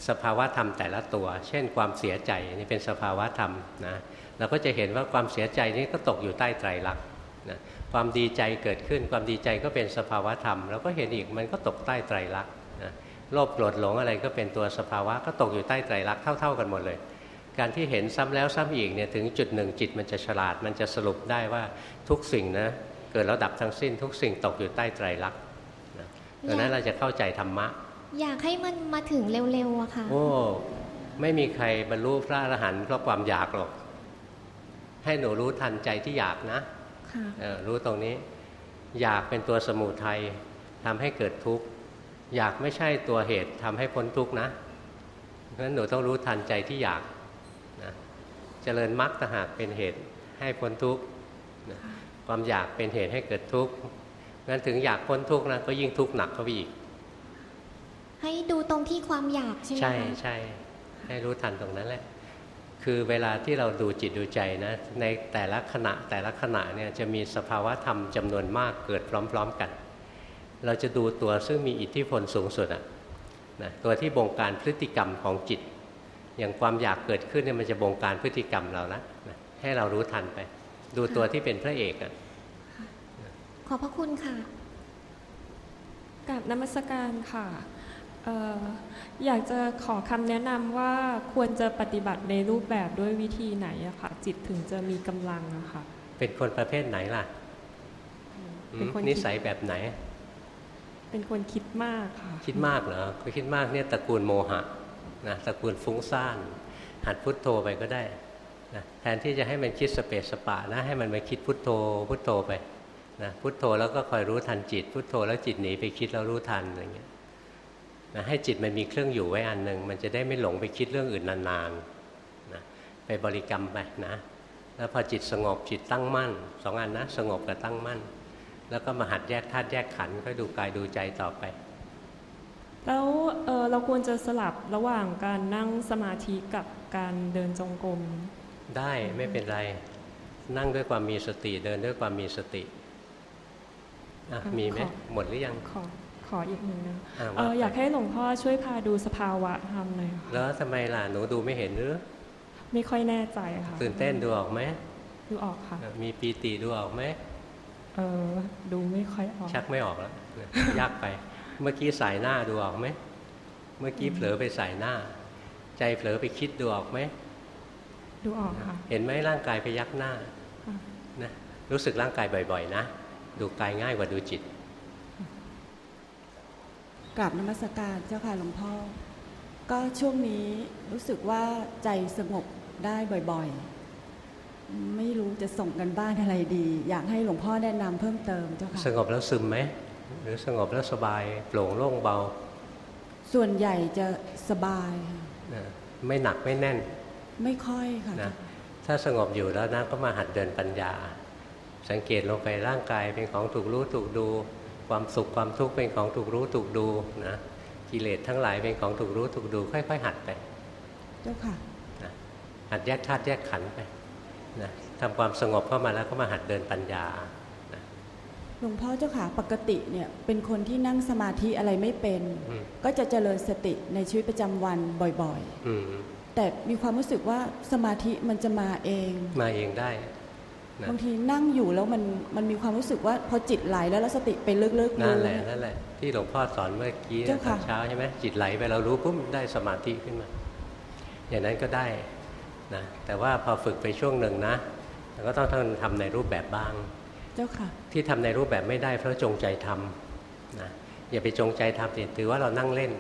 [SPEAKER 1] สภาวะธรรมแต่ละตัว เช่นความเสียใจนี่เป็นสภาวะธรรมนะเราก็จะเห็นว่าความเสียใจนี้ก็ตกอยู่ใต้ไตรลักษณ์นะ ความดีใจเกิดขึ้น ความดีใจก็เป็นสภาวะธรรมเราก็เห็นอีกมันก็ตกใต้ไตรลักษณ์นะโลภโกรธหลงอะไรก็เป็นตัวสภาวะก็ตกอยู่ใต้ไตรลักษณ์เท่า ๆ กันหมดเลย การที่เห็นซ้ำแล้วซ้ำอีกเนี่ยถึงจุดหนึ่งจิตมันจะฉลาด มันจะสรุปได้ว่าทุกสิ่งนะเกิดแล้วดับทั้งสิ้นทุกสิ่งตกอยู่ใต้ไตรลักษณ์นะดังนั้นเราจะเข้าใจธรรมะ
[SPEAKER 12] อยากให้มันมาถึงเร็วๆอะค่ะ
[SPEAKER 1] โอ้ไม่มีใครบรรลุพระอรหันต์เพราะความอยากหรอก ให้หนูรู้ทันใจที่อยากนะ
[SPEAKER 12] ค่ะ
[SPEAKER 1] เออ รู้ตรงนี้ อยากเป็นตัวสมุทัยทำให้เกิดทุกข์ อยากไม่ใช่ตัวเหตุทำให้พ้นทุกข์นะเพราะฉะนั้นหนูต้องรู้ทันใจที่อยากนะเจริญมรรคต่างหากเป็นเหตุให้พ้นทุกข์นะความอยากเป็นเหตุให้เกิดทุกข์งั้นถึงอยากพ้นทุกข์นะก็ยิ่งทุกข์หนักเข้าไปอีก
[SPEAKER 12] ให้ดูตรงที่ความอยากใช่ไหม
[SPEAKER 1] ใช่
[SPEAKER 12] คะ
[SPEAKER 1] ใช่ให้รู้ทันตรงนั้นแหละ คือเวลาที่เราดูจิตดูใจนะในแต่ละขณะแต่ละขณะเนี่ยจะมีสภาวะธรรมจำนวนมากเกิดพร้อม ๆกัน เราจะดูตัวซึ่งมีอิทธิพลสูงสุดอะนะตัวที่บงการพฤติกรรมของจิต อย่างความอยากเกิดขึ้นเนี่ยมันจะบงการพฤติกรรมเรานะนะให้เรารู้ทันไป ดูตัวที่เป็นพระเอกอะ
[SPEAKER 12] ขอบพระคุณค่ะ
[SPEAKER 13] กับนมัสการค่ะเอ่ออยากจะขอคำแนะนำว่าควรจะปฏิบัติในรูปแบบด้วยวิธีไหนอะค่ะจิตถึงจะมีกำลังอะค่ะ
[SPEAKER 1] เป็นคนประเภทไหนล่ะ
[SPEAKER 13] เป็นคน
[SPEAKER 1] อืมนิสัยแบบไหน
[SPEAKER 13] เป็นคนคิดมากค่ะ
[SPEAKER 1] คิดมากเหรอก็คิดมากเนี่ยตระกูลโมหะนะตระกูลฟุ้งซ่าน หัดพุทโธไปก็ได้นะแทนที่จะให้มันคิดสเปสสปะนะให้มันมาคิดพุทโธ พุทโธไปนะพุทโธแล้วก็คอยรู้ทันจิต พุทโธแล้วจิตหนีไปคิดแล้วรู้ทันอะไรเงี้ย นะให้จิตมันมีเครื่องอยู่ไว้อันหนึ่งมันจะได้ไม่หลงไปคิดเรื่องอื่นนานๆนะไปบริกรรมไปนะแล้วพอจิตสงบจิตตั้งมั่นสองอันนะสงบกับตั้งมั่น แล้วก็มาหัดแยกธาตุแยกขันธ์ก็ดูกายดูใจต่อไป
[SPEAKER 13] แล้วเอ่อเราควรจะสลับระหว่างการนั่งสมาธิกับการเดินจงกรม
[SPEAKER 1] ได้ไม่เป็นไรนั่งด้วยความมีสติเดินด้วยความมีสติอะ
[SPEAKER 13] อะ
[SPEAKER 1] มีไหม
[SPEAKER 13] ขอ
[SPEAKER 1] หมดหรือยัง
[SPEAKER 13] ขอข ออีกหนึ่งนะ
[SPEAKER 1] อะ
[SPEAKER 13] เอ
[SPEAKER 1] ว่า
[SPEAKER 13] อ
[SPEAKER 1] ไป
[SPEAKER 13] อยากให้หลวงพ่อช่วยพาดูสภาวะธรรมหน่อยค่ะ
[SPEAKER 1] แล้วทำไมล่ะหนูดูไม่เห็นหรือ
[SPEAKER 13] ไม่ค่อยแน่ใจค่ะ
[SPEAKER 1] ตื่นเต้นดูออกไหม
[SPEAKER 13] ดูออกค่ะ
[SPEAKER 1] มีปีติดูออกไหม
[SPEAKER 13] เออดูไม่ค่อยออก
[SPEAKER 1] ชักไม่ออกแล้วยากไป เมื่อกี้สายหน้าดูออกไหมเมื่อกี้เผลอไปสายหน้า ใจเผลอไปคิดดูออกไหม
[SPEAKER 13] ดูออกค่ะ
[SPEAKER 1] เห็นไหมร่างกายไปยักหน้า
[SPEAKER 13] ค่ะ
[SPEAKER 1] นะรู้สึกร่างกายบ่อย ๆ นะ ดูกายง่ายกว่าดูจิต
[SPEAKER 14] กราบนมัสการเจ้าค่ะหลวงพ่อ ก็ช่วงนี้รู้สึกว่าใจสงบได้บ่อยๆ ไม่รู้จะส่งกันบ้านอะไรดี อยากให้หลวงพ่อแนะนำเพิ่มเติมเจ้าค่ะ
[SPEAKER 1] สงบแล้วซึมไหมหรือสงบแล้วสบายโปร่งโล่งเบา
[SPEAKER 14] ส่วนใหญ่จะสบายค่ะ
[SPEAKER 1] นะไม่หนักไม่แน่น
[SPEAKER 14] ไม่ค่อยค่ะ
[SPEAKER 1] นะถ้าสงบอยู่แล้วนะก็มาหัดเดินปัญญา สังเกตลงไปร่างกายเป็นของถูกรู้ถูกดู ความสุขความทุกข์เป็นของถูกรู้ถูกดูนะกิเลสทั้งหลายเป็นของถูกรู้ถูกดู ค่อย ๆ หัดไป
[SPEAKER 14] เจ้าค่ะ
[SPEAKER 1] นะหัดแยกธาตุแยกขันธ์ไปนะทำความสงบเข้ามาแล้วก็มาหัดเดินปัญญา
[SPEAKER 14] หลวงพ่อเจ้าค่ะปกติเนี่ยเป็นคนที่นั่งสมาธิอะไรไม่เป็น
[SPEAKER 1] อืม
[SPEAKER 14] ก็จะเจริญสติในชีวิตประจำวันบ่อย
[SPEAKER 1] อืม
[SPEAKER 14] ๆแต่มีความรู้สึกว่าสมาธิมันจะมาเอง
[SPEAKER 1] มาเองได้นะ
[SPEAKER 14] บางทีนั่งอยู่แล้วมันมันมีความรู้สึกว่าพอจิตไหลแล้วแล้วสติไปลึกๆ
[SPEAKER 1] นั่น
[SPEAKER 14] รู้
[SPEAKER 1] แหละ
[SPEAKER 14] เนี่ย
[SPEAKER 1] นั่นแหละที่หลวงพ่อสอนเมื่อกี้
[SPEAKER 14] เจ้า
[SPEAKER 1] ตอ
[SPEAKER 14] ค่ะ
[SPEAKER 1] นเช้าใช่ไหมจิตไหลไปเรารู้ปุ๊บได้สมาธิขึ้นมา อย่างนั้นก็ได้นะแต่ว่าพอฝึกไปช่วงหนึ่งนะเราก็ต้องทำในรูปแบบบ้าง
[SPEAKER 14] เจ้าค่ะ
[SPEAKER 1] ที่ทำในรูปแบบไม่ได้เพราะจงใจทำนะอย่าไปจงใจทำสิถือว่าเรานั่งเล่น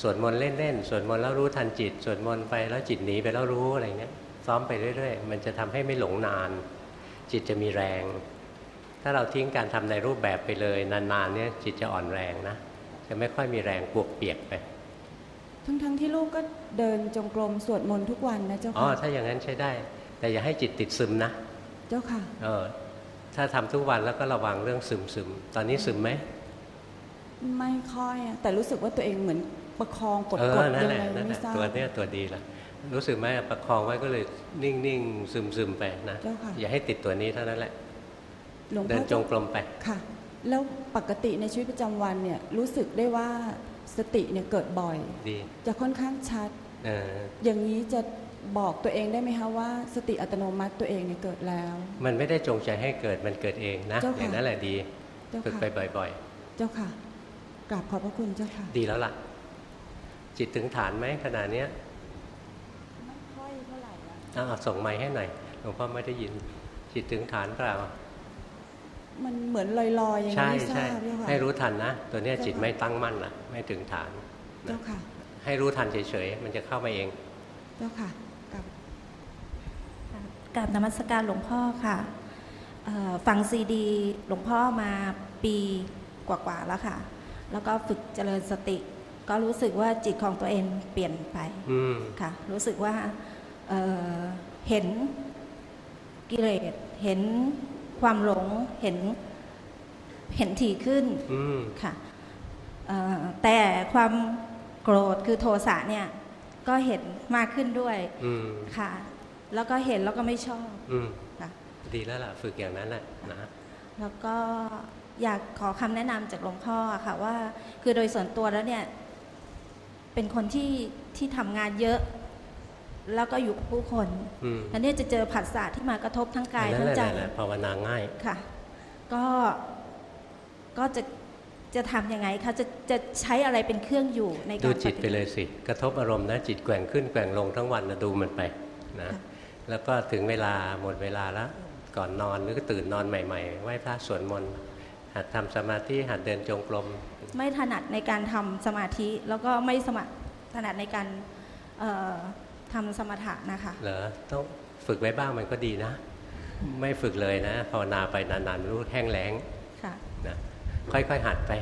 [SPEAKER 1] สวดมนต์เล่นๆสวดมนต์แล้วรู้ทันจิตสวดมนต์ไปแล้วจิตหนีไปแล้วรู้อะไรเงี้ยซ้อมไปเรื่อย ๆ มันจะทำให้ไม่หลงนาน จิตจะมีแรง ถ้าเราทิ้งการทำในรูปแบบไปเลยนานๆเนี่ยจิตจะอ่อนแรงนะ จะไม่ค่อยมีแรงปวกเปียกไป
[SPEAKER 14] ทั้งๆที่ลูกก็เดินจงกรมสวดมนต์ทุกวันนะเจ้า
[SPEAKER 1] อ๋อ
[SPEAKER 14] ค่ะ
[SPEAKER 1] ถ้าอย่างนั้นใช้ได้ แต่อย่าให้จิตติดซึมนะ
[SPEAKER 14] เจ้าค่ะ
[SPEAKER 1] เออ ถ้าทำทุกวันแล้วก็ระวังเรื่องซึมซึมๆตอนนี้ซึมไหม
[SPEAKER 14] ไม่ค่อยอะแต่รู้สึกว่าตัวเองเหมือนประคองกด
[SPEAKER 1] เอก
[SPEAKER 14] ด
[SPEAKER 1] อนั่
[SPEAKER 14] ยั
[SPEAKER 1] น
[SPEAKER 14] ง
[SPEAKER 1] แหละ
[SPEAKER 14] ไง
[SPEAKER 1] นั่นแห
[SPEAKER 14] ไม่
[SPEAKER 1] ละ
[SPEAKER 14] ทราบ
[SPEAKER 1] ตัวเนี้ยตัวดีละ รู้สึกไหมประคองไว้ก็เลยนิ่งๆซึมๆไปนะ
[SPEAKER 14] เจ้าค่ะ
[SPEAKER 1] อย่าให้ติดตัวนี้เท่านั้นแหละ
[SPEAKER 14] หลวง
[SPEAKER 1] เดิ
[SPEAKER 14] พ่
[SPEAKER 1] น
[SPEAKER 14] อ
[SPEAKER 1] จงกรมไป
[SPEAKER 14] ค่ะ แล้วปกติในชีวิตประจำวันเนี่ยรู้สึกได้ว่าสติเนี่ยเกิดบ่อย
[SPEAKER 1] ดี
[SPEAKER 14] จะค่อนข้างชัด
[SPEAKER 1] เออ
[SPEAKER 14] อย่างนี้จะบอกตัวเองได้ไหมคะว่า สติอัตโนมัติตัวเองเนี่ยเกิดแล้ว
[SPEAKER 1] มันไม่ได้จงใจให้เกิดมันเกิดเองนะ
[SPEAKER 14] เจ้าค่ะ
[SPEAKER 1] อย่างนั้นแหละดี
[SPEAKER 14] เจ้าค่ะ
[SPEAKER 1] ฝึกไปบ่อย
[SPEAKER 14] เจ้าค่ะกราบขอบพระคุณเจ้าค่ะ
[SPEAKER 1] ๆดีแล้วล่ะ จิตถึงฐานไหมขนาดเนี้ย
[SPEAKER 14] ไม่ค่อย เท่าไหร่อะ
[SPEAKER 1] อ้าวส่งไม้ให้หน่อยหลวงพ่อไม่ได้ยินจิตถึงฐานเปล่า
[SPEAKER 14] มันเหมือนลอยๆอย่าง
[SPEAKER 1] ใช่
[SPEAKER 14] นี้ไม่ท
[SPEAKER 1] ใช่
[SPEAKER 14] ราบเจ้าค่ะ
[SPEAKER 1] ให้รู้ทันนะ ตัวเนี้ย
[SPEAKER 14] เจ้าค่ะ
[SPEAKER 1] จิตไม่ตั้งมั่นนะไม่ถึงฐาน
[SPEAKER 14] เจ้าค่ะ
[SPEAKER 1] ให้รู้ทันเฉยๆมันจะเข้ามาเอง
[SPEAKER 14] เจ้าค่ะกราบ
[SPEAKER 15] กราบนมัสการหลวงพ่อค่ะเอ่อฟังซีดีหลวงพ่อมาปีกว่าๆแล้วค่ะ แล้วก็ฝึกเจริญสติ ก็รู้สึกว่าจิตของตัวเองเปลี่ยนไป
[SPEAKER 1] อืม
[SPEAKER 15] ค่ะ รู้สึกว่า เอ่อเห็นกิเลสเห็นความหลงเห็นเห็นถี่ขึ้น
[SPEAKER 1] อืม
[SPEAKER 15] ค่ะเอ่อแต่ความโกรธคือโทสะเนี่ย ก็เห็นมากขึ้นด้วย
[SPEAKER 1] อืม
[SPEAKER 15] ค่ะ แล้วก็เห็นแล้วก็ไม่ชอบ
[SPEAKER 1] อืม
[SPEAKER 15] ค่ะ
[SPEAKER 1] ดีแล้วล่ะ ฝึกอย่างนั้นแหละนะ
[SPEAKER 15] แล้วก็อยากขอคำแนะนำจากหลวงพ่อค่ะว่า คือโดยส่วนตัวแล้วเนี่ย เป็นคนที่ที่ทำงานเยอะ แล้วก็อยู่กับผู้คน
[SPEAKER 1] อืม
[SPEAKER 15] แล้วเนี่ยจะเจอผัสสะที่มากระทบทั้งกาย
[SPEAKER 1] นั่
[SPEAKER 15] ทั้
[SPEAKER 1] น
[SPEAKER 15] ง
[SPEAKER 1] แหละ
[SPEAKER 15] ใจ
[SPEAKER 1] นั่นแหละภาวนาง่าย
[SPEAKER 15] ค่ะ ก็ก็จะจะทำยังไงคะจะจะใช้อะไรเป็นเครื่องอยู่ในการ
[SPEAKER 1] ดูจิต
[SPEAKER 15] ปฏิ
[SPEAKER 1] ไปเลยสิ กระทบอารมณ์นะจิตแกว่งขึ้นแกว่งลงทั้งวันนะดูมันไปนะแล้วก็ถึงเวลาหมดเวลาแล้วก่อนนอนหรือก็ตื่นนอนใหม่ๆไหว้พระสวดมนต์หัดทำสมาธิหัดเดินจงกรม
[SPEAKER 15] ไม่ถนัดในการทำสมาธิแล้วก็ไม่สมะถนัดในการเอ่อ ทำสมถะนะคะ
[SPEAKER 1] เหรอต้องฝึกไว้บ้างมันก็ดีนะ ไม่ฝึกเลยนะภาวนาไปนานๆรู้แห้งแล้ง
[SPEAKER 15] ค่ะ
[SPEAKER 1] นะค่อยๆหัดไป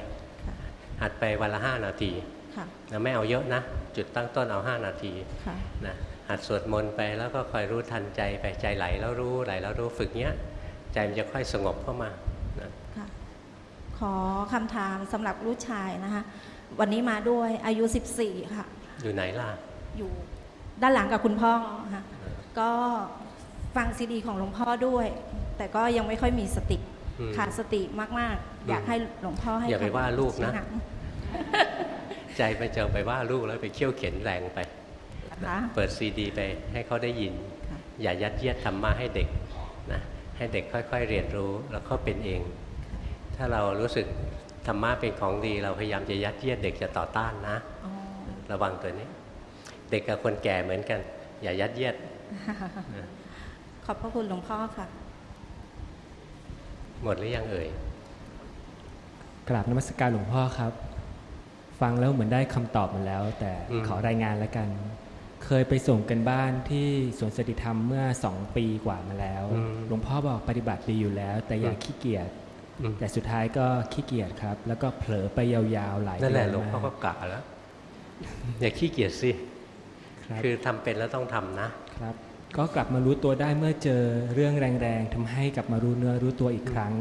[SPEAKER 1] หัดไปวันละห้านาที
[SPEAKER 15] ค่ะ
[SPEAKER 1] นะไม่เอาเยอะนะ จุดตั้งต้นเอาห้านาที
[SPEAKER 15] ค่ะ
[SPEAKER 1] นะหัดสวดมนต์ไปแล้วก็คอยรู้ทันใจไปใจไหลแล้วรู้ไหลแล้วรู้ฝึกเนี้ย ใจมันจะค่อยสงบเข้ามานะ
[SPEAKER 15] ขอคำถามสำหรับลูกชายนะคะ วันนี้มาด้วยอายุ 14 ค่ะ
[SPEAKER 1] อยู่ไหนล่ะ
[SPEAKER 15] อยู่ ด้านหลังกับคุณพ่อค่ะก็ฟังซีดีของหลวงพ่อด้วย แต่ก็ยังไม่ค่อยมีสติ
[SPEAKER 1] อืม
[SPEAKER 15] ขาดสติมากๆ อยากให้หลวงพ่อให้
[SPEAKER 1] อย่าไปว่าลูกนะ
[SPEAKER 15] ชี้ำ
[SPEAKER 1] ใจไปเจอไปว่าลูกแล้วไปเคี่ยวเข็นแรงไป
[SPEAKER 15] นะคะ
[SPEAKER 1] เปิดซีดีไปให้เขาได้ยิน อย่ายัดเยียดธรรมะให้เด็กนะให้เด็กค่อยๆเรียนรู้แล้วเขาเป็นเอง ถ้าเรารู้สึกธรรมะเป็นของดี เราพยายามจะยัดเยียดเด็กจะต่อต้านนะ
[SPEAKER 15] อ๋อ
[SPEAKER 1] ระวังตัวนี้ เด็กกับคนแก่เหมือนกัน อย่ายัดเยียด
[SPEAKER 15] ขอบพระคุณหลวงพ่อค่ะ
[SPEAKER 1] หมดหรือยังเอ่ย
[SPEAKER 16] กราบนมัสการหลวงพ่อครับ ฟังแล้วเหมือนได้คำตอบมาแล้ว แต่
[SPEAKER 1] อืม
[SPEAKER 16] ขอรายงานแล้วกัน เคยไปส่งกันบ้านที่สวนสติธรรมเมื่อสองปีกว่ามาแล้ว หลวงพ่อบอกปฏิบัติดีอยู่แล้ว แต่อย่าขี้เกียจแต่สุดท้ายก็ขี้เกียจครับ แล้วก็เผลอไปยาวๆหลาย
[SPEAKER 1] นั่นแหละ
[SPEAKER 16] เดื
[SPEAKER 1] หลวงพ่อก็
[SPEAKER 16] มาก
[SPEAKER 1] กะแล้ว อย่าขี้เกียจสิ คือทำเป็นแล้วต้องทำนะ
[SPEAKER 16] ครับ ก็กลับมารู้ตัวได้เมื่อเจอเรื่องแรงๆทำให้กลับมารู้เนื้อรู้ตัวอีกครั้ง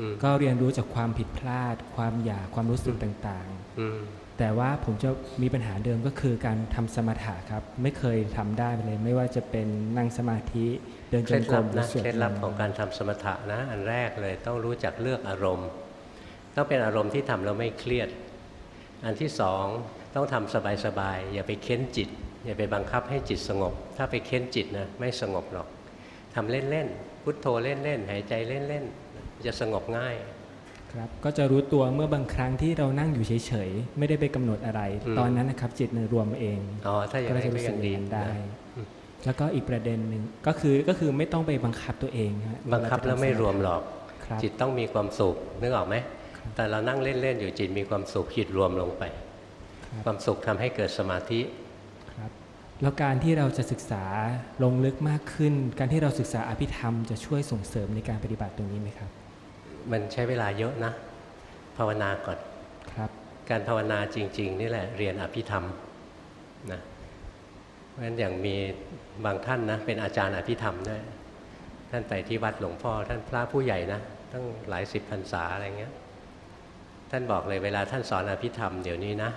[SPEAKER 1] อืม
[SPEAKER 16] ก็เรียนรู้จากความผิดพลาด ความอยากความรู้สึกต่าง
[SPEAKER 1] อืม
[SPEAKER 16] ๆแต่ว่าผมจะมีปัญหาเดิมก็คือการทำสมถะครับ ไม่เคยทำได้เลย ไม่ว่าจะเป็นนั่งสมาธิเดิน
[SPEAKER 1] เค
[SPEAKER 16] จ
[SPEAKER 1] ล็
[SPEAKER 16] ง
[SPEAKER 1] ด
[SPEAKER 16] กร
[SPEAKER 1] ลับ
[SPEAKER 16] มหรือ
[SPEAKER 1] นะ
[SPEAKER 16] สวด
[SPEAKER 1] เคล็ดลับ
[SPEAKER 16] มนต์
[SPEAKER 1] ของการทำสมถะนะอันแรกเลยต้องรู้จักเลือกอารมณ์ ต้องเป็นอารมณ์ที่ทำแล้วไม่เครียด อันที่สองต้องทำสบายๆอย่าไปเค้นจิต อย่าไปบังคับให้จิตสงบ ถ้าไปเค้นจิตนะไม่สงบหรอกทำเล่นๆพุทโธเล่นๆหายใจเล่นๆจะสงบง่าย
[SPEAKER 16] ครับก็จะรู้ตัวเมื่อบางครั้งที่เรานั่งอยู่เฉยๆ ไม่ได้ไปกำหนดอะไร
[SPEAKER 1] อืม
[SPEAKER 16] ตอนนั้นนะครับจิตมันรวมเอง
[SPEAKER 1] อ๋อถ้าอย่างนั้น
[SPEAKER 16] ก็จะ
[SPEAKER 1] ก็
[SPEAKER 16] รู้สึ
[SPEAKER 1] ยั
[SPEAKER 16] ก
[SPEAKER 1] งดี
[SPEAKER 16] อย่างนั้นได้
[SPEAKER 1] นะอืม
[SPEAKER 16] แล้วก็อีกประเด็นหนึ่งก็คือก็คือไม่ต้องไปบังคับตัวเองฮะ
[SPEAKER 1] บังคับแล้วไม่รวมหรอก
[SPEAKER 16] ครับ
[SPEAKER 1] จิตต้องมีความสุขนึกออกไหมแต่เรานั่งเล่นๆอยู่จิตมีความสุขจิตรวมลงไป ความสุขทำให้เกิดสมาธิ
[SPEAKER 16] ครับ แล้วการที่เราจะศึกษาลงลึกมากขึ้น การที่เราศึกษาอภิธรรมจะช่วยส่งเสริมในการปฏิบัติตรงนี้ไหมครับ
[SPEAKER 1] มันใช้เวลาเยอะนะ ภาวนาก่อน
[SPEAKER 16] ครับ
[SPEAKER 1] การภาวนาจริง ๆ นี่แหละเรียนอภิธรรมนะเพราะฉะนั้นอย่างมีบางท่านนะเป็นอาจารย์อภิธรรมด้วยท่านไปที่วัดหลวงพ่อ ท่านพระผู้ใหญ่นะตั้งหลายสิบพรรษาอะไรเงี้ยท่านบอกเลยเวลาท่านสอนอภิธรรมเดี๋ยวนี้นะ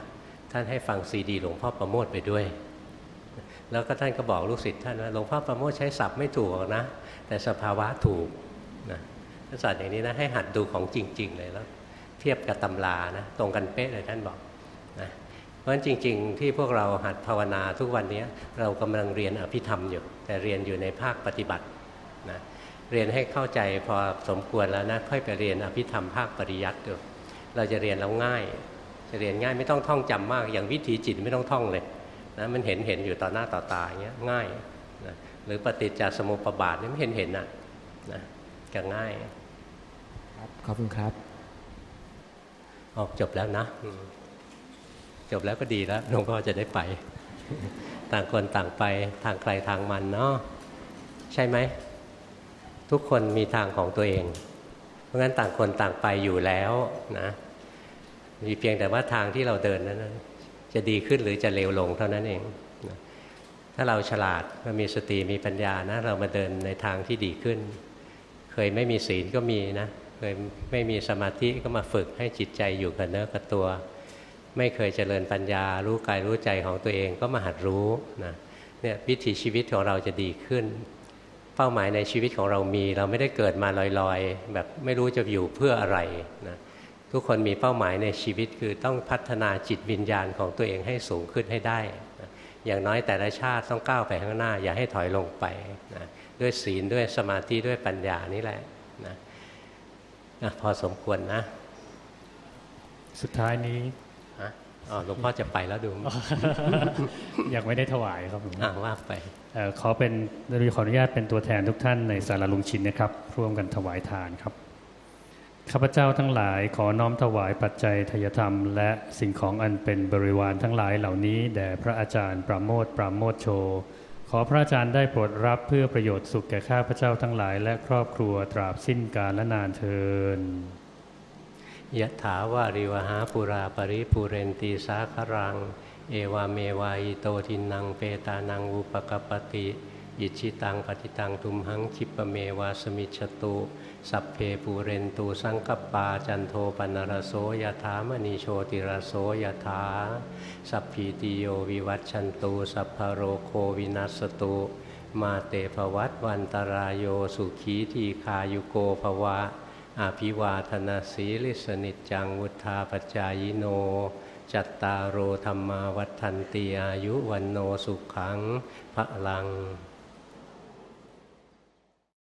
[SPEAKER 1] ท่านให้ฟังซีดีหลวงพ่อประโมทไปด้วย แล้วก็ท่านก็บอกลูกศิษย์ท่านว่าหลวงพ่อประโมทใช้ศัพท์ไม่ถูกนะ แต่สภาวะถูกนะท่านสอนอย่างนี้นะให้หัดดูของจริง ๆ เลยแล้ว เทียบกับตำรานะตรงกันเป๊ะเลยท่านบอกนะเพราะฉะนั้นจริง ๆ ที่พวกเราหัดภาวนาทุกวันนี้เรากำลังเรียนอภิธรรมอยู่ แต่เรียนอยู่ในภาคปฏิบัตินะเรียนให้เข้าใจพอสมควรแล้วนะค่อยไปเรียนอภิธรรมภาคปริยัติดูเราจะเรียนแล้วง่าย จะเรียนง่ายไม่ต้องท่องจำมาก อย่างวิถีจิตไม่ต้องท่องเลย นะมันเห็นเห็นอยู่ต่อหน้าต่อตาอย่างเงี้ยง่ายนะหรือปฏิจจสมุปบาทนี่ไม่เห็นเห็นนะนะก็ง่าย
[SPEAKER 16] ขอบคุณครับ
[SPEAKER 1] ออกจบแล้วนะอืมจบแล้วก็ดีแล้วหลวงพ่อจะได้ไป ต่างคนต่างไปทางใครทางมันเนาะใช่ไหม ทุกคนมีทางของตัวเอง เพราะงั้นต่างคนต่างไปอยู่แล้วนะมีเพียงแต่ว่าทางที่เราเดินนั้นนะ จะดีขึ้นหรือจะเลวลงเท่านั้นเองนะถ้าเราฉลาดเรามีสติมีปัญญานะเรามาเดินในทางที่ดีขึ้น เคยไม่มีศีลก็มีนะเคยไม่มีสมาธิก็มาฝึกให้จิตใจอยู่กับเนื้อกับตัว ไม่เคยเจริญปัญญา รู้กายรู้ใจของตัวเองก็มาหัดรู้นะเนี่ยวิถีชีวิตของเราจะดีขึ้น เป้าหมายในชีวิตของเรามี เราไม่ได้เกิดมาลอยๆ แบบไม่รู้จะอยู่เพื่ออะไรนะ ทุกคนมีเป้าหมายในชีวิตคือต้องพัฒนาจิตวิญญาณของตัวเองให้สูงขึ้นให้ได้นะอย่างน้อยแต่ละชาติต้องก้าวไปข้างหน้า อย่าให้ถอยลงไปนะด้วยศีลด้วยสมาธิด้วยปัญญานี่แหละนะนะพอสมควรนะ
[SPEAKER 17] สุดท้ายนี้
[SPEAKER 1] ฮะอ๋อหลวงพ่อจะไปแล้วดู
[SPEAKER 17] ยังไม่ได้ถวายครับผม
[SPEAKER 1] อ่าว่าไป
[SPEAKER 17] เอ่อขอเป็นขออนุญาตเป็นตัวแทนทุกท่านในสารลุงชินนะครับ ร่วมกันถวายทานครับ ข้าพเจ้าทั้งหลายขอน้อมถวายปัจจัยทายธรรม และสิ่งของอันเป็นบริวารทั้งหลายเหล่านี้แด่พระอาจารย์ ปราโมทย์ปาโมชโช ขอพระอาจารย์ได้โปรดรับเพื่อประโยชน์สุขแก่ข้าพเจ้าทั้งหลาย และครอบครัวตราบสิ้นกาลและนานเทอญ
[SPEAKER 1] ยะถาวาริวะหาปูรา ปะริปูเรนติ สาคะรัง เอวะเมวะ อิโตทินนังเปตานังอุปะกัปปะติ อิจฉิตังปัตถิตัง ตุมหัง ขิปปะเมวะ สะมิชฌะตุ สัพเพปูเรนตูสังกปาจันโทปนรโสยถามณีโชติรโสยถาสัพพีติโยวิวัตชันตูสัพพโรโควินัสตุมาเตภวัตวันตรายโยสุขีทีคายุโกภวะอาภิวาธนาสีลิสนิจังวุธาปจายโน จัตตารโอธรรมาวัฏันตีอายุวันโนสุขังพระลัง